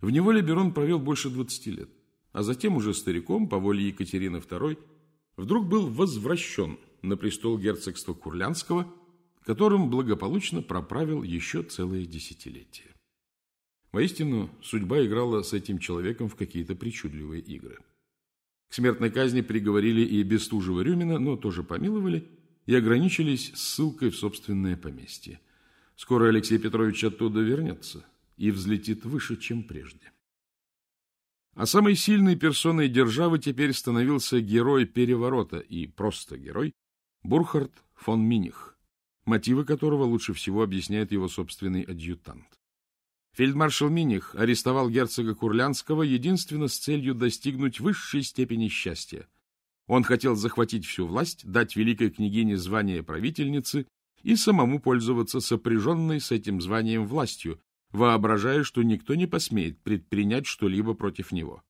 В неволе Берон провел больше 20 лет. а затем уже стариком по воле Екатерины II, вдруг был возвращен на престол герцогства Курлянского, которым благополучно проправил еще целое десятилетие. Воистину, судьба играла с этим человеком в какие-то причудливые игры. К смертной казни приговорили и Бестужева-Рюмина, но тоже помиловали и ограничились ссылкой в собственное поместье. Скоро Алексей Петрович оттуда вернется и взлетит выше, чем прежде. А самой сильной персоной державы теперь становился герой переворота и просто герой Бурхард фон Миних, мотивы которого лучше всего объясняет его собственный адъютант. Фельдмаршал Миних арестовал герцога Курлянского единственно с целью достигнуть высшей степени счастья. Он хотел захватить всю власть, дать великой княгине звание правительницы и самому пользоваться сопряженной с этим званием властью, воображая, что никто не посмеет предпринять что-либо против него.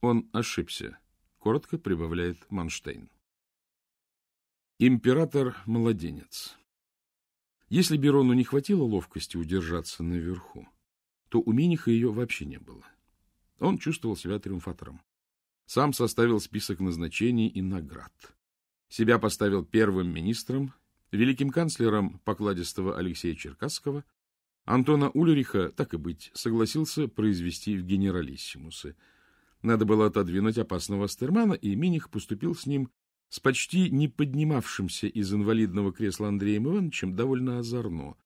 Он ошибся, коротко прибавляет Манштейн. Император-младенец. Если Берону не хватило ловкости удержаться наверху, то у Миниха ее вообще не было. Он чувствовал себя триумфатором. Сам составил список назначений и наград. Себя поставил первым министром, великим канцлером покладистого Алексея Черкасского, Антона Ульриха, так и быть, согласился произвести в генералиссимусы. Надо было отодвинуть опасного Стермана, и Миних поступил с ним с почти не поднимавшимся из инвалидного кресла Андреем Ивановичем довольно озорно.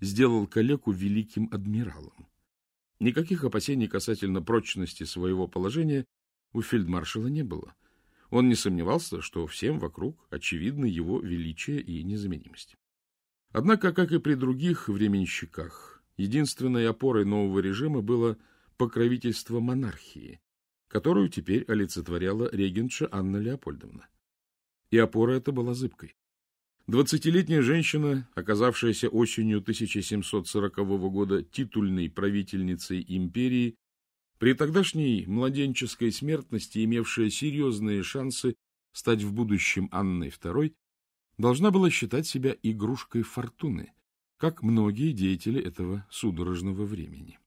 Сделал калеку великим адмиралом. Никаких опасений касательно прочности своего положения у фельдмаршала не было. Он не сомневался, что всем вокруг очевидно его величие и незаменимость. Однако, как и при других временщиках, единственной опорой нового режима было покровительство монархии, которую теперь олицетворяла регентша Анна Леопольдовна. И опора эта была зыбкой. Двадцатилетняя женщина, оказавшаяся осенью 1740 года титульной правительницей империи, при тогдашней младенческой смертности, имевшая серьезные шансы стать в будущем Анной II, должна была считать себя игрушкой фортуны, как многие деятели этого судорожного времени.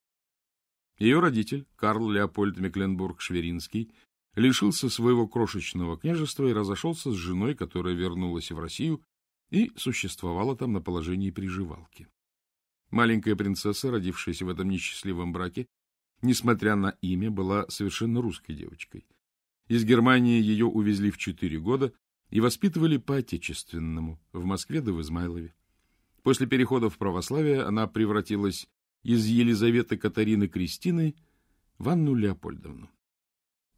Ее родитель, Карл Леопольд Мекленбург-Шверинский, лишился своего крошечного княжества и разошелся с женой, которая вернулась в Россию и существовала там на положении приживалки. Маленькая принцесса, родившаяся в этом несчастливом браке, несмотря на имя, была совершенно русской девочкой. Из Германии ее увезли в четыре года и воспитывали по-отечественному в Москве да в Измайлове. После перехода в православие она превратилась из Елизаветы Катарины Кристины в Анну Леопольдовну.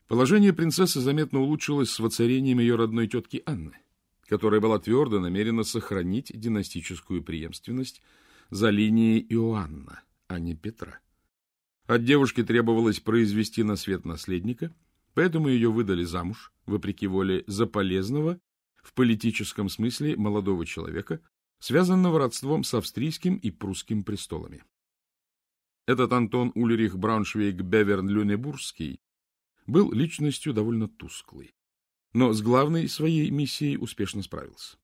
Положение принцессы заметно улучшилось с воцарением ее родной тетки Анны которая была твердо намерена сохранить династическую преемственность за линией Иоанна, а не Петра. От девушки требовалось произвести на свет наследника, поэтому ее выдали замуж, вопреки воле, за полезного, в политическом смысле, молодого человека, связанного родством с австрийским и прусским престолами. Этот Антон Ульрих Брауншвейг-Беверн-Люнебургский был личностью довольно тусклой но с главной своей миссией успешно справился.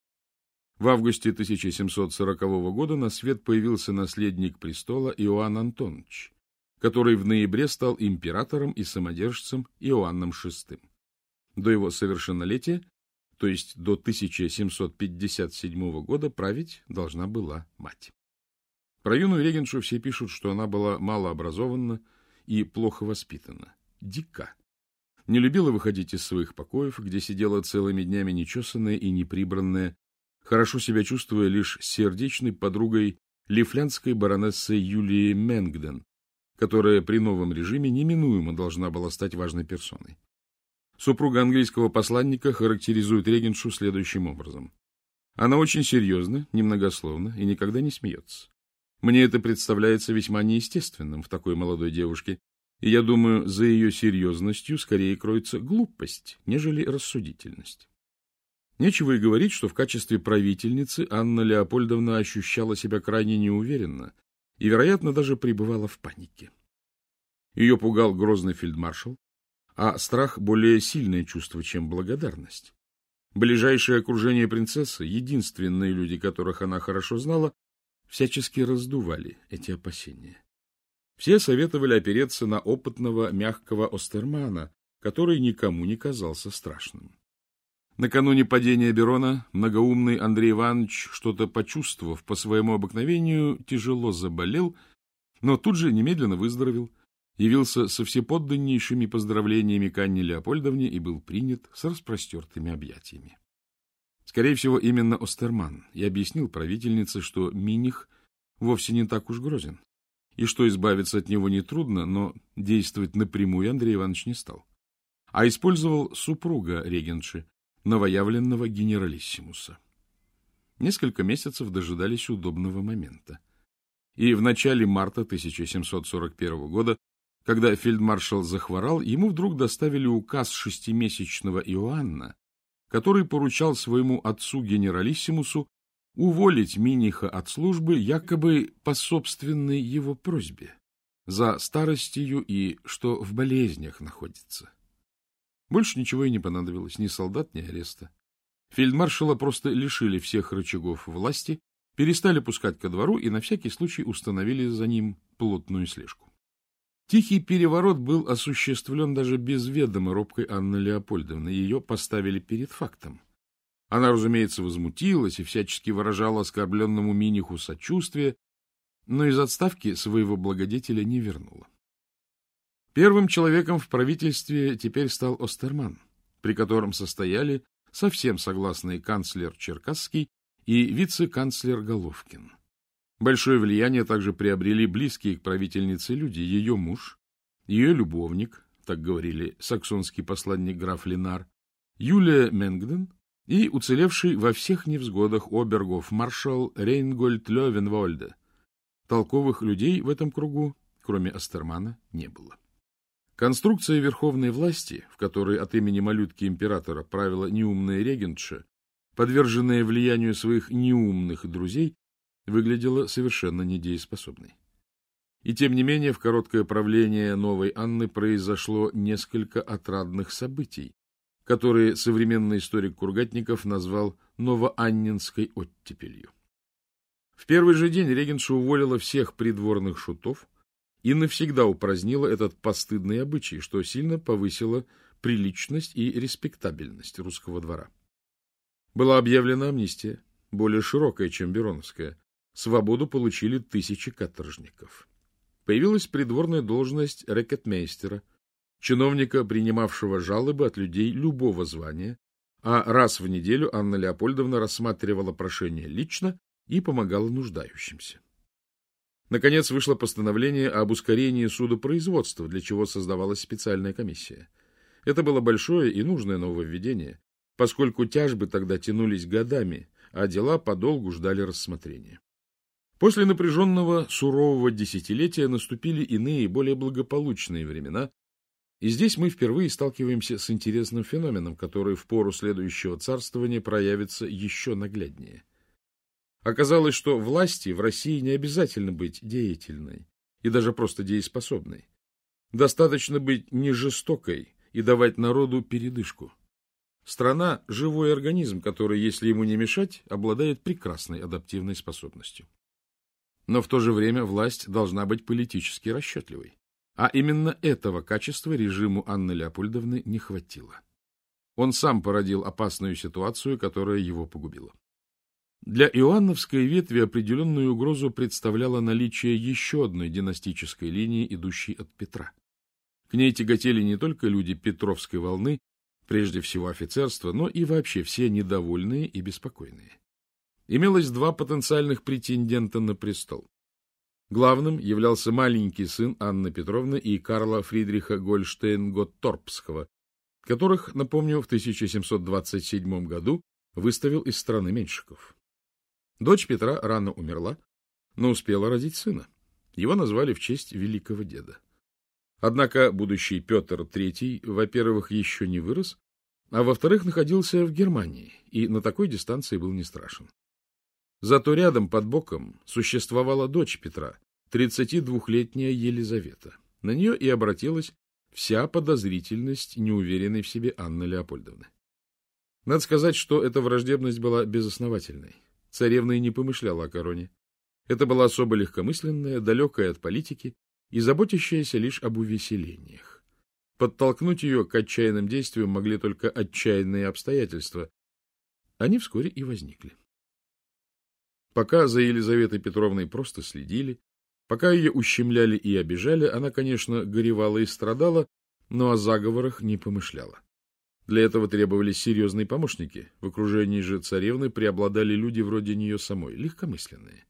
В августе 1740 года на свет появился наследник престола Иоанн Антонович, который в ноябре стал императором и самодержцем Иоанном VI. До его совершеннолетия, то есть до 1757 года, править должна была мать. Про юную регеншу все пишут, что она была малообразованна и плохо воспитана, дика не любила выходить из своих покоев, где сидела целыми днями нечесанная и неприбранная, хорошо себя чувствуя лишь сердечной подругой лифлянской баронессы Юлии Менгден, которая при новом режиме неминуемо должна была стать важной персоной. Супруга английского посланника характеризует регеншу следующим образом. Она очень серьезна, немногословна и никогда не смеется. Мне это представляется весьма неестественным в такой молодой девушке, и я думаю, за ее серьезностью скорее кроется глупость, нежели рассудительность. Нечего и говорить, что в качестве правительницы Анна Леопольдовна ощущала себя крайне неуверенно и, вероятно, даже пребывала в панике. Ее пугал грозный фельдмаршал, а страх — более сильное чувство, чем благодарность. Ближайшее окружение принцессы, единственные люди, которых она хорошо знала, всячески раздували эти опасения. Все советовали опереться на опытного мягкого Остермана, который никому не казался страшным. Накануне падения Берона многоумный Андрей Иванович, что-то почувствовав по своему обыкновению, тяжело заболел, но тут же немедленно выздоровел, явился со всеподданнейшими поздравлениями к Анне Леопольдовне и был принят с распростертыми объятиями. Скорее всего, именно Остерман и объяснил правительнице, что Миних вовсе не так уж грозен, и что избавиться от него нетрудно, но действовать напрямую Андрей Иванович не стал, а использовал супруга регенши, новоявленного генералиссимуса. Несколько месяцев дожидались удобного момента. И в начале марта 1741 года, когда фельдмаршал захворал, ему вдруг доставили указ шестимесячного Иоанна, который поручал своему отцу-генералиссимусу уволить Миниха от службы якобы по собственной его просьбе, за старостью и что в болезнях находится. Больше ничего и не понадобилось, ни солдат, ни ареста. Фельдмаршала просто лишили всех рычагов власти, перестали пускать ко двору и на всякий случай установили за ним плотную слежку. Тихий переворот был осуществлен даже без ведома робкой Анны Леопольдовны. Ее поставили перед фактом. Она, разумеется, возмутилась и всячески выражала оскорбленному Миниху сочувствие, но из отставки своего благодетеля не вернула. Первым человеком в правительстве теперь стал Остерман, при котором состояли совсем согласные канцлер Черкасский и вице-канцлер Головкин. Большое влияние также приобрели близкие к правительнице люди, ее муж, ее любовник, так говорили саксонский посланник граф Ленар, Юлия Менгден и уцелевший во всех невзгодах обергов маршал Рейнгольд Левенвольде. Толковых людей в этом кругу, кроме Астермана, не было. Конструкция верховной власти, в которой от имени малютки императора правила неумная регентша, подверженная влиянию своих неумных друзей, выглядела совершенно недееспособной. И тем не менее в короткое правление новой Анны произошло несколько отрадных событий, которые современный историк Кургатников назвал новоаннинской оттепелью. В первый же день регенша уволила всех придворных шутов, и навсегда упразднила этот постыдный обычай, что сильно повысило приличность и респектабельность русского двора. Была объявлена амнистия, более широкая, чем Бероновская. Свободу получили тысячи каторжников. Появилась придворная должность рекетмейстера, чиновника, принимавшего жалобы от людей любого звания, а раз в неделю Анна Леопольдовна рассматривала прошение лично и помогала нуждающимся. Наконец вышло постановление об ускорении судопроизводства, для чего создавалась специальная комиссия. Это было большое и нужное нововведение, поскольку тяжбы тогда тянулись годами, а дела подолгу ждали рассмотрения. После напряженного сурового десятилетия наступили иные, более благополучные времена, и здесь мы впервые сталкиваемся с интересным феноменом, который в пору следующего царствования проявится еще нагляднее – Оказалось, что власти в России не обязательно быть деятельной и даже просто дееспособной. Достаточно быть не жестокой и давать народу передышку. Страна – живой организм, который, если ему не мешать, обладает прекрасной адаптивной способностью. Но в то же время власть должна быть политически расчетливой. А именно этого качества режиму Анны Леопольдовны не хватило. Он сам породил опасную ситуацию, которая его погубила. Для Иоанновской ветви определенную угрозу представляло наличие еще одной династической линии, идущей от Петра. К ней тяготели не только люди Петровской волны, прежде всего офицерство, но и вообще все недовольные и беспокойные. Имелось два потенциальных претендента на престол. Главным являлся маленький сын Анны Петровны и Карла Фридриха Гольштейн-Готторпского, которых, напомню, в 1727 году выставил из страны меньшиков. Дочь Петра рано умерла, но успела родить сына. Его назвали в честь великого деда. Однако будущий Петр III, во-первых, еще не вырос, а во-вторых, находился в Германии и на такой дистанции был не страшен. Зато рядом, под боком, существовала дочь Петра, 32-летняя Елизавета. На нее и обратилась вся подозрительность неуверенной в себе Анны Леопольдовны. Надо сказать, что эта враждебность была безосновательной. Царевна и не помышляла о короне. Это была особо легкомысленная, далекая от политики и заботящаяся лишь об увеселениях. Подтолкнуть ее к отчаянным действиям могли только отчаянные обстоятельства. Они вскоре и возникли. Пока за Елизаветой Петровной просто следили, пока ее ущемляли и обижали, она, конечно, горевала и страдала, но о заговорах не помышляла. Для этого требовались серьезные помощники. В окружении же царевны преобладали люди вроде нее самой, легкомысленные.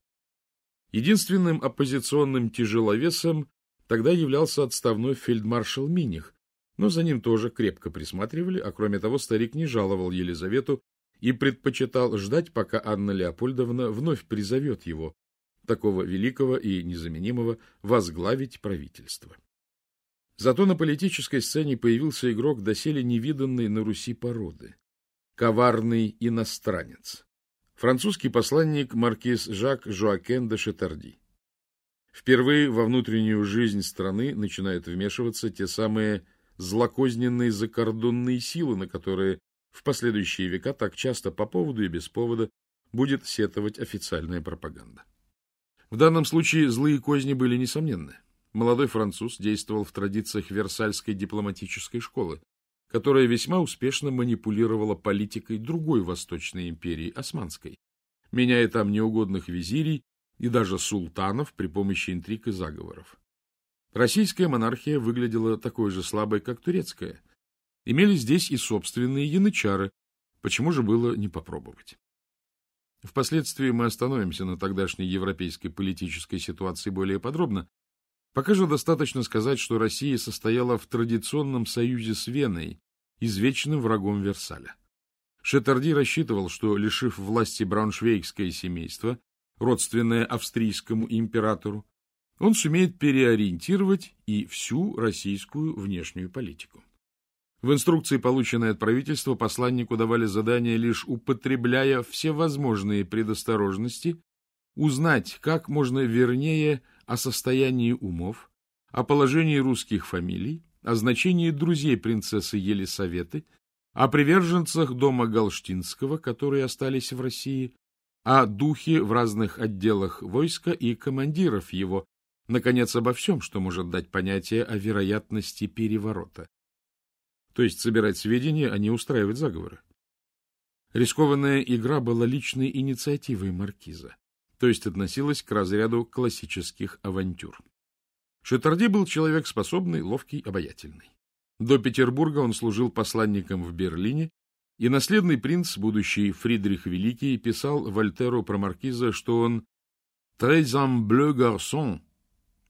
Единственным оппозиционным тяжеловесом тогда являлся отставной фельдмаршал Миних, но за ним тоже крепко присматривали, а кроме того старик не жаловал Елизавету и предпочитал ждать, пока Анна Леопольдовна вновь призовет его, такого великого и незаменимого, возглавить правительство. Зато на политической сцене появился игрок доселе невиданной на Руси породы. Коварный иностранец. Французский посланник маркиз Жак Жуакен де Шетарди. Впервые во внутреннюю жизнь страны начинают вмешиваться те самые злокозненные закордонные силы, на которые в последующие века так часто по поводу и без повода будет сетовать официальная пропаганда. В данном случае злые козни были несомненны. Молодой француз действовал в традициях Версальской дипломатической школы, которая весьма успешно манипулировала политикой другой Восточной империи, Османской, меняя там неугодных визирей и даже султанов при помощи интриг и заговоров. Российская монархия выглядела такой же слабой, как турецкая. Имели здесь и собственные янычары, почему же было не попробовать? Впоследствии мы остановимся на тогдашней европейской политической ситуации более подробно, Пока же достаточно сказать, что Россия состояла в традиционном союзе с Веной, извечным врагом Версаля. Шетарди рассчитывал, что, лишив власти брауншвейгское семейство, родственное австрийскому императору, он сумеет переориентировать и всю российскую внешнюю политику. В инструкции, полученной от правительства, посланнику давали задание лишь употребляя всевозможные предосторожности, узнать как можно вернее о состоянии умов, о положении русских фамилий, о значении друзей принцессы Елисаветы, о приверженцах дома Галштинского, которые остались в России, о духе в разных отделах войска и командиров его, наконец, обо всем, что может дать понятие о вероятности переворота. То есть собирать сведения, а не устраивать заговоры. Рискованная игра была личной инициативой маркиза то есть относилась к разряду классических авантюр. Шетарди был человек способный, ловкий, обаятельный. До Петербурга он служил посланником в Берлине, и наследный принц, будущий Фридрих Великий, писал Вольтеру про маркиза, что он «très humble garçon»,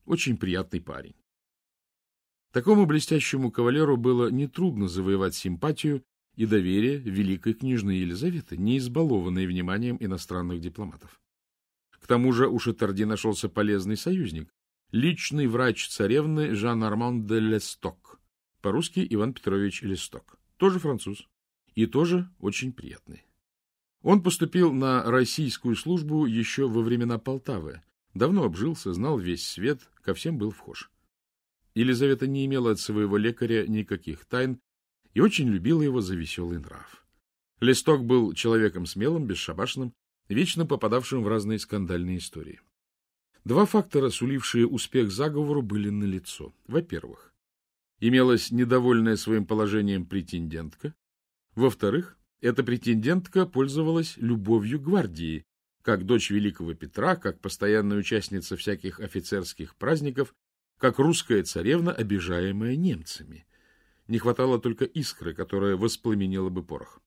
очень приятный парень. Такому блестящему кавалеру было нетрудно завоевать симпатию и доверие великой княжны Елизаветы, не избалованной вниманием иностранных дипломатов. К тому же у Шатарди нашелся полезный союзник. Личный врач царевны Жан-Арман де Лесток. По-русски Иван Петрович Лесток. Тоже француз. И тоже очень приятный. Он поступил на российскую службу еще во времена Полтавы. Давно обжился, знал весь свет, ко всем был вхож. Елизавета не имела от своего лекаря никаких тайн и очень любила его за веселый нрав. Листок был человеком смелым, бесшабашным, вечно попадавшим в разные скандальные истории. Два фактора, сулившие успех заговору, были налицо. Во-первых, имелась недовольная своим положением претендентка. Во-вторых, эта претендентка пользовалась любовью гвардии, как дочь великого Петра, как постоянная участница всяких офицерских праздников, как русская царевна, обижаемая немцами. Не хватало только искры, которая воспламенила бы порох.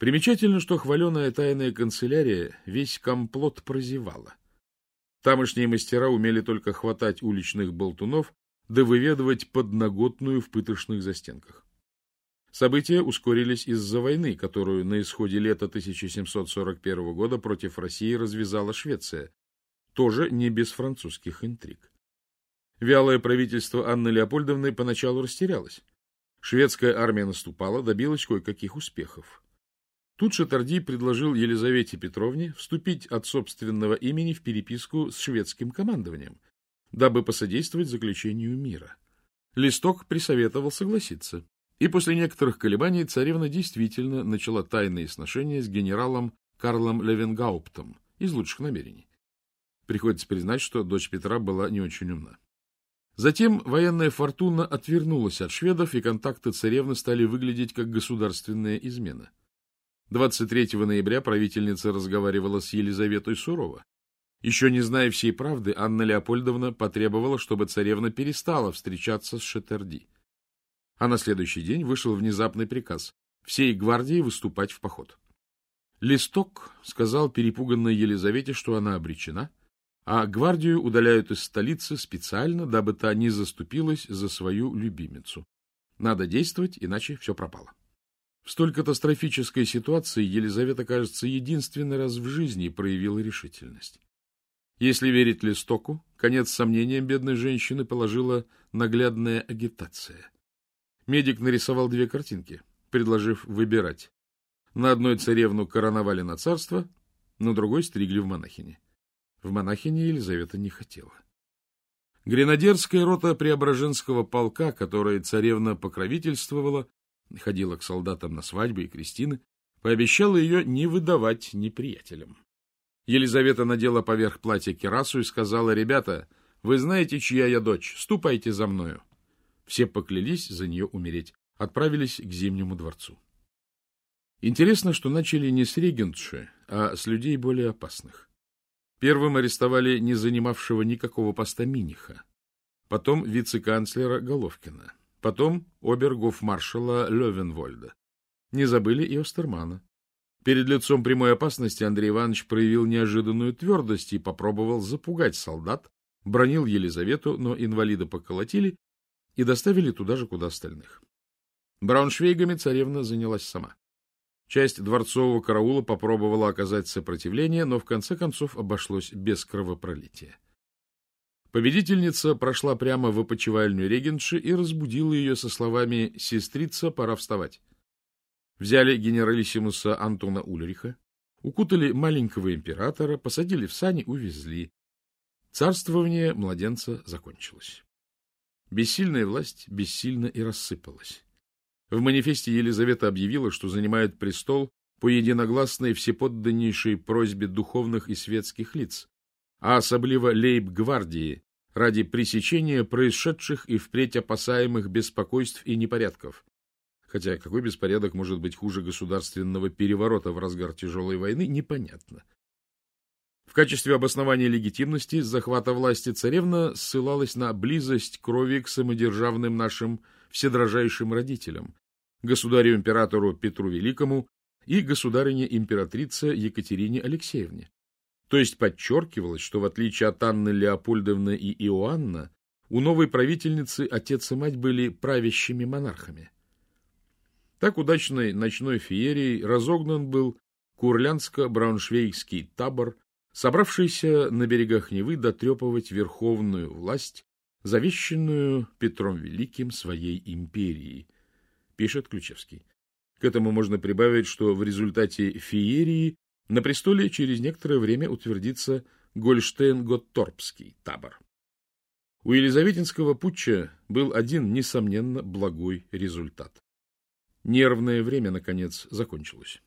Примечательно, что хваленая тайная канцелярия весь комплот прозевала. Тамошние мастера умели только хватать уличных болтунов да выведывать подноготную в пытошных застенках. События ускорились из-за войны, которую на исходе лета 1741 года против России развязала Швеция, тоже не без французских интриг. Вялое правительство Анны Леопольдовны поначалу растерялось. Шведская армия наступала, добилась кое-каких успехов. Тут Шатарди предложил Елизавете Петровне вступить от собственного имени в переписку с шведским командованием, дабы посодействовать заключению мира. Листок присоветовал согласиться, и после некоторых колебаний царевна действительно начала тайные сношения с генералом Карлом Левенгауптом из лучших намерений. Приходится признать, что дочь Петра была не очень умна. Затем военная фортуна отвернулась от шведов, и контакты царевны стали выглядеть как государственная измена. 23 ноября правительница разговаривала с Елизаветой сурово. Еще не зная всей правды, Анна Леопольдовна потребовала, чтобы царевна перестала встречаться с Шатерди. А на следующий день вышел внезапный приказ всей гвардии выступать в поход. Листок сказал перепуганной Елизавете, что она обречена, а гвардию удаляют из столицы специально, дабы та не заступилась за свою любимицу. Надо действовать, иначе все пропало. В столь катастрофической ситуации Елизавета, кажется, единственный раз в жизни проявила решительность. Если верить Листоку, конец сомнениям бедной женщины положила наглядная агитация. Медик нарисовал две картинки, предложив выбирать. На одной царевну короновали на царство, на другой стригли в монахини. В монахине Елизавета не хотела. Гренадерская рота Преображенского полка, которой царевна покровительствовала, ходила к солдатам на свадьбы и крестины, пообещала ее не выдавать неприятелям. Елизавета надела поверх платья керасу и сказала, «Ребята, вы знаете, чья я дочь, ступайте за мною». Все поклялись за нее умереть, отправились к Зимнему дворцу. Интересно, что начали не с регентши, а с людей более опасных. Первым арестовали не занимавшего никакого поста Миниха, потом вице-канцлера Головкина, потом обергофмаршала Левенвольда. Не забыли и Остермана. Перед лицом прямой опасности Андрей Иванович проявил неожиданную твердость и попробовал запугать солдат, бронил Елизавету, но инвалида поколотили и доставили туда же, куда остальных. Брауншвейгами царевна занялась сама. Часть дворцового караула попробовала оказать сопротивление, но в конце концов обошлось без кровопролития. Победительница прошла прямо в опочивальню регенши и разбудила ее со словами «Сестрица, пора вставать». Взяли генералиссимуса Антона Ульриха, укутали маленького императора, посадили в сани, увезли. Царствование младенца закончилось. Бессильная власть бессильно и рассыпалась. В манифесте Елизавета объявила, что занимает престол по единогласной всеподданнейшей просьбе духовных и светских лиц, а особливо лейб-гвардии, ради пресечения происшедших и впредь опасаемых беспокойств и непорядков. Хотя какой беспорядок может быть хуже государственного переворота в разгар тяжелой войны, непонятно. В качестве обоснования легитимности захвата власти царевна ссылалась на близость крови к самодержавным нашим вседрожайшим родителям, государю-императору Петру Великому и государине-императрице Екатерине Алексеевне. То есть подчеркивалось, что в отличие от Анны Леопольдовны и Иоанна, у новой правительницы отец и мать были правящими монархами. Так удачной ночной феерией разогнан был Курлянско-Брауншвейгский табор, собравшийся на берегах Невы дотрепывать верховную власть, завещанную Петром Великим своей империей – пишет Ключевский. К этому можно прибавить, что в результате феерии на престоле через некоторое время утвердится Гольштейн-Готторпский табор. У Елизаветинского путча был один, несомненно, благой результат. Нервное время, наконец, закончилось.